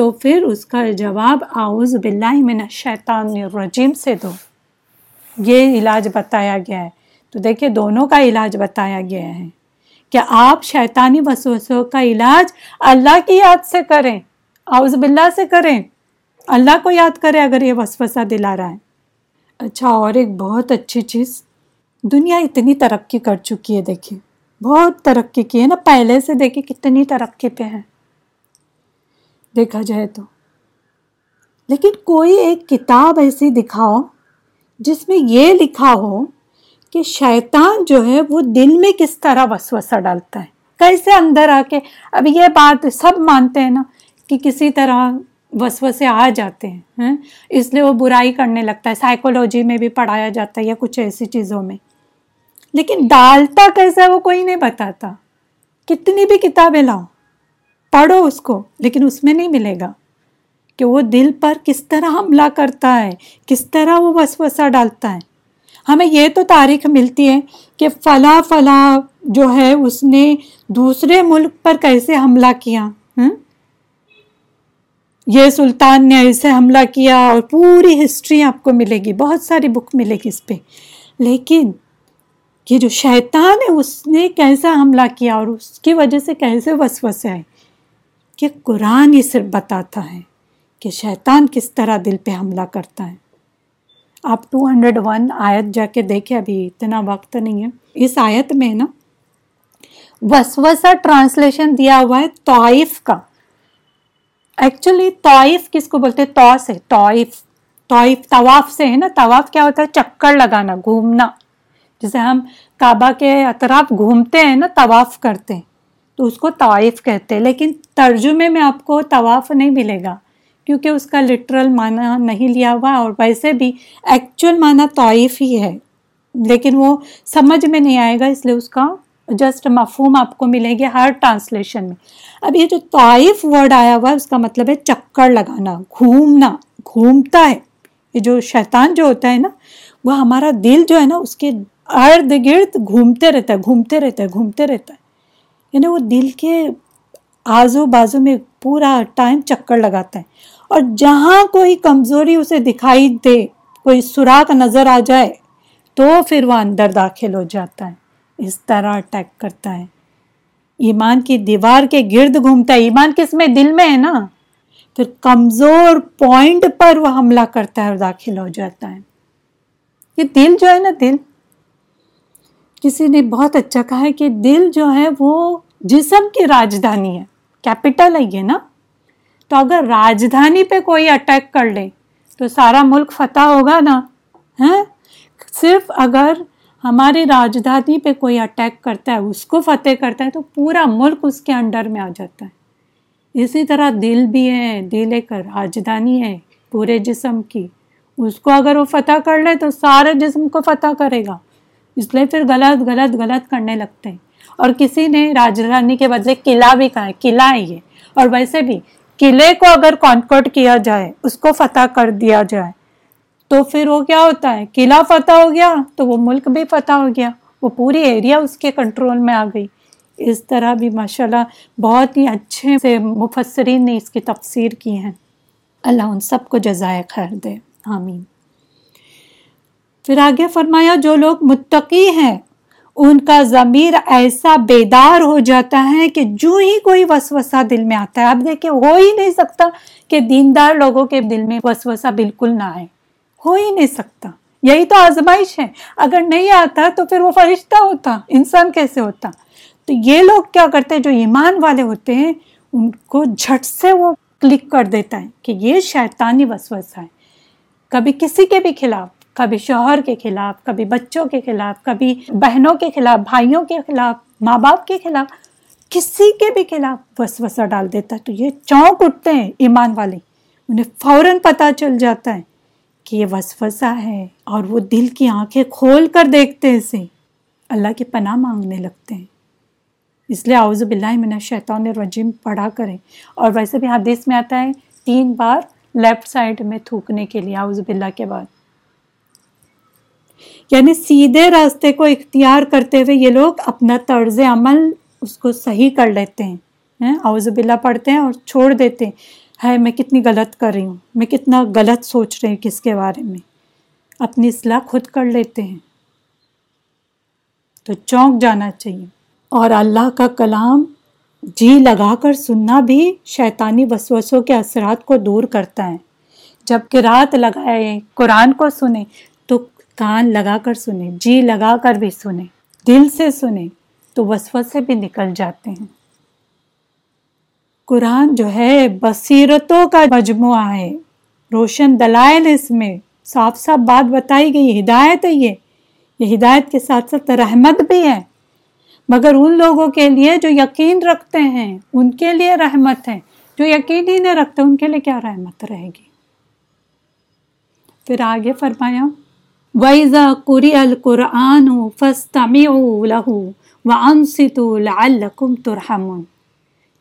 [SPEAKER 1] تو پھر اس کا جواب آؤز باللہ من الشیطان الرجیم سے دو۔ یہ علاج بتایا گیا ہے۔ تو دیکھیں دونوں کا علاج بتایا گیا ہے کہ آپ شیطانی وسوسوں کا علاج اللہ کی یاد سے کریں آؤز باللہ سے کریں۔ اللہ کو یاد کریں اگر یہ وسوسہ دلا رہا ہے۔ اچھا اور ایک بہت اچھی چیز۔ دنیا اتنی ترقی کر چکی ہے، دیکھیے۔ بہت ترقی کی ہے نا، پہلے سے دیکھیں کتنی ترقی پہ ہے۔ دیکھا جائے تو۔ لیکن کوئی ایک کتاب ایسی دکھاؤ جس میں یہ لکھا ہو کہ شیطان جو ہے وہ دل میں کس طرح وسوسہ ڈالتا ہے۔ کیسے اندر آ کے، اب یہ بات سب مانتے ہیں نا کہ کسی طرح وسوسے آ جاتے ہیں ہاں؟ اس لیے وہ برائی کرنے لگتا ہے سائیکولوجی میں بھی پڑھایا جاتا ہے یا کچھ ایسی چیزوں میں۔ لیکن ڈالتا کیسا وہ کوئی نہیں بتاتا۔ کتنی بھی کتابیں لاؤ۔ پڑھو اس کو، لیکن اس میں نہیں ملے گا کہ وہ دل پر کس طرح حملہ کرتا ہے، کس طرح وہ وسوسہ ڈالتا ہے۔ ہمیں یہ تو تاریخ ملتی ہے کہ فلاں فلاں جو ہے اس نے دوسرے ملک پر کیسے حملہ کیا یہ سلطان نے ایسے حملہ کیا اور پوری ہسٹری آپ کو ملے گی، بہت ساری بک ملے گی اس پہ۔ لیکن یہ جو شیطان ہے، اس نے کیسا حملہ کیا اور اس کی وجہ سے کیسے وسوسے آئے کہ قرآن ہی صرف بتاتا ہے کہ شیطان کس طرح دل پہ حملہ کرتا ہے۔ آپ ٹو ہنڈریڈ ون آیت جا کے دیکھیں، ابھی اتنا وقت نہیں ہے۔ اس آیت میں نا وسوسا ٹرانسلیشن دیا ہوا ہے طائف کا۔ ایکچولی طائف کس کو بولتے تو سے طائف۔ طائف، طواف سے ہے نا، طواف کیا ہوتا ہے؟ چکر لگانا، گھومنا۔ جسے ہم کعبہ کے اطراف گھومتے ہیں نا، طواف کرتے ہیں۔ تو اس کو طائف کہتے ہیں۔ لیکن ترجمے میں آپ کو طواف نہیں ملے گا، کیونکہ اس کا لٹرل معنی نہیں لیا ہوا اور ویسے بھی ایکچوئل معنی طائف ہی ہے۔ لیکن وہ سمجھ میں نہیں آئے گا، اس لیے اس کا جسٹ مفہوم آپ کو ملے گی ہر ٹرانسلیشن میں۔ اب یہ جو طائف ورڈ آیا ہوا ہے، اس کا مطلب ہے چکر لگانا، گھومنا، گھومتا ہے۔ یہ جو شیطان جو ہوتا ہے نا، وہ ہمارا دل جو ہے نا، اس کے ارد گرد گھومتے رہتا ہے، گھومتے رہتا ہے، گھومتے رہتا ہے۔ یعنی وہ دل کے آزو بازو میں پورا ٹائم چکر لگاتا ہے۔ اور جہاں کوئی کمزوری اسے دکھائی دے، کوئی سوراخ نظر آ جائے، تو پھر وہ اندر داخل ہو جاتا ہے۔ اس طرح اٹیک کرتا ہے۔ ایمان کی دیوار کے گرد گھومتا ہے۔ ایمان کس میں؟ دل میں ہے نا۔ پھر کمزور پوائنٹ پر وہ حملہ کرتا ہے اور داخل ہو جاتا ہے۔ یہ دل جو ہے نا، دل کسی نے بہت اچھا کہا ہے کہ دل جو ہے وہ جسم کی راجدھانی ہے کیپٹل ہے یہ نا۔ تو اگر راجدھانی پہ کوئی اٹیک کر لے، تو سارا ملک فتح ہوگا نا۔ ہاں؟ صرف اگر ہماری راجدھانی پہ کوئی اٹیک کرتا ہے، اس کو فتح کرتا ہے، تو پورا ملک اس کے انڈر میں آ جاتا ہے۔ اسی طرح دل بھی ہے، دل ایک راجدھانی ہے پورے جسم کی۔ اس کو اگر وہ فتح کر لے، تو سارے جسم کو فتح کرے گا۔ اس لیے پھر غلط غلط غلط کرنے لگتے ہیں۔ اور کسی نے راجدھانی کے بدلے قلعہ بھی کہا ہے قلعہ ہے یہ۔ اور ویسے بھی قلعے کو اگر کانکورٹ کیا جائے، اس کو فتح کر دیا جائے، تو پھر وہ کیا ہوتا ہے؟ قلعہ فتح ہو گیا، تو وہ ملک بھی فتح ہو گیا۔ وہ پوری ایریا اس کے کنٹرول میں آ گئی۔ اس طرح بھی ماشاء اللہ بہت ہی اچھے سے مفسرین نے اس کی تفسیر کی ہیں۔ اللہ ان سب کو جزائے خیر دے۔ آمین۔ پھر آگے فرمایا، جو لوگ متقی ہیں، ان کا ضمیر ایسا بیدار ہو جاتا ہے کہ جو ہی کوئی وسوسہ دل میں آتا ہے۔ اب دیکھیں، ہو ہی نہیں سکتا کہ دیندار لوگوں کے دل میں وسوسہ بالکل نہ آئے۔ ہو ہی نہیں سکتا۔ یہی تو آزمائش ہے۔ اگر نہیں آتا تو پھر وہ فرشتہ ہوتا، انسان کیسے ہوتا؟ تو یہ لوگ کیا کرتے ہیں جو ایمان والے ہوتے ہیں، ان کو جھٹ سے وہ کلک کر دیتا ہے کہ یہ شیطانی وسوسہ ہے۔ کبھی کسی کے بھی خلاف کبھی شوہر کے خلاف، کبھی بچوں کے خلاف، کبھی بہنوں کے خلاف، بھائیوں کے خلاف، ماں باپ کے خلاف، کسی کے بھی خلاف وسوسہ ڈال دیتا ہے۔ تو یہ چونک اٹھتے ہیں ایمان والے۔ انہیں فوراً پتہ چل جاتا ہے کہ یہ وسوسہ ہے اور وہ دل کی آنکھیں کھول کر دیکھتے اسے۔ اللہ کی پناہ مانگنے لگتے ہیں۔ اس لیے اعوذ باللہ من الشیطان الرجیم، پڑھا کریں۔ اور ویسے بھی حدیث میں آتا ہے، تین بار لیفٹ سائڈ میں تھوکنے کے لیے، اعوذ باللہ کے بعد۔ یعنی سیدھے راستے کو اختیار کرتے ہوئے یہ لوگ اپنا طرز عمل اس کو صحیح کر لیتے ہیں اعوذ باللہ پڑھتے ہیں اور چھوڑ دیتے ہیں۔ ہے میں کتنی غلط کر رہی ہوں، میں کتنا غلط سوچ رہی ہوں کس کے بارے میں۔ اپنی اصلاح خود کر لیتے ہیں۔ تو چونک جانا چاہیے۔ اور اللہ کا کلام جی لگا کر سننا بھی شیطانی وسوسوں کے اثرات کو دور کرتا ہے۔ جبکہ رات لگائے، قرآن کو سنیں کان لگا کر سنیں جی لگا کر بھی سنیں، دل سے سنیں تو وسوسے بھی نکل جاتے ہیں۔ قرآن جو ہے، بصیرتوں کا مجموعہ ہے۔ روشن دلائل اس میں۔ صاف صاف بات بتائی گئی ہدایت ہے یہ۔ یہ ہدایت کے ساتھ ساتھ رحمت بھی ہے۔ مگر ان لوگوں کے لیے جو یقین رکھتے ہیں، ان کے لیے رحمت ہے۔ جو یقین ہی نہیں رکھتے، ان کے لیے کیا رحمت رہے گی؟ پھر آگے فرمایا۔ وَإِذَا قُرِئَ الْقُرْآنُ فَاسْتَمِعُوا لَهُ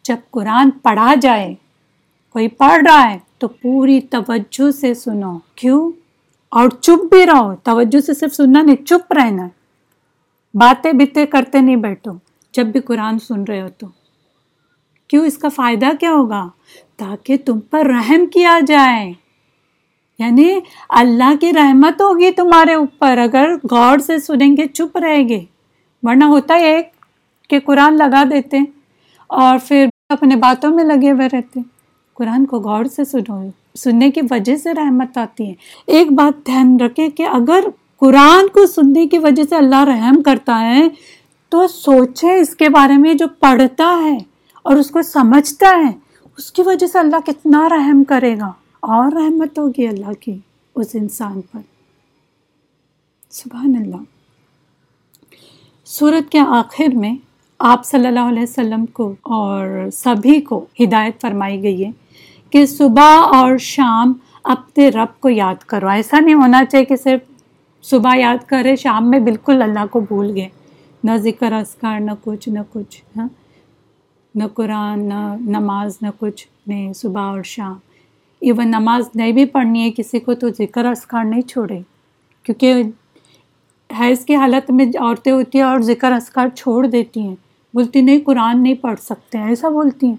[SPEAKER 1] جب قرآن پڑھا جائے، کوئی پڑھ رہا ہے تو پوری توجہ سے سنو۔ کیوں؟ اور چپ بھی رہو، توجہ سے صرف سننا نہیں، چپ رہنا۔ باتیں بتیں کرتے نہیں بیٹھو، جب بھی قرآن سن رہے ہو تو۔ کیوں؟ اس کا فائدہ کیا ہوگا؟ تاکہ تم پر رحم کیا جائے۔ یعنی اللہ کی رحمت ہوگی تمہارے اوپر، اگر غور سے سنیں گے، چپ رہے گے۔ ورنہ ہوتا ہے ایک کہ قرآن لگا دیتے اور پھر اپنے باتوں میں لگے ہوئے رہتے۔ قرآن کو غور سے سنو، سننے کی وجہ سے رحمت آتی ہے۔ ایک بات دھیان رکھے کہ اگر قرآن کو سننے کی وجہ سے اللہ رحم کرتا ہے، تو سوچے اس کے بارے میں جو پڑھتا ہے اور اس کو سمجھتا ہے، اس کی وجہ سے اللہ کتنا رحم کرے گا۔ اور رحمت ہوگی اللہ کی اس انسان پر۔ سبحان اللہ۔ سورت کے آخر میں آپ صلی اللہ علیہ وسلم کو اور سبھی کو ہدایت فرمائی گئی ہے کہ صبح اور شام اپنے رب کو یاد کرو۔ ایسا نہیں ہونا چاہیے کہ صرف صبح یاد کرے، شام میں بالکل اللہ کو بھول گئے۔ نہ ذکر اسکار نہ کچھ نہ کچھ ہاں۔ نہ قرآن، نہ نماز، نہ کچھ، نہیں، صبح اور شام۔ ایون نماز نہیں بھی پڑھنی ہے، کسی کو تو ذکر اسکار نہیں چھوڑے۔ کیونکہ حیض کی حالت میں عورتیں ہوتی ہیں اور ذکر اسکار چھوڑ دیتی ہیں۔ بولتی نہیں، قرآن نہیں پڑھ سکتے ہیں، ایسا بولتی ہیں۔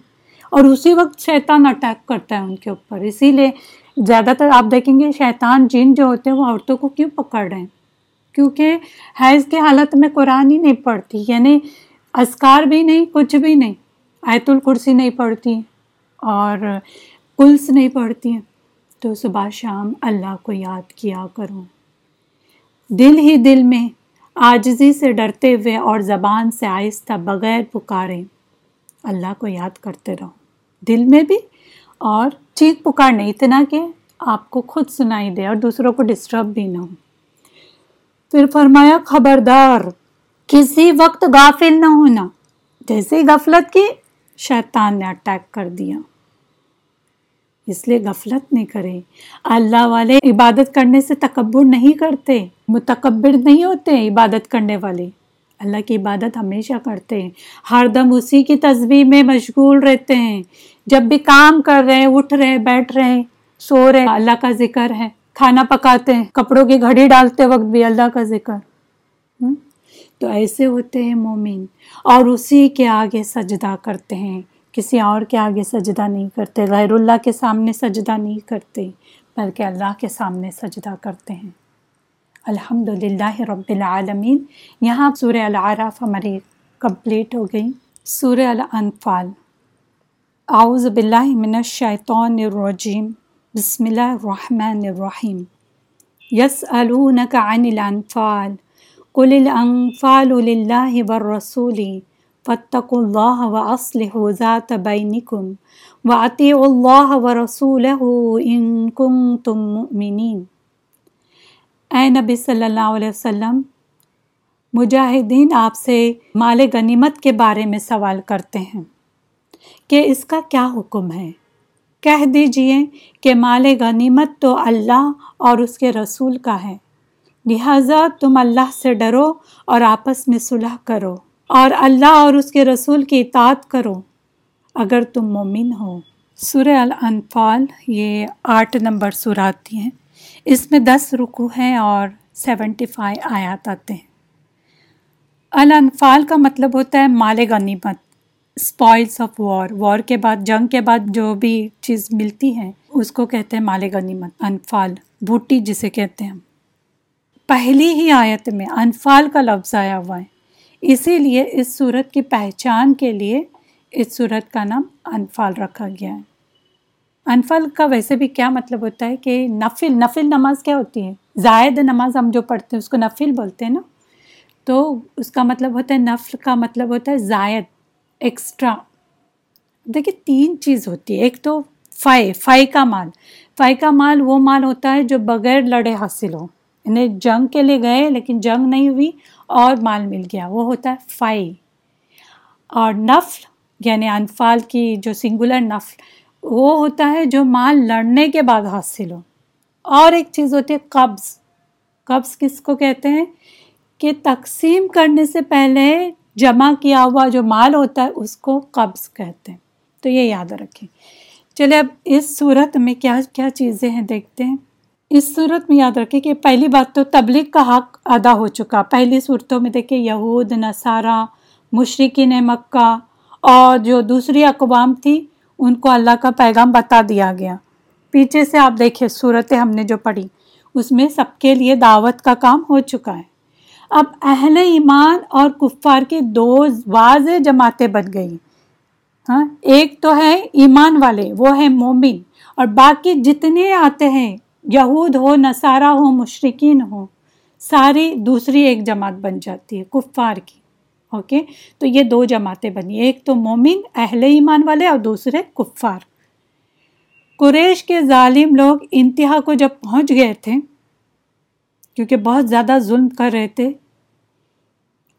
[SPEAKER 1] اور اسی وقت شیطان اٹیک کرتا ہے ان کے اوپر۔ اسی لیے زیادہ تر آپ دیکھیں گے شیطان جن جو ہوتے ہیں، وہ عورتوں کو کیوں پکڑ رہے ہیں؟ کیونکہ حیض کی حالت میں قرآن ہی نہیں پڑھتی یعنی اسکار بھی نہیں، کچھ بھی نہیں۔ آیت الکرسی نہیں پڑھتی۔ اور کلس نہیں پڑھتی ہیں۔ تو صبح شام اللہ کو یاد کیا کروں۔ دل ہی دل میں آجزی سے ڈرتے ہوئے اور زبان سے آہستہ بغیر پکارے اللہ کو یاد کرتے رہو۔ دل میں بھی اور چیخ پکار نہیں اتنا کہ آپ کو خود سنائی دے اور دوسروں کو ڈسٹرب بھی نہ ہو۔ پھر فرمایا، خبردار، کسی وقت غافل نہ ہونا۔ جیسے غفلت کی شیطان نے اٹیک کر دیا۔ اس لیے غفلت نہیں کرے اللہ والے عبادت کرنے سے تکبر نہیں کرتے، متکبر نہیں ہوتے عبادت کرنے والے۔ اللہ کی عبادت ہمیشہ کرتے ہیں۔ ہر دم اسی کی تصویر میں مشغول رہتے ہیں۔ جب بھی کام کر رہے ہیں اٹھ رہے، بیٹھ رہے، سو رہے، اللہ کا ذکر ہے۔ کھانا پکاتے ہیں، کپڑوں کی گھڑی ڈالتے وقت بھی اللہ کا ذکر۔ تو ایسے ہوتے ہیں مومن اور اسی کے آگے سجدہ کرتے ہیں۔ کسی اور کے آگے سجدہ نہیں کرتے، غیر اللہ کے سامنے سجدہ نہیں کرتے، بلکہ اللہ کے سامنے سجدہ کرتے ہیں۔ الحمد للہ رب العالمین۔ یہاں سورہ العراف ہماری کمپلیٹ ہو گئی۔ سورہ الانفال۔ اعوذ باللہ من الشیطان الرجیم۔ بسم اللہ الرحمن الرحیم۔ یسألونک عن الانفال۔ قل الانفال للہ والرسول۔ فاتقوا اللہ واصلحوا ذات بینکم وعطیعوا اللہ ورسولہ ان کنتم مؤمنین اے نبی صلی اللہ علیہ وسلم، مجاہدین آپ سے مال غنیمت کے بارے میں سوال کرتے ہیں کہ اس کا کیا حکم ہے؟ کہہ دیجیے کہ مال غنیمت تو اللہ اور اس کے رسول کا ہے، لہٰذا تم اللہ سے ڈرو اور آپس میں صلح کرو۔ اور اللہ اور اس کے رسول کی اطاعت کرو۔ اگر تم مومن ہو، سورہ الانفال یہ آٹھ نمبر سوراتی ہیں اس میں دس رکو ہیں اور سیونٹی فائیو آیات آتے ہیں۔ الانفال کا مطلب ہوتا ہے مال غنیمت اسپوائلس آف وار وار کے بعد، جنگ کے بعد جو بھی چیز ملتی ہے، اس کو کہتے ہیں مال غنیمت۔ انفال بوٹی جسے کہتے ہیں ہم۔ پہلی ہی آیت میں انفال کا لفظ آیا ہوا ہے۔ اسی لیے اس صورت کی پہچان کے لیے اس صورت کا نام انفال رکھا گیا ہے۔ انفل کا ویسے بھی کیا مطلب ہوتا ہے کہ نفل نفل نماز کیا ہوتی ہے؟ زائد نماز ہم جو پڑھتے ہیں اس کو نفل بولتے ہیں نا؟ تو اس کا مطلب ہوتا ہے نفل کا مطلب ہوتا ہے زائد، ایکسٹرا۔ دیکھیے تین چیز ہوتی ہے، ایک تو فائے فائے کا مال۔ فائے کا مال وہ مال ہوتا ہے جو بغیر لڑے حاصل ہو۔ یعنی جنگ کے لیے گئے لیکن جنگ نہیں ہوئی اور مال مل گیا۔ وہ ہوتا ہے فائے اور نفل یعنی انفال کی جو سنگولر نفل، وہ ہوتا ہے جو مال لڑنے کے بعد حاصل ہو۔ اور ایک چیز ہوتی ہے قبض۔ قبض کس کو کہتے ہیں؟ کہ تقسیم کرنے سے پہلے جمع کیا ہوا جو مال ہوتا ہے اس کو قبض کہتے ہیں۔ تو یہ یاد رکھیں۔ چلے اب اس صورت میں کیا کیا چیزیں ہیں دیکھتے ہیں۔ اس صورت میں یاد رکھیں کہ پہلی بات تو تبلیغ کا حق ادا ہو چکا۔ پہلی صورتوں میں دیکھیں یہود، نصارہ مشرقین مکہ اور جو دوسری اقوام تھی، ان کو اللہ کا پیغام بتا دیا گیا۔ پیچھے سے آپ دیکھیں صورتیں ہم نے جو پڑھی، اس میں سب کے لیے دعوت کا کام ہو چکا ہے۔ اب اہل ایمان اور کفار کی دو واضح جماعتیں بن گئی ہاں ایک تو ہے ایمان والے، وہ ہے مومن۔ اور باقی جتنے آتے ہیں یہود ہو نصارہ ہو مشرقین ہو ساری دوسری ایک جماعت بن جاتی ہے، کفار کی اوکے تو یہ دو جماعتیں بنی ایک تو مومن اہل ایمان والے اور دوسرے کفار۔ قریش کے ظالم لوگ انتہا کو جب پہنچ گئے تھے، کیونکہ بہت زیادہ ظلم کر رہے تھے،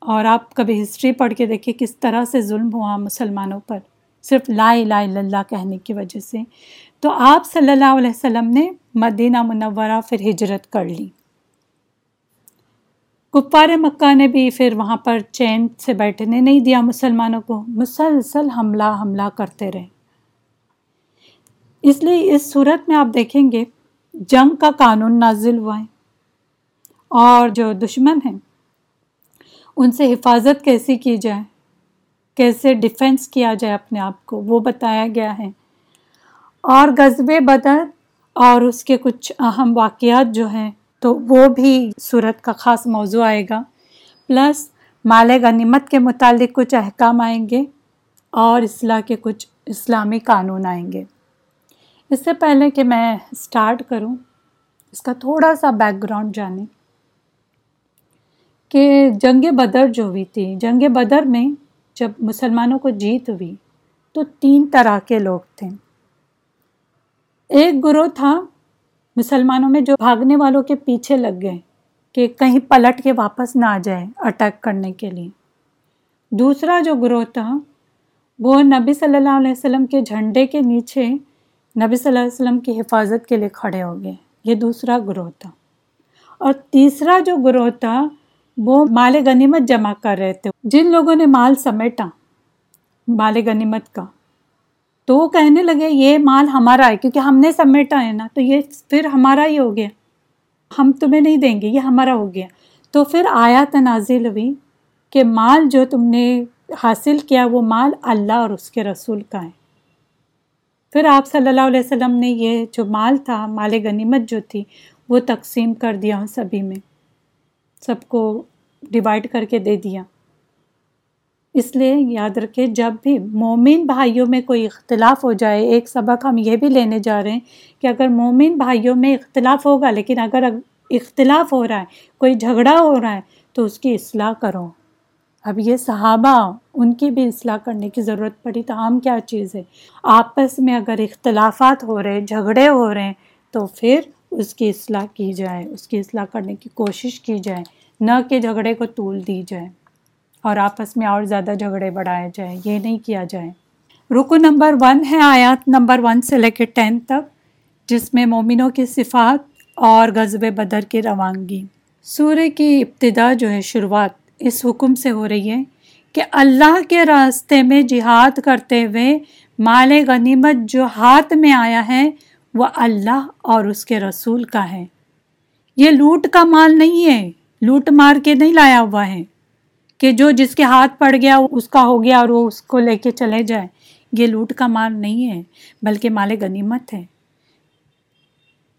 [SPEAKER 1] اور آپ کبھی ہسٹری پڑھ کے دیکھیں کس طرح سے ظلم ہوا مسلمانوں پر، صرف لا الہ الا اللہ کہنے کی وجہ سے۔ تو آپ صلی اللہ علیہ وسلم نے مدینہ منورہ پھر ہجرت کر لی۔ کپار مکہ نے بھی پھر وہاں پر چین سے بیٹھنے نہیں دیا مسلمانوں کو۔ مسلسل حملہ حملہ کرتے رہے۔ اس لیے اس صورت میں آپ دیکھیں گے جنگ کا قانون نازل ہوا ہے اور جو دشمن ہیں، ان سے حفاظت کیسی کی جائے؟ کیسے ڈیفینس کیا جائے اپنے آپ کو؟ وہ بتایا گیا ہے۔ اور غزب بدر اور اس کے کچھ اہم واقعات جو ہیں تو وہ بھی صورت کا خاص موضوع آئے گا۔ پلس مال غنیمت کے متعلق کچھ احکام آئیں گے اور اصلاح کے کچھ اسلامی قانون آئیں گے۔ اس سے پہلے کہ میں اسٹارٹ کروں، اس کا تھوڑا سا بیک گراؤنڈ جانیں کہ جنگ بدر جو ہوئی تھی، جنگ بدر میں جب مسلمانوں کو جیت ہوئی تو تین طرح کے لوگ تھے۔ ایک گروہ تھا مسلمانوں میں جو بھاگنے والوں کے پیچھے لگ گئے کہ کہیں پلٹ کے واپس نہ آ جائے اٹیک کرنے کے لیے۔ دوسرا جو گروہ تھا وہ نبی صلی اللہ علیہ وسلم کے جھنڈے کے نیچے نبی صلی اللہ علیہ وسلم کی حفاظت کے لیے کھڑے ہو گئے۔ یہ دوسرا گروہ تھا۔ اور تیسرا جو گروہ تھا وہ مال غنیمت جمع کر رہے تھے۔ جن لوگوں نے مال سمیٹا، مال غنیمت کا۔ تو وہ کہنے لگے، یہ مال ہمارا ہے، کیونکہ ہم نے سمیٹا ہے نا، تو یہ پھر ہمارا ہی ہو گیا۔ ہم تمہیں نہیں دیں گے، یہ ہمارا ہو گیا۔ تو پھر آیا تنازل ہوئی کہ مال جو تم نے حاصل کیا، وہ مال اللہ اور اس کے رسول کا ہے۔ پھر آپ صلی اللہ علیہ وسلم نے یہ جو مال تھا، مال غنیمت جو تھی، وہ تقسیم کر دیا سبھی میں۔ سب کو ڈیوائڈ کر کے دے دیا۔ اس لیے یاد رکھے جب بھی مومن بھائیوں میں کوئی اختلاف ہو جائے، ایک سبق ہم یہ بھی لینے جا رہے ہیں کہ اگر مومن بھائیوں میں اختلاف ہوگا، لیکن اگر اختلاف ہو رہا ہے، کوئی جھگڑا ہو رہا ہے، تو اس کی اصلاح کرو۔ اب یہ صحابہ، ان کی بھی اصلاح کرنے کی ضرورت پڑی تو عام کیا چیز ہے؟ آپس میں اگر اختلافات ہو رہے، جھگڑے ہو رہے ہیں، تو پھر اس کی اصلاح کی جائے، اس کی اصلاح کرنے کی کوشش کی جائے، نہ کہ جھگڑے کو طول دی جائے۔ اور آپس میں اور زیادہ جھگڑے بڑھائے جائیں، یہ نہیں کیا جائے۔ رکو نمبر ون ہے، آیات نمبر ون سے لے کے ٹین تک، جس میں مومنوں کی صفات اور غزب بدر کی روانگی۔ سورہ کی ابتدا جو ہے، شروعات اس حکم سے ہو رہی ہے کہ اللہ کے راستے میں جہاد کرتے ہوئے مال غنیمت جو ہاتھ میں آیا ہے، وہ اللہ اور اس کے رسول کا ہے۔ یہ لوٹ کا مال نہیں ہے، لوٹ مار کے نہیں لایا ہوا ہے۔ کہ جو جس کے ہاتھ پڑ گیا اس کا ہو گیا اور وہ اس کو لے کے چلے جائے۔ یہ لوٹ کا مال نہیں ہے، بلکہ مال غنیمت ہے۔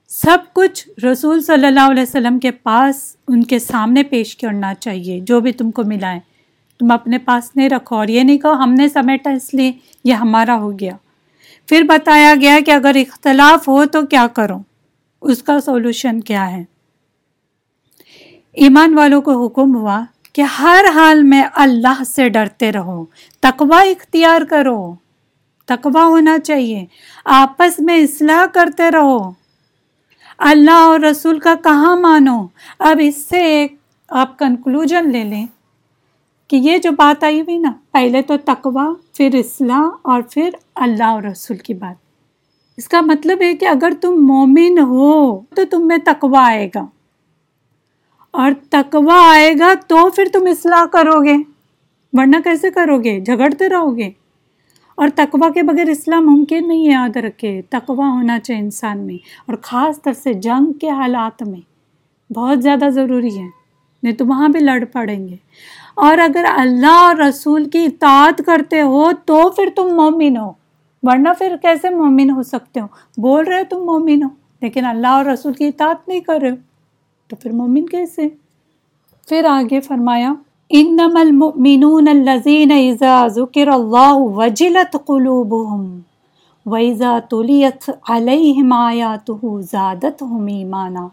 [SPEAKER 1] سب کچھ رسول صلی اللہ علیہ وسلم کے پاس ان کے سامنے پیش کرنا چاہیے، جو بھی تم کو ملا ہے۔ تم اپنے پاس نہیں رکھو اور یہ نہیں کہو ہم نے سمیٹا اس لیے یہ ہمارا ہو گیا۔ پھر بتایا گیا کہ اگر اختلاف ہو تو کیا کرو؟ اس کا سولوشن کیا ہے؟ ایمان والوں کو حکم ہوا کہ ہر حال میں اللہ سے ڈرتے رہو تقوا اختیار کرو۔ تقوا ہونا چاہیے۔ آپس میں اصلاح کرتے رہو۔ اللہ اور رسول کا کہاں مانو؟ اب اس سے ایک آپ کنکلوژن لے لیں کہ یہ جو بات آئی ہوئی نا، پہلے تو تقوا پھر اصلاح اور پھر اللہ اور رسول کی بات۔ اس کا مطلب ہے کہ اگر تم مومن ہو تو تم میں تقوا آئے گا۔ اور تقوا آئے گا تو پھر تم اصلاح کرو گے۔ ورنہ کیسے کرو گے؟ جھگڑتے رہو گے۔ اور تقوا کے بغیر اسلام ممکن نہیں ہے، یاد رکھے۔ تقوا ہونا چاہیے انسان میں، اور خاص طر سے جنگ کے حالات میں۔ بہت زیادہ ضروری ہے۔ نہیں تو وہاں بھی لڑ پڑیں گے۔ اور اگر اللہ اور رسول کی اطاعت کرتے ہو تو پھر تم مومن ہو۔ ورنہ پھر کیسے مومن ہو سکتے ہو؟ بول رہے ہو تم مومن ہو، لیکن اللہ اور رسول کی اطاعت نہیں کر رہے ہو۔ تو پھر مومن کیسے؟ پھر آگے فرمایا، انما المؤمنون الذين اذا ذكر الله وجلت قلوبهم واذا تليت عليهم اياته زادتهم ایمانا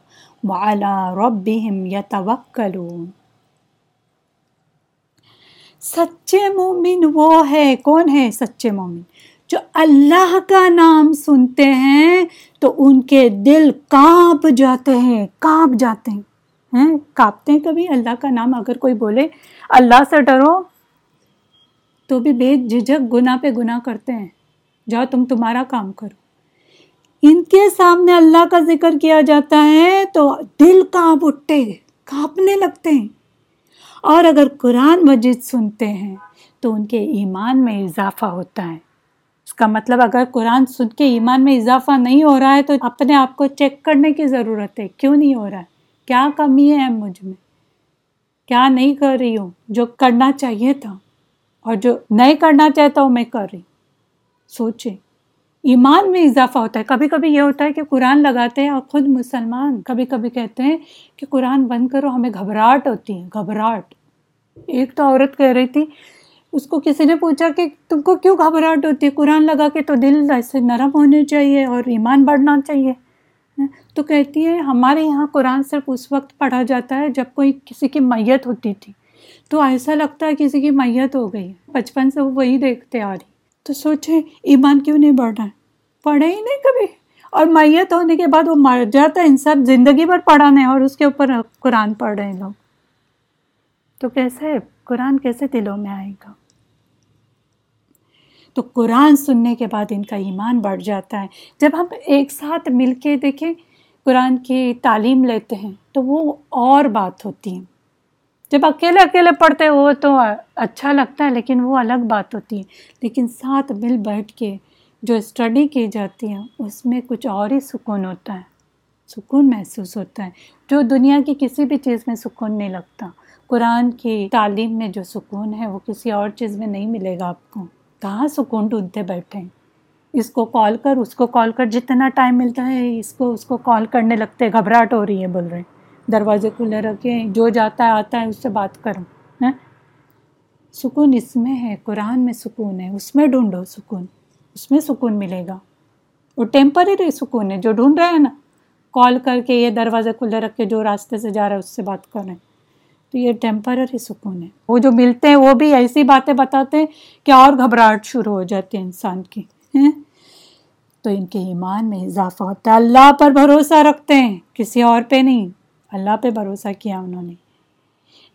[SPEAKER 1] وعلى ربهم يتوكلون سچے مومن وہ ہے، کون ہے سچے مومن؟ جو اللہ کا نام سنتے ہیں تو ان کے دل کانپ جاتے ہیں، کانپ جاتے ہیں ہیں؟ ہیں کبھی؟ اللہ کا نام اگر کوئی بولے، اللہ سے ڈرو، تو بھی بے جھجک گناہ پہ گناہ کرتے ہیں۔ جاؤ تم تمہارا کام کرو۔ ان کے سامنے اللہ کا ذکر کیا جاتا ہے تو دل کانپ اٹھتے، کانپنے لگتے ہیں۔ اور اگر قرآن مجید سنتے ہیں تو ان کے ایمان میں اضافہ ہوتا ہے۔ کا مطلب اگر قرآن سن کے ایمان میں اضافہ نہیں ہو رہا ہے تو اپنے آپ کو چیک کرنے کی ضرورت ہے۔ کیوں نہیں ہو رہا ہے؟ کیا کمی ہے مجھ میں؟ کیا نہیں کر رہی ہوں؟ جو کرنا چاہیے تھا۔ اور جو نہیں کرنا چاہتا ہوں میں کر رہی سوچیں۔ ایمان میں اضافہ ہوتا ہے۔ کبھی کبھی یہ ہوتا ہے کہ قرآن لگاتے ہیں اور خود مسلمان کبھی کبھی کہتے ہیں کہ قرآن بند کرو، ہمیں گھبراہٹ ہوتی ہے۔ گھبراہٹ۔ ایک تو عورت کہہ رہی تھی اس کو کسی نے پوچھا کہ تم کو کیوں گھبراہٹ ہوتی ہے؟ قرآن لگا کے تو دل ایسے نرم ہونے چاہیے اور ایمان بڑھنا چاہیے۔ تو کہتی ہے، ہمارے یہاں قرآن صرف اس وقت پڑھا جاتا ہے جب کوئی کسی کی میت ہوتی تھی۔ تو ایسا لگتا ہے کسی کی میت ہو گئی بچپن سے وہ وہی دیکھتے آ رہی تو سوچے، ایمان کیوں نہیں بڑھ رہا ہے؟ پڑھے ہی نہیں کبھی۔ اور میت ہونے کے بعد وہ مر جاتا ہے۔ انسان زندگی بھر پڑھانے اور اس کے اوپر قرآن پڑھ رہے ہیں لوگ۔ تو کیسے؟ قرآن کیسے دلوں میں آئے گا؟ تو قرآن سننے کے بعد ان کا ایمان بڑھ جاتا ہے۔ جب ہم ایک ساتھ مل کے دیکھیں، قرآن کی تعلیم لیتے ہیں، تو وہ اور بات ہوتی ہے۔ جب اکیلے اکیلے پڑھتے وہ تو اچھا لگتا ہے، لیکن وہ الگ بات ہوتی ہے۔ لیکن ساتھ مل بیٹھ کے جو اسٹڈی کی جاتی ہے، اس میں کچھ اور ہی سکون ہوتا ہے۔ سکون محسوس ہوتا ہے۔ جو دنیا کی کسی بھی چیز میں سکون نہیں لگتا۔ قرآن کی تعلیم میں جو سکون ہے وہ کسی اور چیز میں نہیں ملے گا آپ کو۔ کہاں سکون ڈھونڈتے بیٹھے؟ اس کو کال کر، اس کو کال کر جتنا ٹائم ملتا ہے، اس کو اس کو کال کرنے لگتے، گھبراہٹ ہو رہی ہے، بول رہے۔ دروازے کھلے رکھے، جو جاتا ہے، آتا ہے، اس سے بات کروں ہاں؟ سکون اس میں ہے، قرآن میں سکون ہے، اس میں ڈھونڈو سکون، اس میں سکون ملے گا۔ وہ ٹیمپرری سکون ہے، جو ڈھونڈ رہے ہیں نا۔ کال کر کے یہ دروازے کھلے رکھ کے جو راستے سے جا رہا ہے، اس سے بات کر رہے ہیں۔ تو یہ ٹیمپرری سکون ہے۔ وہ جو ملتے ہیں وہ بھی ایسی باتیں بتاتے ہیں کہ اور گھبراہٹ شروع ہو جاتی ہے انسان کی تو ان کے ایمان میں اضافہ ہوتا ہے۔ اللہ پر بھروسہ رکھتے ہیں، کسی اور پہ نہیں۔ اللہ پہ بھروسہ کیا انہوں نے۔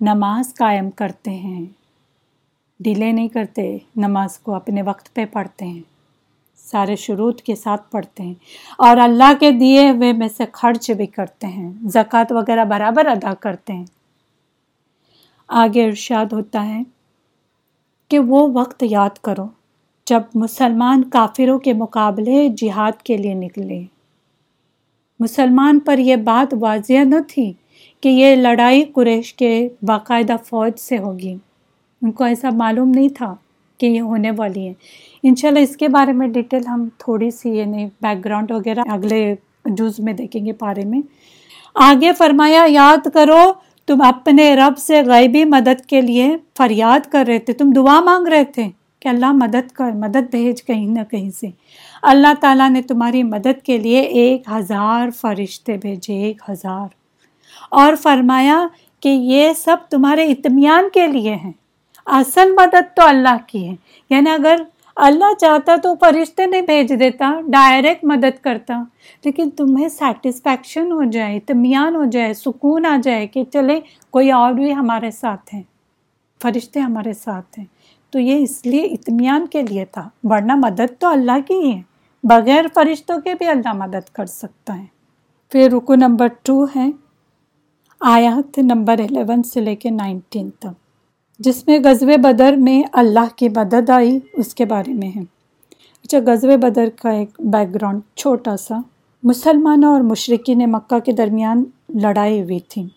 [SPEAKER 1] نماز قائم کرتے ہیں، ڈیلے نہیں کرتے، نماز کو اپنے وقت پہ پڑھتے ہیں، سارے شروط کے ساتھ پڑھتے ہیں۔ اور اللہ کے دیے ہوئے میں سے خرچ بھی کرتے ہیں، زکوٰۃ وغیرہ برابر ادا کرتے ہیں۔ آگے ارشاد ہوتا ہے کہ وہ وقت یاد کرو جب مسلمان کافروں کے مقابلے جہاد کے لیے نکلے۔ مسلمان پر یہ بات واضح نہ تھی کہ یہ لڑائی قریش کے باقاعدہ فوج سے ہوگی۔ ان کو ایسا معلوم نہیں تھا کہ یہ ہونے والی ہے انشاءاللہ اس کے بارے میں ڈیٹیل ہم تھوڑی سی یعنی بیک گراؤنڈ وغیرہ اگلے جز میں دیکھیں گے پارے میں۔ آگے فرمایا، یاد کرو تم اپنے رب سے غیبی مدد کے لیے فریاد کر رہے تھے۔ تم دعا مانگ رہے تھے کہ اللہ مدد کر، مدد بھیج کہیں نہ کہیں سے۔ اللہ تعالیٰ نے تمہاری مدد کے لیے ایک ہزار فرشتے بھیجے، ایک ہزار۔ اور فرمایا کہ یہ سب تمہارے اطمینان کے لیے ہیں۔ اصل مدد تو اللہ کی ہے۔ یعنی اگر اللہ چاہتا تو فرشتے نہیں بھیج دیتا ڈائریکٹ مدد کرتا۔ لیکن تمہیں سیٹسفیکشن ہو جائے، اطمینان ہو جائے، سکون آ جائے کہ چلے، کوئی اور بھی ہمارے ساتھ ہیں فرشتے ہمارے ساتھ ہیں۔ تو یہ اس لیے اطمینان کے لیے تھا۔ ورنہ مدد تو اللہ کی ہی ہے۔ بغیر فرشتوں کے بھی اللہ مدد کر سکتا ہے۔ پھر رکو نمبر ٹو ہے۔ آیات نمبر الیون سے لے کے نائنٹین تک۔ جس میں غزو بدر میں اللہ کی مدد آئی، اس کے بارے میں ہے۔ اچھا غزو بدر کا ایک بیک گراؤنڈ چھوٹا سا مسلمانوں اور مشرقین مکہ کے درمیان لڑائی ہوئی تھی۔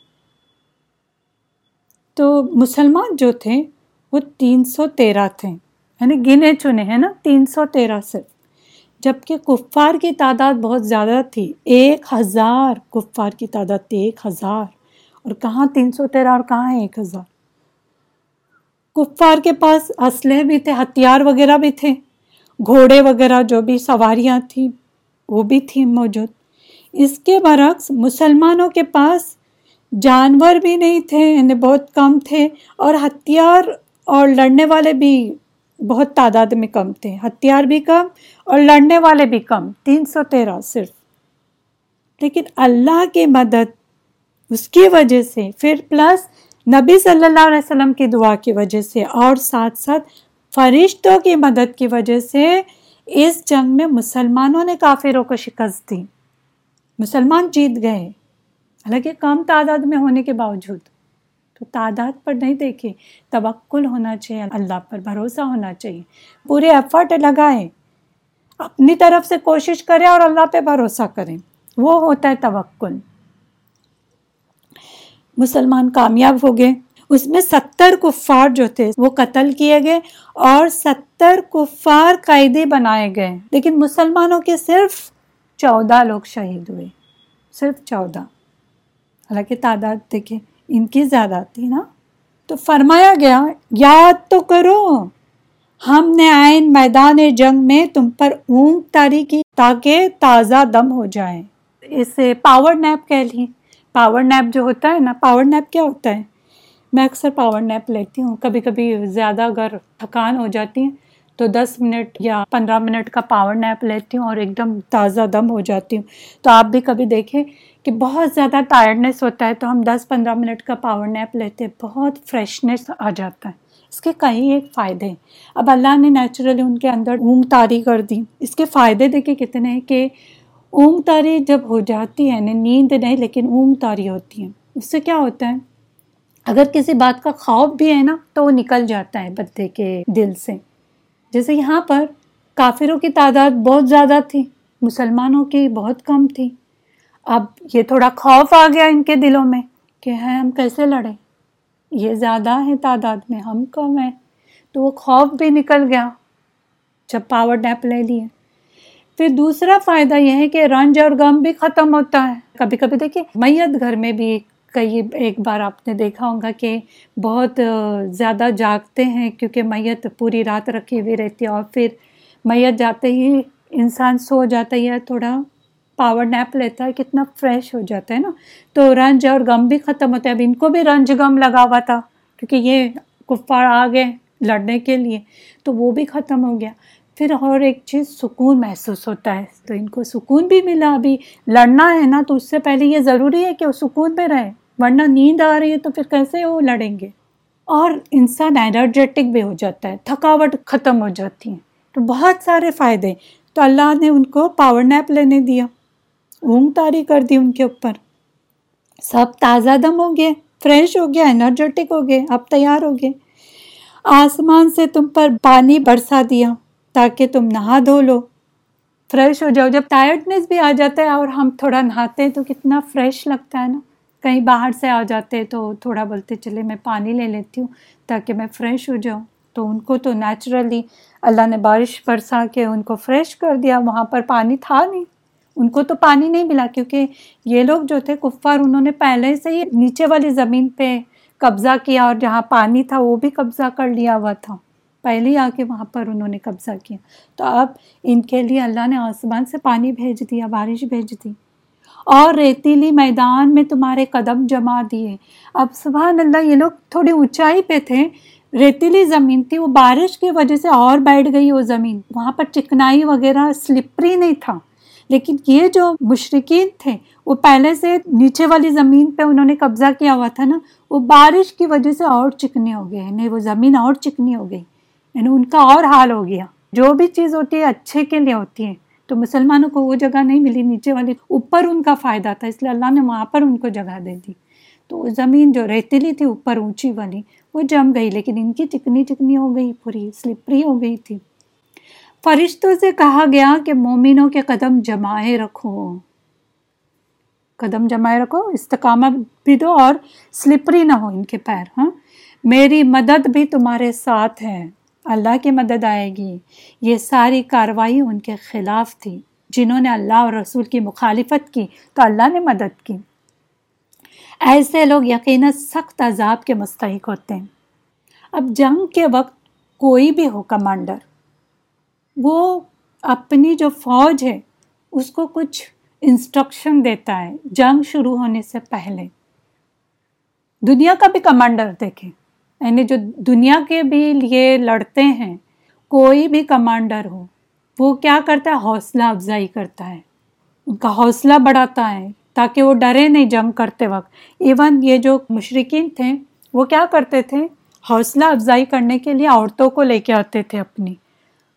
[SPEAKER 1] تو مسلمان جو تھے، وہ تین سو تیرہ تھے۔ یعنی گنے چنے ہیں نا، تین سو تیرہ سے جبکہ کفار کی تعداد بہت زیادہ تھی۔ ایک ہزار کفار کی تعداد تھی، ایک ہزار۔ اور کہاں تین سو تیرہ اور کہاں ایک ہزار؟ کفار کے پاس اسلحے بھی تھے، ہتھیار وغیرہ بھی تھے، گھوڑے وغیرہ جو بھی سواریاں تھیں، وہ بھی تھیں موجود۔ اس کے برعکس مسلمانوں کے پاس جانور بھی نہیں تھے یعنی بہت کم تھے اور ہتھیار اور لڑنے والے بھی بہت تعداد میں کم تھے۔ ہتھیار بھی کم اور لڑنے والے بھی کم، تین سو تیرہ صرف۔ لیکن اللہ کی مدد، اس کی وجہ سے، پھر پلس نبی صلی اللہ علیہ وسلم کی دعا کی وجہ سے اور ساتھ ساتھ فرشتوں کی مدد کی وجہ سے اس جنگ میں مسلمانوں نے کافروں کو شکست دی۔ مسلمان جیت گئے۔ حالانکہ کم تعداد میں ہونے کے باوجود تو تعداد پر نہیں دیکھے، توکل ہونا چاہیے، اللہ پر بھروسہ ہونا چاہیے۔ پورے ایفرٹ لگائے۔ اپنی طرف سے کوشش کرے اور اللہ پہ بھروسہ کریں۔ وہ ہوتا ہے توکل۔ مسلمان کامیاب ہو گئے۔ اس میں ستر کفار جو تھے، وہ قتل کیے گئے اور ستر کفار قیدی بنائے گئے۔ لیکن مسلمانوں کے صرف چودہ لوگ شہید ہوئے۔ صرف چودہ۔ حالانکہ تعداد دیکھیں، ان کی زیادہ تھی نا۔ تو فرمایا گیا، یاد تو کرو، ہم نے آئین میدان جنگ میں تم پر اونگ تاری کی تاکہ تازہ دم ہو جائے۔ اسے پاور نیپ کہہ لیں۔ پاور نیپ جو ہوتا ہے نا پاور نیپ کیا ہوتا ہے? میں اکثر پاور نیپ لیتی ہوں۔ کبھی کبھی زیادہ اگر تھکان ہو جاتی ہے تو دس منٹ یا پندرہ منٹ کا پاور نیپ لیتی ہوں اور ایک دم تازہ دم ہو جاتی ہوں۔ تو آپ بھی کبھی دیکھیں کہ بہت زیادہ ٹائرڈنیس ہوتا ہے تو ہم دس پندرہ منٹ کا پاور نیپ لیتے ہیں، بہت فریشنیس آ جاتا ہے۔ اس کے کئی ایک فائدے ہیں۔ اب اللہ نے نیچرلی ان کے اندر اونگ تاری کر دی۔ اس کے فائدے دیکھے کتنے ہیں کہ اونگ تاری جب ہو جاتی ہے یعنی نیند نہیں، لیکن اونگ تاری ہوتی ہے اس سے کیا ہوتا ہے؟ اگر کسی بات کا خوف بھی ہے نا، تو وہ نکل جاتا ہے بندے کے دل سے۔ جیسے یہاں پر کافروں کی تعداد بہت زیادہ تھی، مسلمانوں کی بہت کم تھی۔ اب یہ تھوڑا خوف آ گیا ان کے دلوں میں کہ ہے ہم کیسے لڑیں؟ یہ زیادہ ہے تعداد میں، ہم کم ہیں۔ تو وہ خوف بھی نکل گیا جب پاور ڈیپ لے لیے۔ پھر دوسرا فائدہ یہ ہے کہ رنج اور غم بھی ختم ہوتا ہے۔ کبھی کبھی دیکھیے، میت گھر میں بھی کئی ایک بار آپ نے دیکھا ہوگا کہ بہت زیادہ جاگتے ہیں کیونکہ میت پوری رات رکھی ہوئی رہتی ہے اور پھر میت جاتے ہی انسان سو جاتا ہے تھوڑا پاور نیپ لیتا ہے، کتنا فریش ہو جاتا ہے نا۔ تو رنج اور غم بھی ختم ہوتا ہے۔ اب ان کو بھی رنج غم لگا ہوا تھا کیونکہ یہ کفار آ گئے لڑنے کے لیے تو وہ بھی ختم ہو گیا۔ پھر اور ایک چیز سکون محسوس ہوتا ہے، تو ان کو سکون بھی ملا۔ ابھی لڑنا ہے نا، تو اس سے پہلے یہ ضروری ہے کہ وہ سکون میں رہے، ورنہ نیند آ رہی ہے تو پھر کیسے وہ لڑیں گے؟ اور انسان انرجیٹک بھی ہو جاتا ہے، تھکاوٹ ختم ہو جاتی ہے۔ تو بہت سارے فائدے۔ تو اللہ نے ان کو پاور نیپ لینے دیا۔ اونگ تاری کر دی ان کے اوپر۔ سب تازہ دم ہو گئے فریش ہو گیا انرجیٹک ہو گئے، اب تیار ہو گئے۔ آسمان سے تم پر پانی برسا دیا۔ تاکہ تم نہا دھو لو۔ فریش ہو جاؤ۔ جب ٹائرڈنیس بھی آ جاتا ہے اور ہم تھوڑا نہاتے ہیں تو کتنا فریش لگتا ہے نا۔ کہیں باہر سے آ جاتے تو تھوڑا بولتے چلے میں پانی لے لیتی ہوں تاکہ میں فریش ہو جاؤں۔ تو ان کو تو نیچرلی اللہ نے بارش برسا کے ان کو فریش کر دیا۔ وہاں پر پانی تھا نہیں۔ ان کو تو پانی نہیں ملا کیونکہ یہ لوگ جو تھے، کفار، انہوں نے پہلے سے ہی نیچے والی زمین پہ قبضہ کیا اور جہاں پانی تھا وہ بھی قبضہ کر لیا ہوا تھا۔ پہلے ہی آ کے وہاں پر انہوں نے قبضہ کیا۔ تو اب ان کے لیے اللہ نے آسمان سے پانی بھیج دیا، بارش بھیج دی۔ اور ریتیلی میدان میں تمہارے قدم جما دیے۔ اب سبحان اللہ، یہ لوگ تھوڑی اونچائی پہ تھے۔ ریتیلی زمین تھی، وہ بارش کی وجہ سے اور بیٹھ گئی وہ زمین۔ وہاں پر چکنائی وغیرہ سلپری نہیں تھا۔ لیکن یہ جو مشرقین تھے، وہ پہلے سے نیچے والی زمین پہ انہوں نے قبضہ کیا ہوا تھا نا، وہ بارش کی وجہ سے اور چکنی ہو گئے۔ یعنی وہ زمین اور چکنی ہو گئی۔ یعنی ان کا اور حال ہو گیا۔ جو بھی چیز ہوتی ہے، اچھے کے لیے ہوتی ہے۔ تو مسلمانوں کو وہ جگہ نہیں ملی، نیچے والی۔ اوپر ان کا فائدہ تھا، اس لیے اللہ نے وہاں پر ان کو جگہ دے دی۔ تو زمین جو ریتیلی تھی، اوپر اونچی والی، وہ جم گئی، لیکن ان کی چکنی چکنی ہو گئی، پوری سلپری ہو گئی تھی۔ فرشتوں سے کہا گیا کہ مومنوں کے قدم جمائے رکھو۔ قدم جمائے رکھو، استقامت بھی دو اور سلپری نہ ہو ان کے پیر ہاں۔ میری مدد بھی تمہارے ساتھ ہے۔ اللہ کی مدد آئے گی۔ یہ ساری کاروائی ان کے خلاف تھی۔ جنہوں نے اللہ اور رسول کی مخالفت کی تو اللہ نے مدد کی۔ ایسے لوگ یقیناً سخت عذاب کے مستحق ہوتے ہیں۔ اب جنگ کے وقت کوئی بھی ہو کمانڈر، وہ اپنی جو فوج ہے، اس کو کچھ انسٹرکشن دیتا ہے۔ جنگ شروع ہونے سے پہلے۔ دنیا کا بھی کمانڈر دیکھیں۔ یعنی جو دنیا کے بھی لیے لڑتے ہیں، کوئی بھی کمانڈر ہو، وہ کیا کرتا ہے؟ حوصلہ افزائی کرتا ہے۔ ان کا حوصلہ بڑھاتا ہے تاکہ وہ ڈرے نہیں جنگ کرتے وقت۔ ایون یہ جو مشرقین تھے، وہ کیا کرتے تھے؟ حوصلہ افزائی کرنے کے لیے عورتوں کو لے کے آتے تھے اپنی۔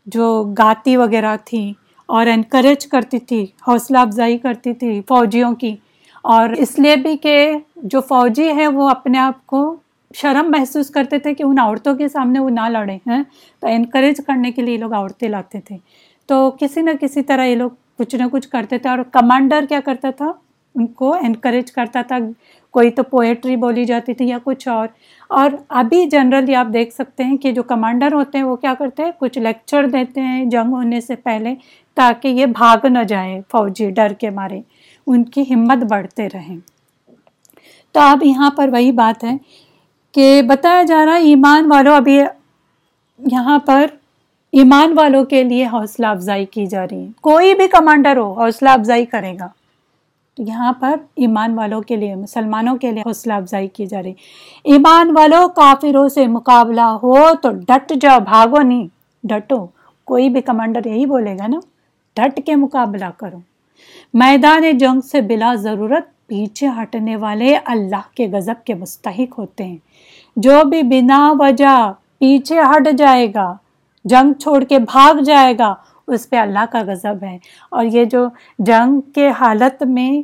[SPEAKER 1] جو گاتی وغیرہ تھی اور انکریج کرتی تھی، حوصلہ افزائی کرتی تھی فوجیوں کی۔ اور اس لیے بھی کہ جو فوجی ہے وہ اپنے آپ کو شرم محسوس کرتے تھے کہ ان عورتوں کے سامنے وہ نہ لڑیں، ہیں؟ تو انکریج کرنے کے لیے یہ لوگ عورتیں لاتے تھے۔ تو کسی نہ کسی طرح یہ لوگ کچھ نہ کچھ کرتے تھے۔ اور کمانڈر کیا کرتا تھا؟ ان کو انکریج کرتا تھا۔ کوئی تو پوئٹری بولی جاتی تھی یا کچھ اور۔ اور ابھی جنرلی آپ دیکھ سکتے ہیں کہ جو کمانڈر ہوتے ہیں وہ کیا کرتے ہیں؟ کچھ لیکچر دیتے ہیں جنگ ہونے سے پہلے تاکہ یہ بھاگ نہ جائیں فوجی ڈر کے مارے۔ ان کی ہمت بڑھتے رہیں تو اب یہاں پر وہی بات ہے کہ بتایا جا رہا ایمان والوں، ابھی یہاں پر ایمان والوں کے لیے حوصلہ افزائی کی جا رہی ہے۔ کوئی بھی کمانڈر ہو، حوصلہ افزائی کرے گا۔ تو یہاں پر ایمان والوں کے لیے، مسلمانوں کے لیے حوصلہ افزائی کی جا رہی۔ ایمان والوں کافروں سے مقابلہ ہو تو ڈٹ جاؤ، بھاگو نہیں۔ ڈٹو۔ کوئی بھی کمانڈر یہی بولے گا نا، ڈٹ کے مقابلہ کرو۔ میدان جنگ سے بلا ضرورت پیچھے ہٹنے والے اللہ کے غضب کے مستحق ہوتے ہیں۔ جو بھی بنا وجہ پیچھے ہٹ جائے گا، جنگ چھوڑ کے بھاگ جائے گا، اس پہ اللہ کا غضب ہے۔ اور یہ جو جنگ کے حالت میں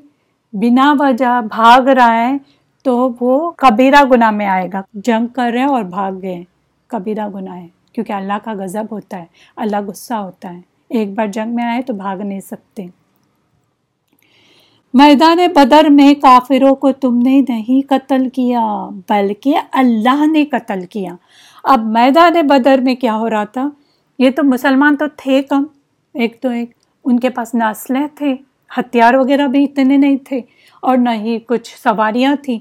[SPEAKER 1] بنا وجہ بھاگ رہا ہے، تو وہ کبیرہ گناہ میں آئے گا۔ جنگ کر رہے ہیں اور بھاگ گئے کبیرہ گناہ ہے، کیونکہ اللہ کا غضب ہوتا ہے، اللہ غصہ ہوتا ہے۔ ایک بار جنگ میں آئے تو بھاگ نہیں سکتے۔ میدان بدر میں کافروں کو تم نے نہیں قتل کیا بلکہ اللہ نے قتل کیا۔ اب میدان بدر میں کیا ہو رہا تھا؟ یہ تو مسلمان تو تھے کم۔ ایک تو ایک ان کے پاس نسلیں تھے ہتھیار وغیرہ بھی اتنے نہیں تھے اور نہ ہی کچھ سواریاں تھیں۔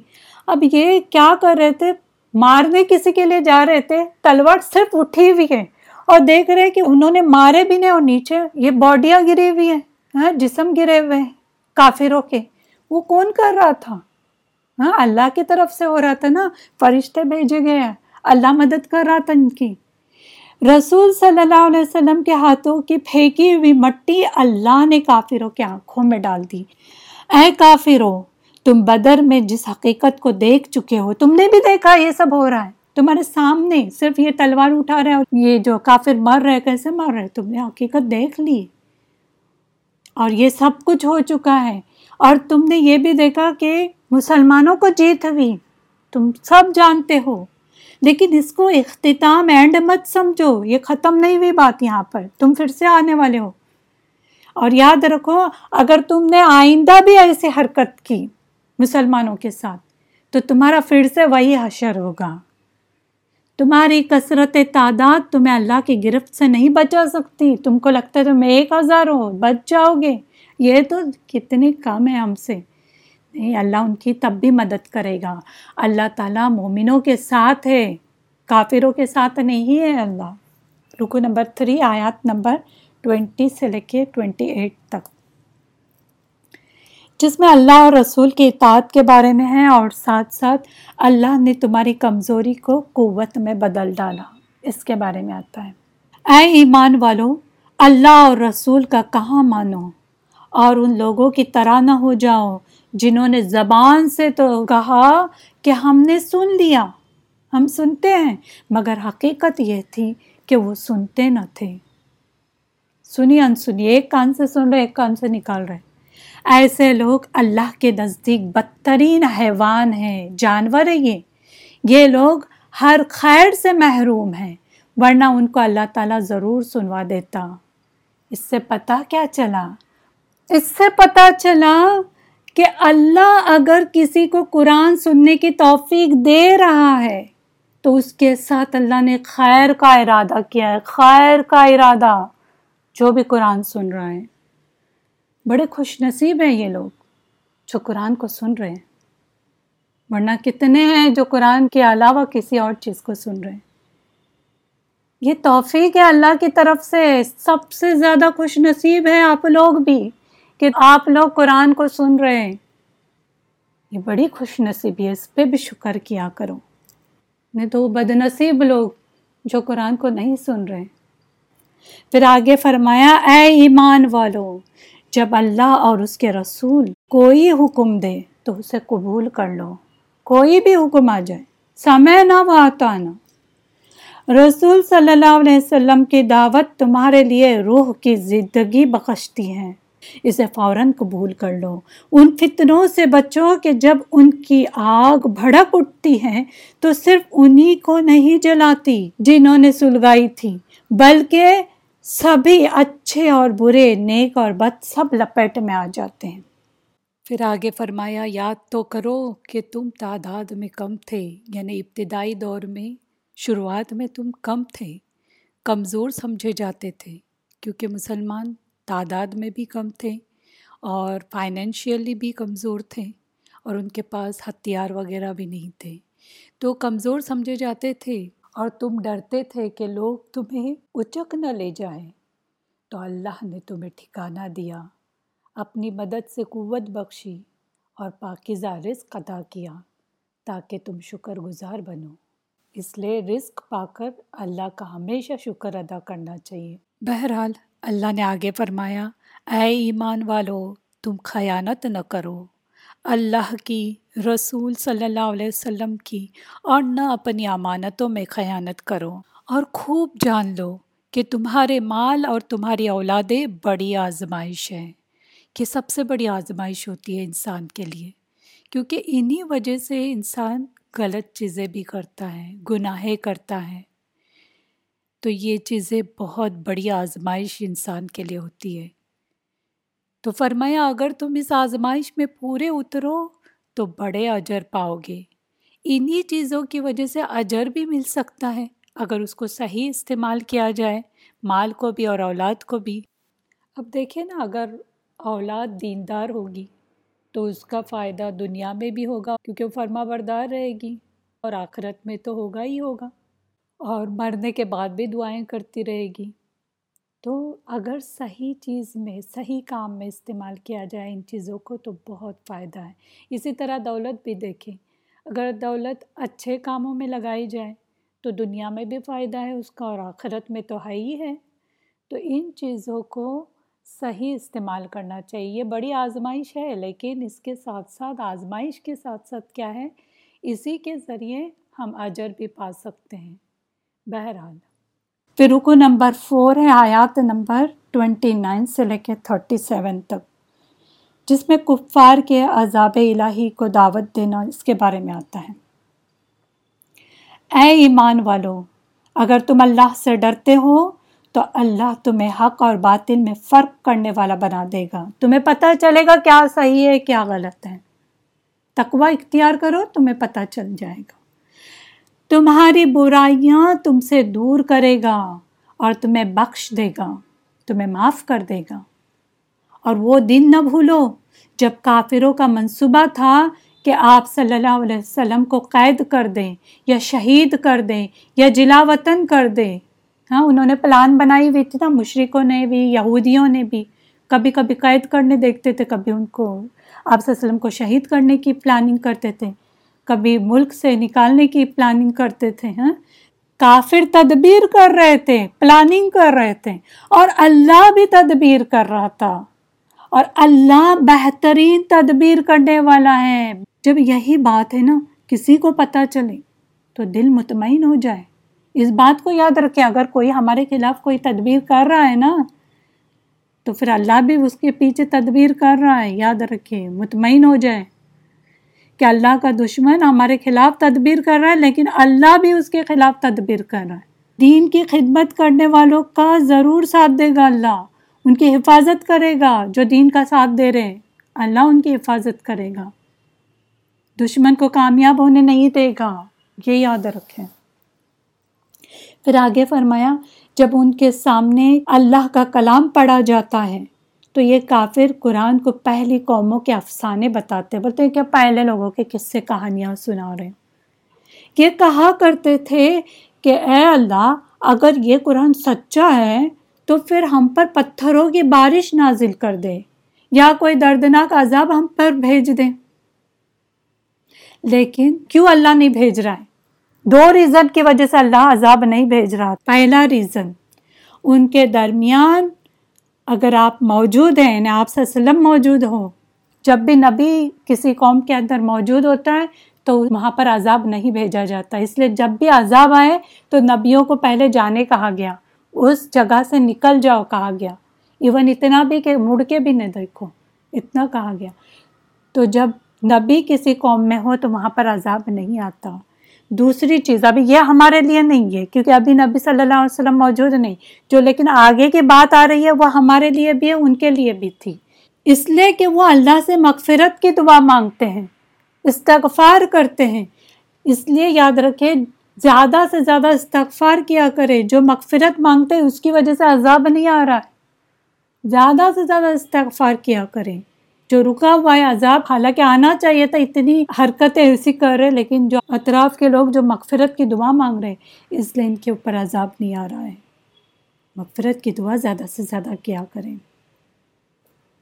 [SPEAKER 1] اب یہ کیا کر رہے تھے؟ مارنے کسی کے لیے جا رہے تھے؟ تلوار صرف اٹھی ہوئی ہے اور دیکھ رہے کہ انہوں نے مارے بھی نہیں اور نیچے یہ باڈیاں گری ہوئی ہیں ہاں، جسم گرے ہوئے ہیں۔ کافروں کے۔ وہ کون کر رہا تھا؟ ہاں اللہ کی طرف سے ہو رہا تھا نا۔ فرشتے بھیجے گئے اللہ مدد کر رہا تھا ان کی۔ رسول صلی اللہ علیہ وسلم کے ہاتھوں کی پھینکی ہوئی مٹی اللہ نے کافروں کے آنکھوں میں ڈال دی۔ اے کافروں، تم بدر میں جس حقیقت کو دیکھ چکے ہو، تم نے بھی دیکھا یہ سب ہو رہا ہے۔ تمہارے سامنے صرف یہ تلوار اٹھا رہے اور یہ جو کافر مر رہے کیسے مر رہے تم نے حقیقت دیکھ لی۔ اور یہ سب کچھ ہو چکا ہے۔ اور تم نے یہ بھی دیکھا کہ مسلمانوں کو جیت ہوئی۔ تم سب جانتے ہو۔ لیکن اس کو اختتام اینڈ مت سمجھو۔ یہ ختم نہیں ہوئی بات یہاں پر۔ تم پھر سے آنے والے ہو۔ اور یاد رکھو، اگر تم نے آئندہ بھی ایسی حرکت کی مسلمانوں کے ساتھ، تو تمہارا پھر سے وہی حشر ہوگا۔ تمہاری کثرت تعداد تمہیں اللہ کی گرفت سے نہیں بچا سکتی۔ تم کو لگتا ہے تم ایک ہزار ہو، بچ جاؤ گے۔ یہ تو کتنی کم ہے ہم سے۔ نہیں، اللہ ان کی تب بھی مدد کرے گا۔ اللہ تعالیٰ مومنوں کے ساتھ ہے، کافروں کے ساتھ نہیں ہے اللہ۔ رکو نمبر تھری، آیات نمبر ٹوینٹی سے لے کے ٹوینٹی ایٹ تک۔ جس میں اللہ اور رسول کی اطاعت کے بارے میں ہے اور ساتھ ساتھ اللہ نے تمہاری کمزوری کو قوت میں بدل ڈالا۔ اس کے بارے میں آتا ہے۔ اے ایمان والو، اللہ اور رسول کا کہاں مانو؟ اور ان لوگوں کی طرح نہ ہو جاؤ جنہوں نے زبان سے تو کہا کہ ہم نے سن لیا۔ ہم سنتے ہیں، مگر حقیقت یہ تھی کہ وہ سنتے نہ تھے۔ سنی انسنی ایک کان سے سن رہے، ایک کان سے نکال رہے۔ ایسے لوگ اللہ کے نزدیک بدترین حیوان ہیں، جانور ہیں یہ۔ یہ لوگ ہر خیر سے محروم ہیں، ورنہ ان کو اللہ تعالیٰ ضرور سنوا دیتا۔ اس سے پتہ کیا چلا؟ اس سے پتہ چلا کہ اللہ اگر کسی کو قرآن سننے کی توفیق دے رہا ہے، تو اس کے ساتھ اللہ نے خیر کا ارادہ کیا ہے، خیر کا ارادہ۔ جو بھی قرآن سن رہا ہے۔ بڑے خوش نصیب ہیں یہ لوگ جو قرآن کو سن رہے ہیں۔ ورنہ کتنے ہیں جو قرآن کے علاوہ کسی اور چیز کو سن رہے ہیں۔ یہ توفیق ہے اللہ کی طرف سے۔ سب سے زیادہ خوش نصیب ہے آپ لوگ بھی کہ آپ لوگ قرآن کو سن رہے ہیں۔ یہ بڑی خوش نصیبی ہے۔ اس پہ بھی شکر کیا کرو۔ نہیں تو بد نصیب لوگ جو قرآن کو نہیں سن رہے پھر آگے فرمایا، اے ایمان والو جب اللہ اور اس کے رسول کوئی حکم دے تو اسے قبول کر لو۔ کوئی بھی حکم آ جائے، سمے نہ آتا نہ۔ رسول صلی اللہ علیہ وسلم کی دعوت تمہارے لیے روح کی زندگی بخشتی ہے۔ اسے فوراً قبول کر لو۔ ان فتنوں سے بچو کہ جب ان کی آگ بھڑک اٹھتی ہے تو صرف انہی کو نہیں جلاتی جنہوں نے سلگائی تھی، بلکہ سبھی اچھے اور برے، نیک اور بد، سب لپیٹ میں آ جاتے ہیں۔ پھر آگے فرمایا، یاد تو کرو کہ تم تعداد میں کم تھے یعنی ابتدائی دور میں، شروعات میں تم کم تھے، کمزور سمجھے جاتے تھے، کیونکہ مسلمان تعداد میں بھی کم تھے اور فائنینشیلی بھی کمزور تھے اور ان کے پاس ہتھیار وغیرہ بھی نہیں تھے۔ تو کمزور سمجھے جاتے تھے اور تم ڈرتے تھے کہ لوگ تمہیں اچک نہ لے جائیں۔ تو اللہ نے تمہیں ٹھکانہ دیا، اپنی مدد سے قوت بخشی اور پاکیزہ رزق عطا کیا تاکہ تم شکر گزار بنو۔ اس لیے رزق پا کر اللہ کا ہمیشہ شکر ادا کرنا چاہیے۔ بہرحال اللہ نے آگے فرمایا، اے ایمان والو، تم خیانت نہ کرو۔ اللہ کی رسول صلی اللہ علیہ وسلم کی، اور نہ اپنی امانتوں میں خیانت کرو۔ اور خوب جان لو کہ تمہارے مال اور تمہاری اولادیں بڑی آزمائش ہے کہ سب سے بڑی آزمائش ہوتی ہے انسان کے لیے۔ کیونکہ انہی وجہ سے انسان غلط چیزیں بھی کرتا ہے، گناہیں کرتا ہے۔ تو یہ چیزیں بہت بڑی آزمائش انسان کے لیے ہوتی ہے۔ تو فرمایا، اگر تم اس آزمائش میں پورے اترو تو بڑے اجر پاؤ گے انہی چیزوں کی وجہ سے اجر بھی مل سکتا ہے۔ اگر اس کو صحیح استعمال کیا جائے، مال کو بھی اور اولاد کو بھی۔ اب دیکھیں نا، اگر اولاد دیندار ہوگی تو اس کا فائدہ دنیا میں بھی ہوگا، کیونکہ وہ فرما بردار رہے گی۔ اور آخرت میں تو ہوگا ہی ہوگا۔ اور مرنے کے بعد بھی دعائیں کرتی رہے گی۔ تو اگر صحیح چیز میں، صحیح کام میں استعمال کیا جائے ان چیزوں کو تو بہت فائدہ ہے۔ اسی طرح دولت بھی دیکھیں۔ اگر دولت اچھے کاموں میں لگائی جائے تو دنیا میں بھی فائدہ ہے، اس کا اور آخرت میں تو ہے ہی ہے۔ تو ان چیزوں کو صحیح استعمال کرنا چاہیے۔ یہ بڑی آزمائش ہے، لیکن اس کے ساتھ ساتھ آزمائش کے ساتھ ساتھ کیا ہے؟ اسی کے ذریعے ہم اجر بھی پا سکتے ہیں۔ بہرحال۔ پھر رکو نمبر فور ہے، آیات نمبر ٹوینٹی نائن سے لے کے تھرٹی سیون تک۔ جس میں کفار کے عذاب الہی کو دعوت دینا اس کے بارے میں آتا ہے۔ اے ایمان والو، اگر تم اللہ سے ڈرتے ہو تو اللہ تمہیں حق اور باطل میں فرق کرنے والا بنا دے گا۔ تمہیں پتہ چلے گا کیا صحیح ہے، کیا غلط ہے۔ تقوی اختیار کرو، تمہیں پتہ چل جائے گا۔ تمہاری برائیاں تم سے دور کرے گا اور تمہیں بخش دے گا، تمہیں معاف کر دے گا۔ اور وہ دن نہ بھولو جب کافروں کا منصوبہ تھا کہ آپ صلی اللہ علیہ وسلم کو قید کر دیں یا شہید کر دیں یا جلا وطن کر دیں۔ ہاں انہوں نے پلان بنائی ہوئی تھی نا مشرقوں نے بھی، یہودیوں نے بھی۔ کبھی کبھی قید کرنے دیکھتے تھے، کبھی ان کو آپ صلی اللہ علیہ وسلم کو شہید کرنے کی پلاننگ کرتے تھے۔ کبھی ملک سے نکالنے کی پلاننگ کرتے تھے ہاں؟ کافر تدبیر کر رہے تھے پلاننگ کر رہے تھے، اور اللہ بھی تدبیر کر رہا تھا۔ اور اللہ بہترین تدبیر کرنے والا ہے۔ جب یہی بات ہے نا، کسی کو پتہ چلے تو دل مطمئن ہو جائے۔ اس بات کو یاد رکھیں، اگر کوئی ہمارے خلاف کوئی تدبیر کر رہا ہے نا، تو پھر اللہ بھی اس کے پیچھے تدبیر کر رہا ہے۔ یاد رکھے مطمئن ہو جائے کہ اللہ کا دشمن ہمارے خلاف تدبیر کر رہا ہے، لیکن اللہ بھی اس کے خلاف تدبیر کر رہا ہے۔ دین کی خدمت کرنے والوں کا ضرور ساتھ دے گا اللہ، ان کی حفاظت کرے گا جو دین کا ساتھ دے رہے اللہ ان کی حفاظت کرے گا۔ دشمن کو کامیاب ہونے نہیں دے گا، یہ یاد رکھیں۔ پھر آگے فرمایا، جب ان کے سامنے اللہ کا کلام پڑھا جاتا ہے تو یہ کافر قرآن کو پہلی قوموں کے افسانے بتاتے، بولتے ہیں کہ پہلے لوگوں کے قصے، کہانیاں سنا رہے ہیں۔ یہ کہا کرتے تھے کہ اے اللہ، اگر یہ قرآن سچا ہے تو پھر ہم پر پتھروں کی بارش نازل کر دے، یا کوئی دردناک عذاب ہم پر بھیج دیں لیکن کیوں اللہ نہیں بھیج رہا ہے؟ دو ریزن کی وجہ سے اللہ عذاب نہیں بھیج رہا۔ پہلا ریزن، ان کے درمیان اگر آپ موجود ہیں یعنی آپ وسلم موجود ہو جب بھی نبی کسی قوم کے اندر موجود ہوتا ہے، تو وہاں پر عذاب نہیں بھیجا جاتا۔ اس لیے جب بھی عذاب آئے، تو نبیوں کو پہلے جانے کہا گیا۔ اس جگہ سے نکل جاؤ کہا گیا۔ ایون اتنا بھی کہ مڑ کے بھی نہیں دیکھو۔ اتنا کہا گیا۔ تو جب نبی کسی قوم میں ہو، تو وہاں پر عذاب نہیں آتا۔ دوسری چیز، ابھی یہ ہمارے لیے نہیں ہے، کیونکہ ابھی نبی صلی اللہ علیہ وسلم موجود نہیں۔ جو لیکن آگے کی بات آ رہی ہے، وہ ہمارے لیے بھی ہے، ان کے لیے بھی تھی۔ اس لیے کہ وہ اللہ سے مغفرت کی دعا مانگتے ہیں، استغفار کرتے ہیں۔ اس لیے یاد رکھے زیادہ سے زیادہ استغفار کیا کرے جو مغفرت مانگتے ہیں، اس کی وجہ سے عذاب نہیں آ رہا۔ ہے زیادہ سے زیادہ استغفار کیا کریں۔ جو رکا ہوا ہے، عذاب، حالانکہ آنا چاہیے تھا، اتنی حرکتیں ایسی کر رہے، لیکن جو اطراف کے لوگ، جو مغفرت کی دعا مانگ رہے، اس لیے ان کے اوپر عذاب نہیں آ رہا ہے۔ مغفرت کی دعا زیادہ سے زیادہ کیا کریں؟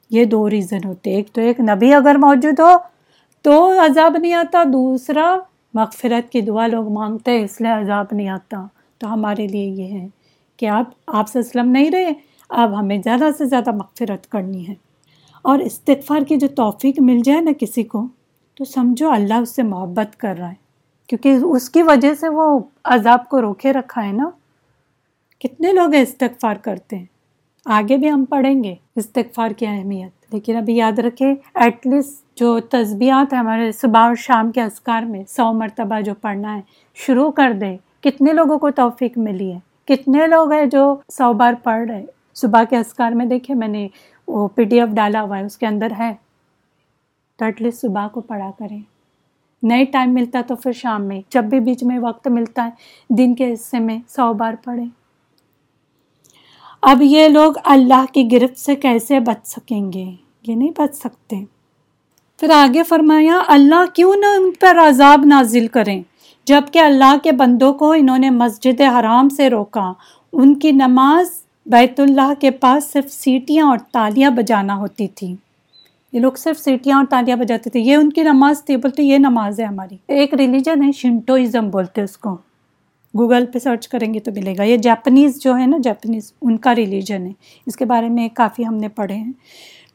[SPEAKER 1] یہ دو ریزن ہوتے ایک تو ایک نبی اگر موجود ہو تو عذاب نہیں آتا، دوسرا مغفرت کی دعا لوگ مانگتے ہیں، اس لیے عذاب نہیں آتا۔ تو ہمارے لیے یہ ہے کہ آپ آپ سے اسلم نہیں رہے اب ہمیں زیادہ سے زیادہ مغفرت کرنی ہے۔ اور استغفار کی جو توفیق مل جائے نا کسی کو، تو سمجھو اللہ اس سے محبت کر رہا ہے۔ کیونکہ اس کی وجہ سے وہ عذاب کو روکے رکھا ہے نا۔ کتنے لوگ استغفار کرتے ہیں۔ آگے بھی ہم پڑھیں گے استغفار کی اہمیت۔ لیکن ابھی یاد رکھے ایٹ لیسٹ جو تسبیحات ہیں ہمارے صبح اور شام کے اسکار میں، سو مرتبہ جو پڑھنا ہے، شروع کر دے کتنے لوگوں کو توفیق ملی ہے؟ کتنے لوگ ہیں جو سو بار پڑھ رہے صبح کے اسکار میں دیکھے میں نے وہ پی ڈی ایف ڈالا ہوا ہے، اس کے اندر ہے۔ تو ایٹ لیسٹ صبح کو پڑھا کریں۔ نئے ٹائم ملتا تو پھر شام میں، جب بھی بیچ میں وقت ملتا ہے، دن کے حصے میں سو بار پڑھیں۔ اب یہ لوگ اللہ کی گرفت سے کیسے بچ سکیں گے؟ یہ نہیں بچ سکتے۔ پھر آگے فرمایا، اللہ کیوں نہ ان پر عذاب نازل کریں؟ جبکہ اللہ کے بندوں کو انہوں نے مسجد حرام سے روکا، ان کی نماز بیت اللہ کے پاس صرف سیٹیاں اور تالیاں بجانا ہوتی تھی یہ لوگ صرف سیٹیاں اور تالیاں بجاتے تھے۔ یہ ان کی نماز تھی بولتے یہ نماز ہے ہماری۔ ایک ریلیجن ہے شنٹوئزم بولتے اس کو۔ گوگل پہ سرچ کریں گے تو ملے گا۔ یہ جاپنیز جو ہے نا جاپنیز ان کا ریلیجن ہے۔ اس کے بارے میں کافی ہم نے پڑھے ہیں۔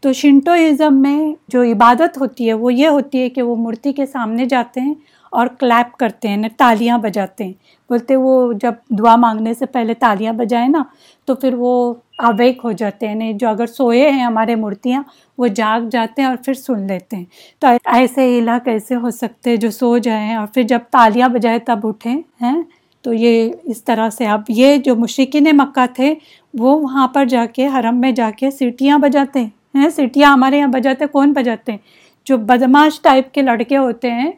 [SPEAKER 1] تو شنٹوئزم میں جو عبادت ہوتی ہے، وہ یہ ہوتی ہے کہ وہ مورتی کے سامنے جاتے ہیں اور کلیپ کرتے ہیں یعنی تالیاں بجاتے ہیں۔ بولتے وہ جب دعا مانگنے سے پہلے تالیاں بجائیں نا تو پھر وہ اویک ہو جاتے ہیں۔ یعنی جو اگر سوئے ہیں ہمارے مورتیاں، وہ جاگ جاتے ہیں اور پھر سن لیتے ہیں۔ تو ایسے الہ کیسے ہو سکتے جو سو جائیں اور پھر جب تالیاں بجائے تب اٹھیں ہیں؟ تو یہ اس طرح سے اب یہ جو مشرقین مکہ تھے، وہ وہاں پر جا کے حرم میں جا کے سیٹیاں بجاتے ہیں۔ سیٹیاں ہمارے یہاں بجاتے کون بجاتے ہیں؟ جو بدماش ٹائپ کے لڑکے ہوتے ہیں،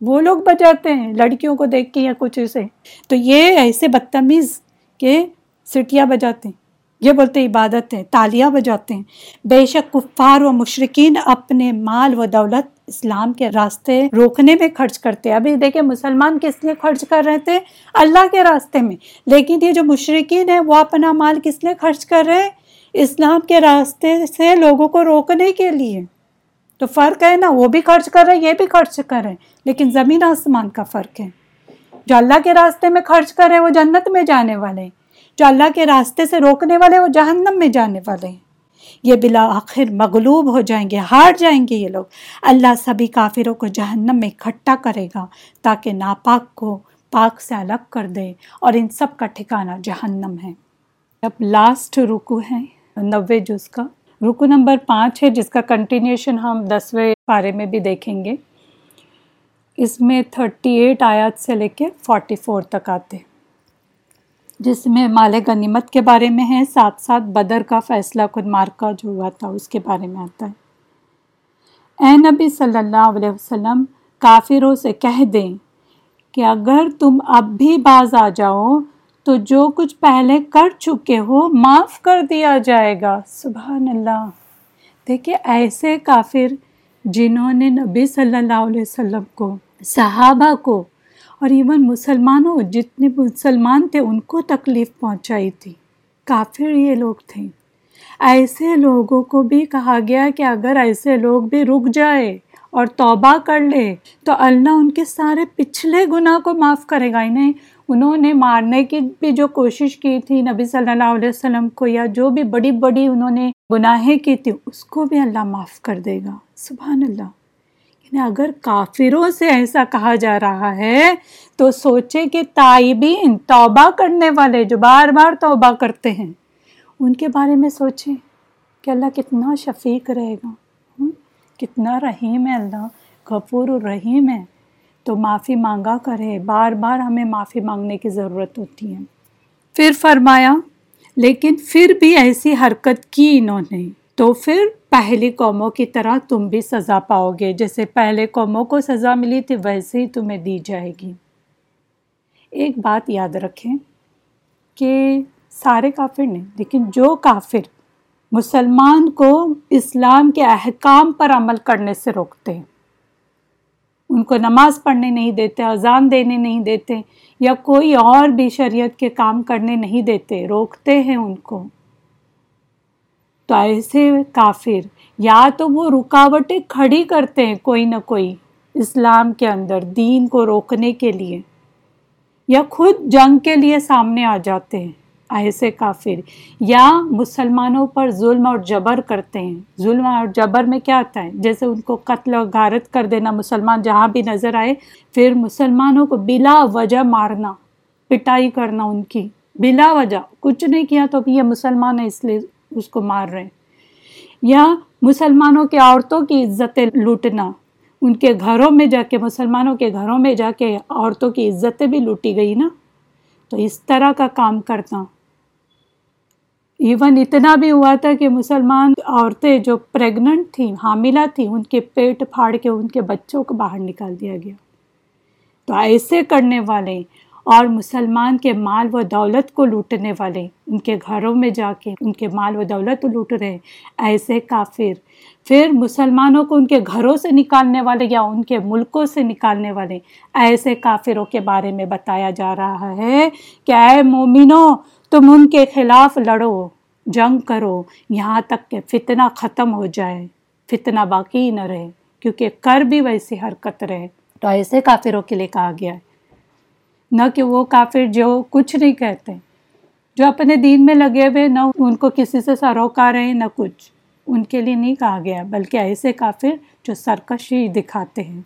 [SPEAKER 1] وہ لوگ بجاتے ہیں۔ لڑکیوں کو دیکھ کے یا کچھ اسے۔ تو یہ ایسے بدتمیز کے سٹیاں بجاتے ہیں۔ یہ بولتے عبادت ہے تالیاں بجاتے ہیں۔ بے شک کفار و مشرقین اپنے مال و دولت اسلام کے راستے روکنے میں خرچ کرتے ہیں۔ ابھی دیکھیں مسلمان کس لیے خرچ کر رہے تھے؟ اللہ کے راستے میں۔ لیکن یہ جو مشرقین ہیں، وہ اپنا مال کس لیے خرچ کر رہے ہیں؟ اسلام کے راستے سے لوگوں کو روکنے کے لیے۔ تو فرق ہے نا، وہ بھی خرچ کر رہے ہیں، یہ بھی خرچ کر رہے ہیں۔ لیکن زمین آسمان کا فرق ہے۔ جو اللہ کے راستے میں خرچ کر رہے وہ جنت میں جانے والے ہیں۔ جو اللہ کے راستے سے روکنے والے وہ جہنم میں جانے والے ہیں۔ یہ بلا آخر مغلوب ہو جائیں گے، ہار جائیں گے یہ لوگ۔ اللہ سبھی کافروں کو جہنم میں اکٹھا کرے گا تاکہ ناپاک کو پاک سے الگ کر دے اور ان سب کا ٹھکانہ جہنم ہے۔ اب لاسٹ رکو ہے، نوے جز کا۔ رکو نمبر پانچ ہے، جس کا کنٹینیوشن ہم دسویں پارے میں بھی دیکھیں گے۔ اس میں تھرٹی ایٹ آیات سے لے کے فورٹی فور تک آتے جس میں مال غنیمت کے بارے میں ہے، ساتھ ساتھ بدر کا فیصلہ خود مارکا جو ہوا تھا، اس کے بارے میں آتا ہے۔ اے نبی صلی اللہ علیہ وسلم، کافروں سے کہہ دیں کہ اگر تم اب بھی باز آ جاؤ، تو جو کچھ پہلے کر چکے ہو، معاف کر دیا جائے گا۔ سبحان اللہ۔ دیکھیے، ایسے کافر جنہوں نے نبی صلی اللہ علیہ وسلم کو، صحابہ کو اور ایون مسلمانوں، جتنے مسلمان تھے، ان کو تکلیف پہنچائی تھی۔ کافر یہ لوگ تھے۔ ایسے لوگوں کو بھی کہا گیا کہ اگر ایسے لوگ بھی رک جائے اور توبہ کر لے، تو اللہ ان کے سارے پچھلے گناہ کو معاف کرے گا۔ انہیں، انہوں نے مارنے کی بھی جو کوشش کی تھی، نبی صلی اللہ علیہ وسلم کو یا جو بھی بڑی بڑی انہوں نے گناہیں کی تھی، اس کو بھی اللہ معاف کر دے گا۔ سبحان اللہ۔ یعنی اگر کافروں سے ایسا کہا جا رہا ہے تو سوچے کہ تائبین توبہ کرنے والے جو بار بار توبہ کرتے ہیں، ان کے بارے میں سوچیں کہ اللہ کتنا شفیق رہے گا۔ کتنا رحیم ہے اللہ، غفور الرحیم ہے۔ تو معافی مانگا کرے، بار بار ہمیں معافی مانگنے کی ضرورت ہوتی ہے۔ پھر فرمایا، لیکن پھر بھی ایسی حرکت کی انہوں نے۔ تو پھر پہلی قوموں کی طرح تم بھی سزا پاؤ گے۔ جیسے پہلے قوموں کو سزا ملی تھی، ویسے ہی تمہیں دی جائے گی۔ ایک بات یاد رکھیں کہ سارے کافر نہیں، لیکن جو کافر مسلمان کو اسلام کے احکام پر عمل کرنے سے روکتے ہیں، ان کو نماز پڑھنے نہیں دیتے، اذان دینے نہیں دیتے، یا کوئی اور بھی شریعت کے کام کرنے نہیں دیتے، روکتے ہیں ان کو۔ تو ایسے کافر۔ یا تو وہ رکاوٹیں کھڑی کرتے ہیں کوئی نہ کوئی اسلام کے اندر دین کو روکنے کے لیے، یا خود جنگ کے لیے سامنے آ جاتے ہیں ایسے کافر۔ یا مسلمانوں پر ظلم اور جبر کرتے ہیں۔ ظلم اور جبر میں کیا آتا ہے؟ جیسے ان کو قتل و غارت کر دینا، مسلمان جہاں بھی نظر آئے، پھر مسلمانوں کو بلا وجہ مارنا، پٹائی کرنا ان کی، بلا وجہ۔ کچھ نہیں کیا تو یہ مسلمان ہے اس لیے اس کو مار رہے ہیں۔ یا مسلمانوں کے عورتوں کی عزتیں لوٹنا۔ ان کے گھروں میں جا کے، مسلمانوں کے گھروں میں جا کے عورتوں کی عزتیں بھی لوٹی گئی نا۔ تو اس طرح کا کام کرنا ایون اتنا بھی ہوا تھا کہ مسلمان عورتیں جو پریگننٹ تھیں، حاملہ تھیں، ان کے پیٹ پھاڑ کے، ان کے بچوں کو باہر نکال دیا گیا۔ تو ایسے کرنے والے اور مسلمان کے مال و دولت کو لوٹنے والے، ان کے گھروں میں جا کے ان کے مال و دولت لوٹ رہے ایسے کافر، پھر مسلمانوں کو ان کے گھروں سے نکالنے والے یا ان کے ملکوں سے نکالنے والے، ایسے کافروں کے بارے میں بتایا جا رہا ہے کہ اے مومنو تم ان کے خلاف لڑو، جنگ کرو، یہاں تک کہ فتنہ ختم ہو جائے، فتنہ باقی نہ رہے، کیونکہ کر بھی ویسی حرکت رہے۔ تو ایسے کافروں کے لیے کہا گیا ہے نہ کہ وہ کافر جو کچھ نہیں کہتے، جو اپنے دین میں لگے ہوئے، نہ ان کو کسی سے سروکا رہے نہ کچھ۔ ان کے لیے نہیں کہا گیا، بلکہ ایسے کافر جو سرکشی دکھاتے ہیں،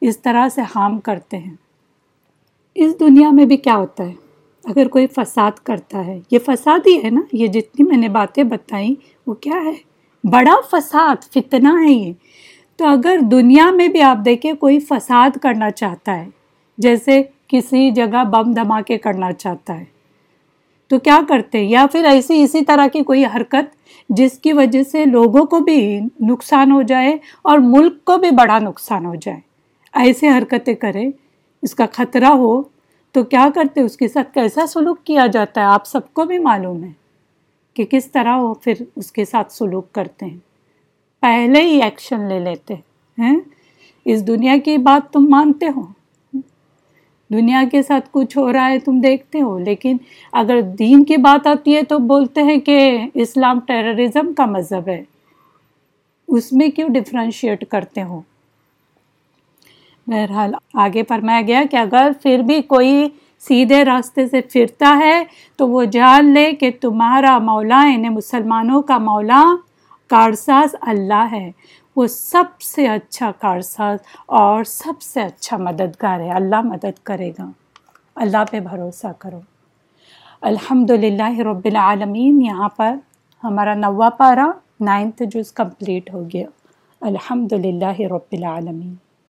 [SPEAKER 1] اس طرح سے حام کرتے ہیں۔ اس دنیا میں بھی کیا ہوتا ہے؟ اگر کوئی فساد کرتا ہے، یہ فساد ہی ہے نا، یہ جتنی میں نے باتیں بتائیں، وہ کیا ہے؟ بڑا فساد، فتنہ ہے یہ۔ تو اگر دنیا میں بھی آپ دیکھیں، کوئی فساد کرنا چاہتا ہے، جیسے کسی جگہ بم دھماکے کرنا چاہتا ہے۔ تو کیا کرتے؟ یا پھر ایسی اسی طرح کی کوئی حرکت جس کی وجہ سے لوگوں کو بھی نقصان ہو جائے اور ملک کو بھی بڑا نقصان ہو جائے۔ ایسے حرکتیں کرے اس کا خطرہ ہو تو کیا کرتے؟ اس کے ساتھ کیسا سلوک کیا جاتا ہے؟ آپ سب کو بھی معلوم ہے کہ کس طرح وہ پھر اس کے ساتھ سلوک کرتے ہیں۔ پہلے ہی ایکشن لے لیتے ہیں۔ ہاں؟ اس دنیا کی بات تم مانتے ہو۔ دنیا کے ساتھ کچھ ہو رہا ہے، تم دیکھتے ہو۔ لیکن اگر دین کی بات آتی ہے تو بولتے ہیں کہ اسلام ٹیررزم کا مذہب ہے۔ اس میں کیوں ڈفرینشیٹ کرتے ہو؟ بہرحال آگے فرمایا گیا کہ اگر پھر بھی کوئی سیدھے راستے سے پھرتا ہے تو وہ جان لے کہ تمہارا مولا یعنی مسلمانوں کا مولا، کارساز اللہ ہے۔ وہ سب سے اچھا کارساز اور سب سے اچھا مددگار ہے۔ اللہ مدد کرے گا۔ اللہ پہ بھروسہ کرو۔ الحمد للہ رب العالمین، یہاں پر ہمارا نوا پارا نائنتھ جز کمپلیٹ ہو گیا۔ الحمد للہ رب العالمین۔